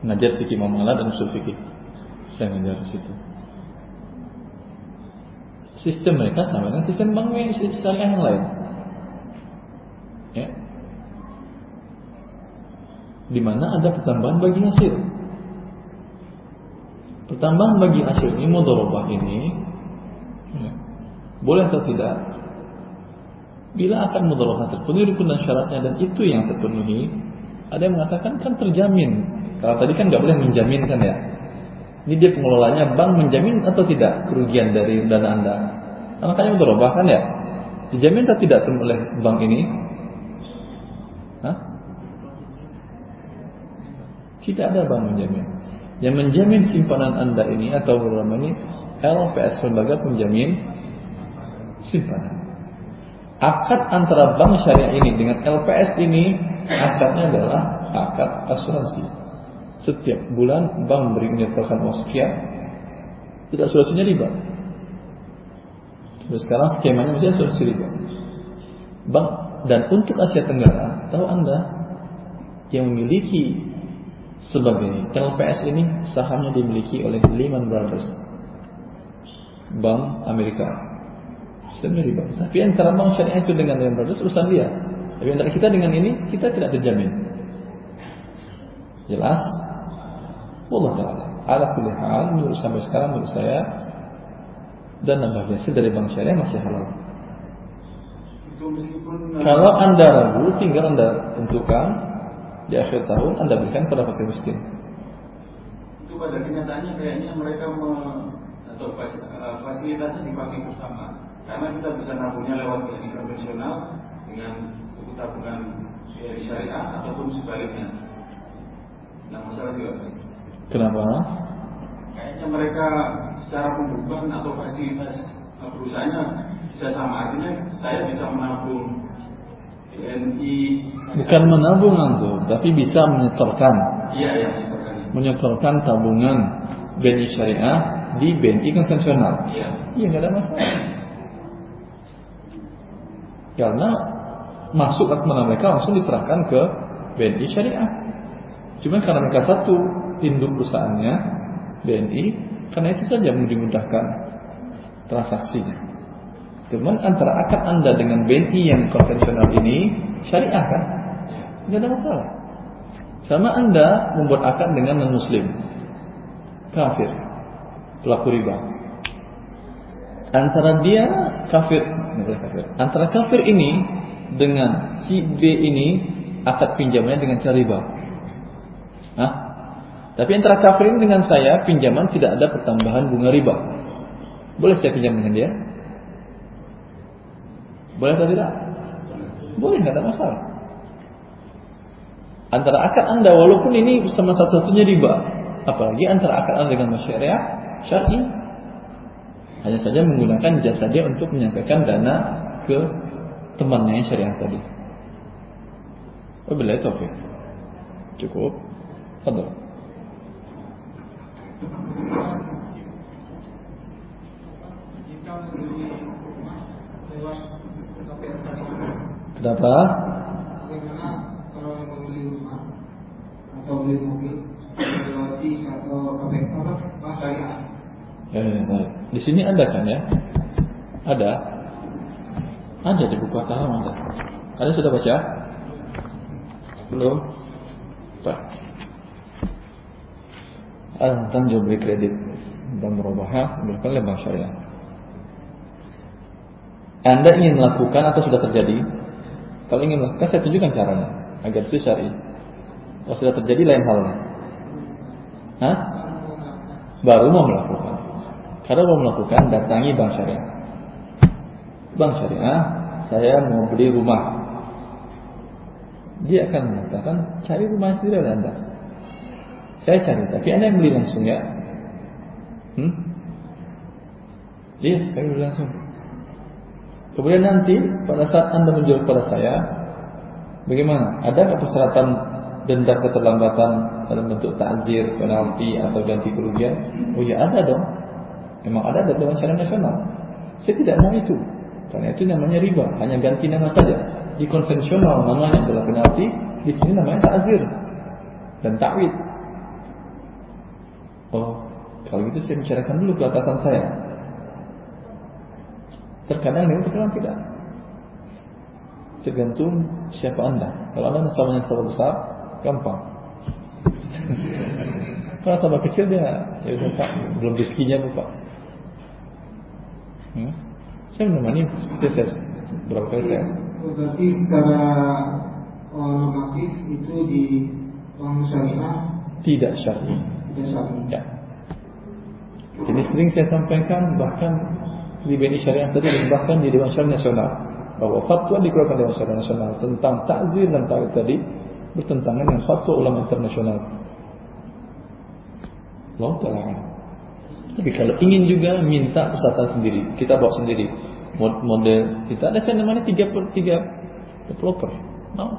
Mengajar fikih muamalah dan usul fikih. Saya ngajar di situ. Sistem mereka sama dengan sistem bank Syariah yang lain. Ya. Di mana ada pertambahan bagi hasil. Pertambahan bagi hasil ini mudharabah ini ya, boleh atau tidak? Bila akan mudharabah terpenuhi rukun dan syaratnya dan itu yang terpenuhi, ada yang mengatakan kan terjamin. Kalau tadi kan nggak boleh menjaminkan ya. Ini dia pengelolanya bank menjamin atau tidak kerugian dari dana anda? Makanya mudharabah kan ya. Dijamin atau tidak oleh bank ini? Hah? Tidak ada bank menjamin. Yang menjamin simpanan Anda ini atau berlama ini LPS lembaga penjamin simpanan. Akad antara bank syariah ini dengan LPS ini akadnya adalah akad asuransi. Setiap bulan bank memberi menyertakan uang sekian, tidak asuransinya riba. Terus sekarang skemanya masih asuransi riba. Bank dan untuk Asia Tenggara, tahu Anda yang memiliki sebagai LPS ini sahamnya dimiliki oleh Lehman Brothers, Bank Amerika. Sistemnya riba. Tapi antara bank syariah itu dengan Lehman Brothers urusan dia. Tapi antara kita dengan ini kita tidak terjamin. Jelas? Allah Taala. Ala kulli hal menurut sampai sekarang menurut saya dan nambah biasa dari bank syariah masih halal. Itu meskipun uh, Kalau anda ragu, tinggal anda tentukan di akhir tahun anda berikan kepada fakir miskin. itu pada kenyataannya kayaknya mereka me, atau uh, fasilitasnya dipakai bersama karena kita bisa nabungnya lewat BNI konvensional dengan buku tabungan BNI syariah ataupun sebaliknya. Nah masalah juga. Kenapa? Kayaknya mereka secara pembukuan atau fasilitas perusahaannya bisa sama artinya saya bisa menabung BNI Bukan menabung antum, tapi bisa menyetorkan Iya ya menyetorkan. menyetorkan tabungan BNI syariah di BNI konvensional. Iya. Iya nggak ada masalah. Karena masuk atas nama mereka langsung diserahkan ke BNI syariah. Cuma karena mereka satu induk perusahaannya BNI, karena itu saja dimudahkan. transaksinya. Cuman antara akad Anda dengan BNI yang konvensional ini syariah kan? Tidak ada masalah. Sama Anda membuat akad dengan non-muslim. Kafir. Pelaku riba. Antara dia kafir, kafir. Antara kafir ini dengan si B ini akad pinjamannya dengan cara riba. Hah? Tapi antara kafir dengan saya pinjaman tidak ada pertambahan bunga riba. Boleh saya pinjam dengan dia? Boleh atau tidak? Boleh, nggak ada masalah. Antara akad anda walaupun ini sama satu-satunya riba, apalagi antara akad anda dengan masyarakat syar'i, hanya saja menggunakan jasa dia untuk menyampaikan dana ke temannya yang syariah tadi. Wabillahi taufik. Cukup. Fadal. Kenapa? Bagaimana kalau yang membeli rumah atau beli mobil melewati satu apa Mas syariah? Eh, baik. Di sini ada kan ya? Ada. Ada di buku Ataram ada. Ada sudah baca? Belum? Pak. Ah, tentang jual beli kredit dan merubahnya berikan oleh bank syariah. Anda ingin melakukan atau sudah terjadi? Kalau ingin melakukan, saya tunjukkan caranya agar itu syari. Kalau sudah terjadi lain halnya. Hah? Baru mau melakukan. Kalau mau melakukan, datangi bank syariah. Bank syariah, saya mau beli rumah. Dia akan mengatakan, cari rumah sendiri oleh Anda. Saya cari, tapi Anda yang beli langsung ya. Hmm? Iya, saya beli langsung. Kemudian nanti pada saat Anda menjual kepada saya, bagaimana? Ada persyaratan denda keterlambatan dalam bentuk takzir, penalti atau ganti kerugian? Oh ya ada dong. Memang ada dalam syariat nasional. Saya tidak mau itu. Karena itu namanya riba, hanya ganti nama saja. Di konvensional namanya adalah penalti, di sini namanya takzir dan takwid. Oh, kalau gitu saya bicarakan dulu ke atasan saya. Terkadang dia terkadang tidak. Tergantung siapa anda. Kalau anda nasabahnya terlalu besar, gampang. Kalau tambah kecil dia, ya udah pak, belum rezekinya bu pak. Hmm? Saya menemani saya berapa kali saya. Berarti secara normatif itu di bank syariah tidak syar'i. tidak syariah. Ya. Jadi sering saya sampaikan bahkan di BNI Syariah tadi bahkan di Dewan Syariah Nasional bahwa fatwa dikeluarkan Dewan Syariah Nasional tentang takzir dan takwid tadi bertentangan dengan fatwa ulama internasional. Allah Ta'ala Tapi kalau ingin juga minta peserta sendiri, kita bawa sendiri model kita ada saya namanya tiga tiga developer. Mau?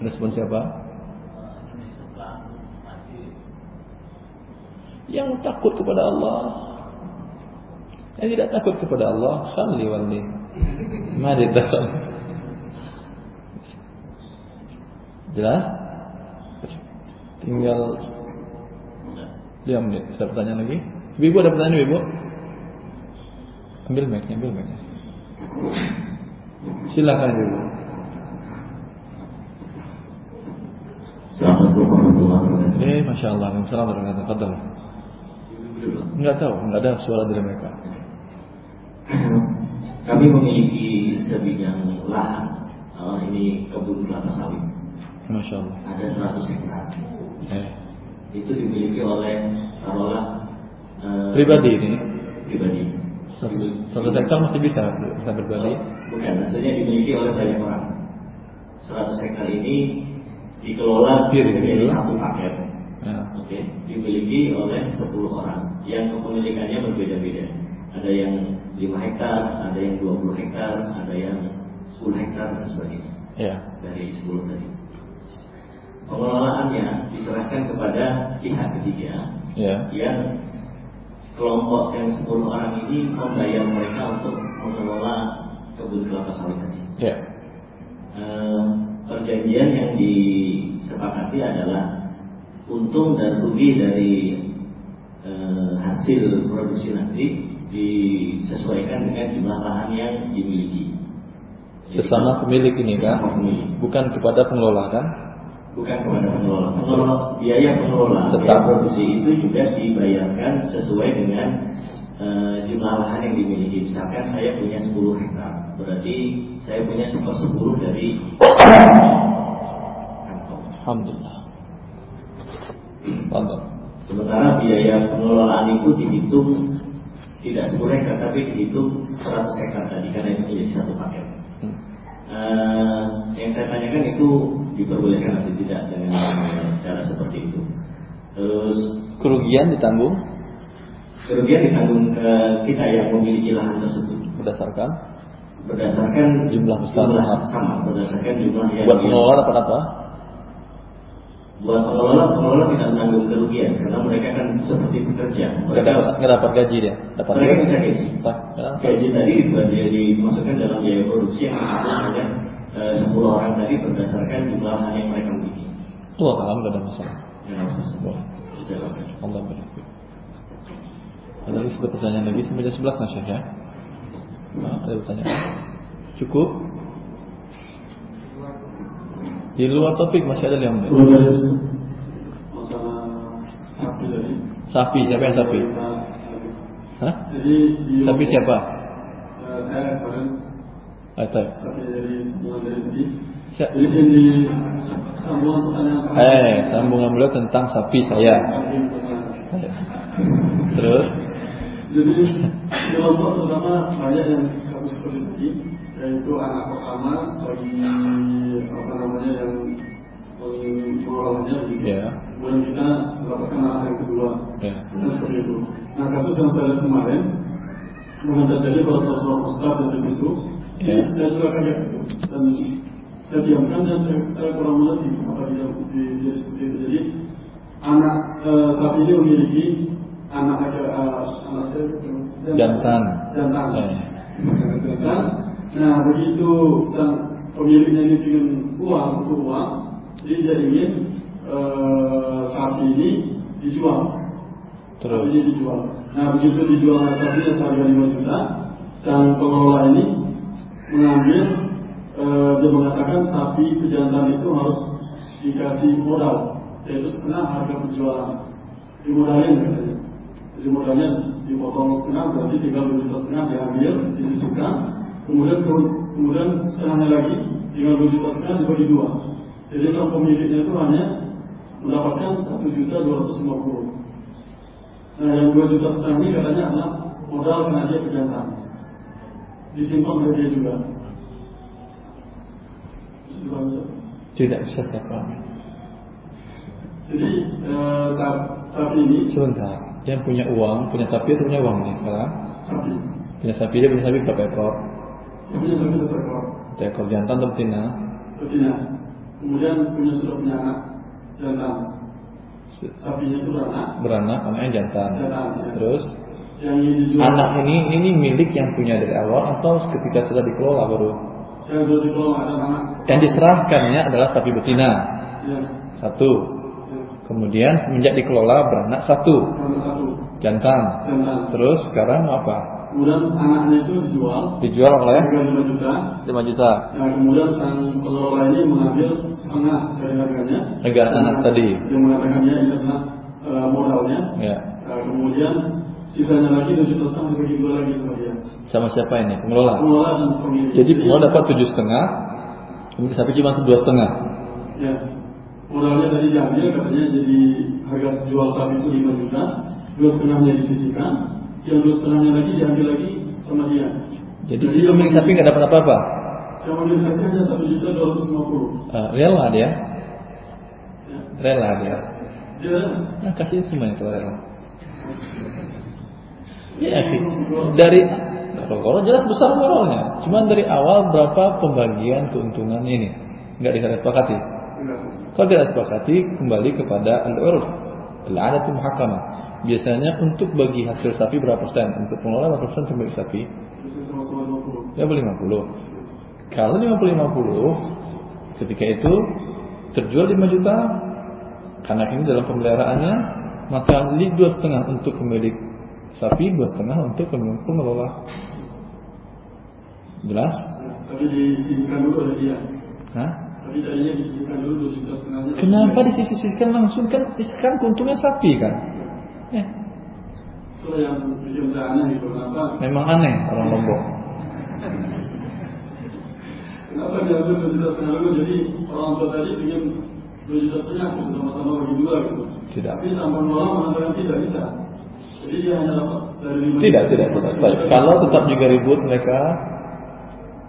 Respon siapa? Yang takut kepada Allah Yang tidak takut kepada Allah Khalli walli Mari dakhal Jelas? Tinggal 5 menit Ada pertanyaan lagi? Ibu ada pertanyaan ibu? Ambil mic ambil mic Silakan ibu Assalamualaikum warahmatullahi wabarakatuh. Eh, masya Allah. Assalamualaikum warahmatullahi wabarakatuh. Enggak tahu, enggak ada suara dari mereka. Kami memiliki sebidang lahan. Oh, ini kebun kelapa sawit. Masya Allah. Ada 100 hektar. Eh. Itu dimiliki oleh taruhlah eh, Pribadi ini. Pribadi. Satu hektar masih bisa bisa berbagi. Bukan, maksudnya dimiliki oleh banyak orang. 100 hektar ini dikelola menjadi satu paket. Ya. Dimiliki oleh 10 orang yang kepemilikannya berbeda-beda. Ada yang 5 hektar, ada yang 20 hektar, ada yang 10 hektar dan sebagainya. Ya. Dari 10 tadi. Pengelolaannya diserahkan kepada pihak ketiga Ya. yang kelompok yang 10 orang ini membayar mereka untuk mengelola kebun kelapa sawit tadi. Ya. Eh, perjanjian yang disepakati adalah untung dan rugi dari eh, hasil produksi nanti disesuaikan dengan jumlah lahan yang dimiliki. Sesama pemilik ini kan, bukan kepada pengelola kan? Bukan kepada pengelola. Pengelola biaya pengelola Tetap. biaya produksi itu juga dibayarkan sesuai dengan eh, jumlah lahan yang dimiliki. Misalkan saya punya 10 hektar, berarti saya punya seper 10 dari Alhamdulillah. Sementara biaya pengelolaan itu dihitung tidak 10 hektar tapi dihitung 100 hektar tadi karena itu menjadi satu paket. Eh, yang saya tanyakan itu diperbolehkan atau tidak dengan cara seperti itu. Terus Kerugian ditanggung kerugian ditanggung ke kita yang memiliki lahan tersebut berdasarkan berdasarkan jumlah besar jumlah lahan. sama berdasarkan jumlah yang Buat pengelola dapat apa? Buat pengelola pengelola tidak menanggung kerugian karena mereka kan seperti pekerja Nggak mereka nggak dapat gaji dia. Dapat mereka minta gaji Tak, ya. gaji tadi dia dimasukkan dalam biaya produksi yang dihitung hanya eh, 10 orang tadi berdasarkan jumlah lahan yang mereka miliki. Allah alam nggak ada masalah. Ya. Boleh. Allah baik. Ada lagi satu pertanyaan lagi sampai jam 11 nggak Syekh ya? Nah, ada pertanyaan? Cukup? Di luar topik masih ada yang masalah sapi tadi. Sapi, siapa yang sapi? Hah? Jadi Sapi siapa? Eh, saya kemarin Atau sapi dari sambungan dari. Siap. Jadi di sambungan pertanyaan Eh, sambungan beliau tentang sapi saya. Terus? Jadi di Lombok terutama banyak yang kasus seperti tadi, yaitu anak pertama bagi apa namanya yang mengelolanya begitu. Ya. Kemudian kita mendapatkan anak yang kedua. Ya. Dan seperti itu. Nah kasus yang saya lihat kemarin dengan terjadi pada salah seorang ustadz dari situ, Ya. saya juga kaget dan saya diamkan dan saya, saya kurang mengerti apa dia di, di, seperti itu. Jadi anak eh, sapi ini memiliki anak agak uh, anak Jantan. jantan. Eh. Jantan. Nah begitu sang pemiliknya ini ingin uang untuk uang, jadi dia ingin eh, sapi ini dijual. Terus? Sapi ini dijual. Nah begitu dijual sapinya seharga 5 juta, sang pengelola ini mengambil eh, dia mengatakan sapi pejantan itu harus dikasih modal, yaitu setengah harga penjualan. Dimodalin katanya. Jadi modalnya dipotong setengah berarti tinggal 2 juta setengah diambil, disisihkan, kemudian ke- kemudian setengahnya lagi tinggal 2 juta setengah dibagi dua. Jadi sang pemiliknya itu hanya mendapatkan 1 juta 250. Nah yang 2 juta setengah ini katanya adalah modal karena dia pejantan. Disimpan oleh dia juga. Bisa? Tidak bisa saya pahami. Jadi eh, saat, saat ini Sebentar. Yang punya uang, punya sapi atau punya uang nih sekarang? sapi, Punya sapi, dia punya sapi berapa ekor? Punya sapi satu ekor, Satu ekor jantan atau betina? betina. Kemudian punya sudah punya anak jantan. Sapinya itu beranak, Beranak, anaknya jantan. jantan. Ya. Terus Yang ini dijual, anak ini ini milik yang punya dari awal atau ketika sudah dikelola baru? yang sudah dikelola ada anak. Yang diserahkannya adalah sapi betina Ya, satu. Kemudian semenjak dikelola beranak satu ada satu jantan. jantan. Terus sekarang apa? Kemudian anaknya itu dijual, Dijual oleh harga 5 juta. 5 juta. Nah, kemudian sang pengelola ini mengambil setengah dari harganya. Harga anak tadi. Dia mengatakan ya ini adalah eh, modalnya. Ya. Nah, kemudian sisanya lagi 2 juta setengah dibagi dua lagi sama dia. Sama siapa ini? Pengelola. Pengelola dan pemilik. Jadi pengelola dapat tujuh setengah, kemudian sapi cuma dua setengah. Ya. Modalnya tadi diambil katanya jadi harga jual sapi itu 5 juta, dua setengahnya disisihkan, yang dua setengahnya lagi diambil lagi sama dia. Jadi si pemilik sapi nggak dapat apa-apa. Yang pemilik sapi hanya satu juta dua ratus lima puluh. Ah, rela dia, rela dia. Dia Nah, kasih semuanya kalau rela. Ya sih. Dari kalau kalau jelas besar moralnya. Cuman dari awal berapa pembagian keuntungan ini nggak disepakati. Kalau tidak disepakati kembali kepada al-urf, al-adat muhakkamah. Biasanya untuk bagi hasil sapi berapa persen? Untuk pengelola berapa persen pemilik sapi? Ya 50. Kalau 50-50 ketika itu terjual 5 juta karena ini dalam pemeliharaannya maka dua setengah untuk pemilik sapi, dua setengah untuk pengelola. Jelas? Tapi disisihkan dulu oleh dia. Hah? Tapi tadinya disisihkan dulu dua juta setengahnya. Kenapa disisihkan langsung kan? Sekarang untungnya sapi kan? Ya. Itulah yang bikin saya aneh. Kenapa? Memang aneh orang Lombok. Kenapa diambil dua juta setengah dulu? Jadi orang tua tadi ingin dua juta setengah sama-sama bagi dua gitu. Tidak. Tapi sang pengelola mengatakan tidak bisa. Jadi dia hanya dapat dari lima Tidak, tidak, tidak. Baik. Kalau tetap juga ribut mereka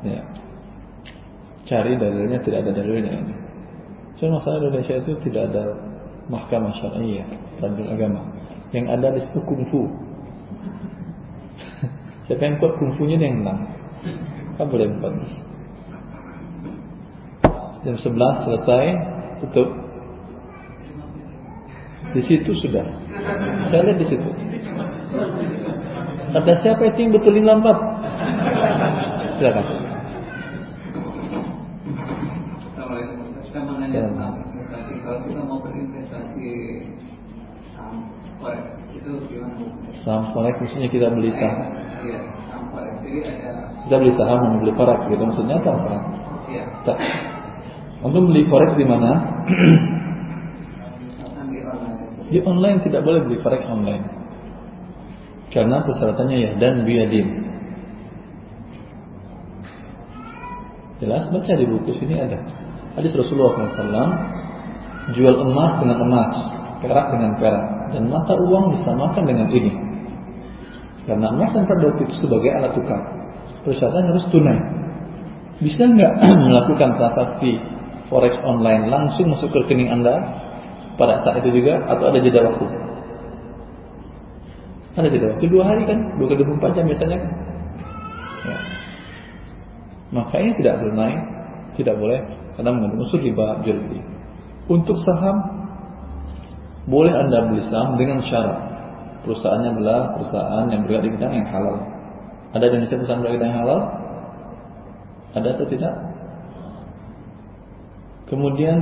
ya cari dalilnya tidak ada dalilnya. Cuma masalah Indonesia itu tidak ada mahkamah syariah peradilan agama. Yang ada di situ kungfu. Siapa yang kuat kungfunya dia yang menang. Kan boleh empat. Jam 11 selesai tutup. Di situ sudah. Saya lihat di situ. Kata siapa itu yang betulin lambat? Silakan. Assalamualaikum. Saya mau nanya tentang investasi. Kalau kita mau berinvestasi saham forex itu gimana hukumnya? Saham forex maksudnya kita beli saham. Iya, Kita beli saham mau beli forex gitu maksudnya apa? Iya. Tak. Untuk beli forex di mana? di online. Di online tidak boleh beli forex online. Karena persyaratannya ya dan biadin. Jelas baca di buku sini ada. Hadis Rasulullah SAW jual emas dengan emas, perak dengan perak, dan mata uang disamakan dengan ini. Karena emas dan perak itu sebagai alat tukar. Persyaratan harus tunai. Bisa nggak melakukan transaksi forex online langsung masuk ke rekening anda pada saat itu juga atau ada jeda waktu? Ada jeda waktu dua hari kan, dua kali 24 jam biasanya kan. Ya. Makanya tidak tunai, tidak boleh karena mengandung unsur riba beli. Untuk saham boleh anda beli saham dengan syarat perusahaannya adalah perusahaan yang bergerak di bidang yang halal. Ada di Indonesia perusahaan bergerak di bidang yang halal? Ada atau tidak? Kemudian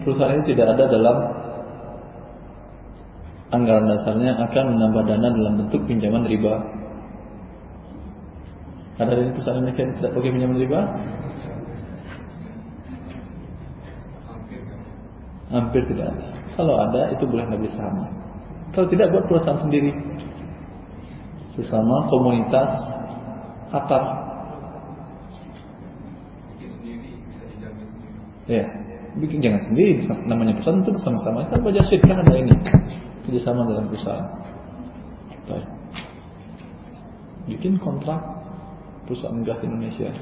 perusahaan ini tidak ada dalam anggaran dasarnya akan menambah dana dalam bentuk pinjaman riba. Ada dari perusahaan Indonesia yang tidak pakai pinjaman riba? Hampir tidak ada. Kalau ada itu boleh nggak sama. Kalau tidak buat perusahaan sendiri sesama komunitas Qatar. Ya, bikin jangan sendiri. Namanya perusahaan itu bersama-sama. Kan baca syirk kan ada ini kerjasama dalam perusahaan. Baik. Bikin kontrak perusahaan gas Indonesia.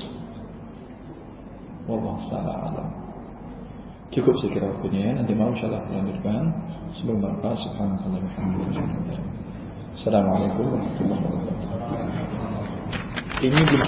Wallah salam. Cukup saya kira waktunya ya. Nanti malam insyaallah lanjutkan. Sebelum berkata subhanallah Assalamualaikum warahmatullahi wabarakatuh. Ini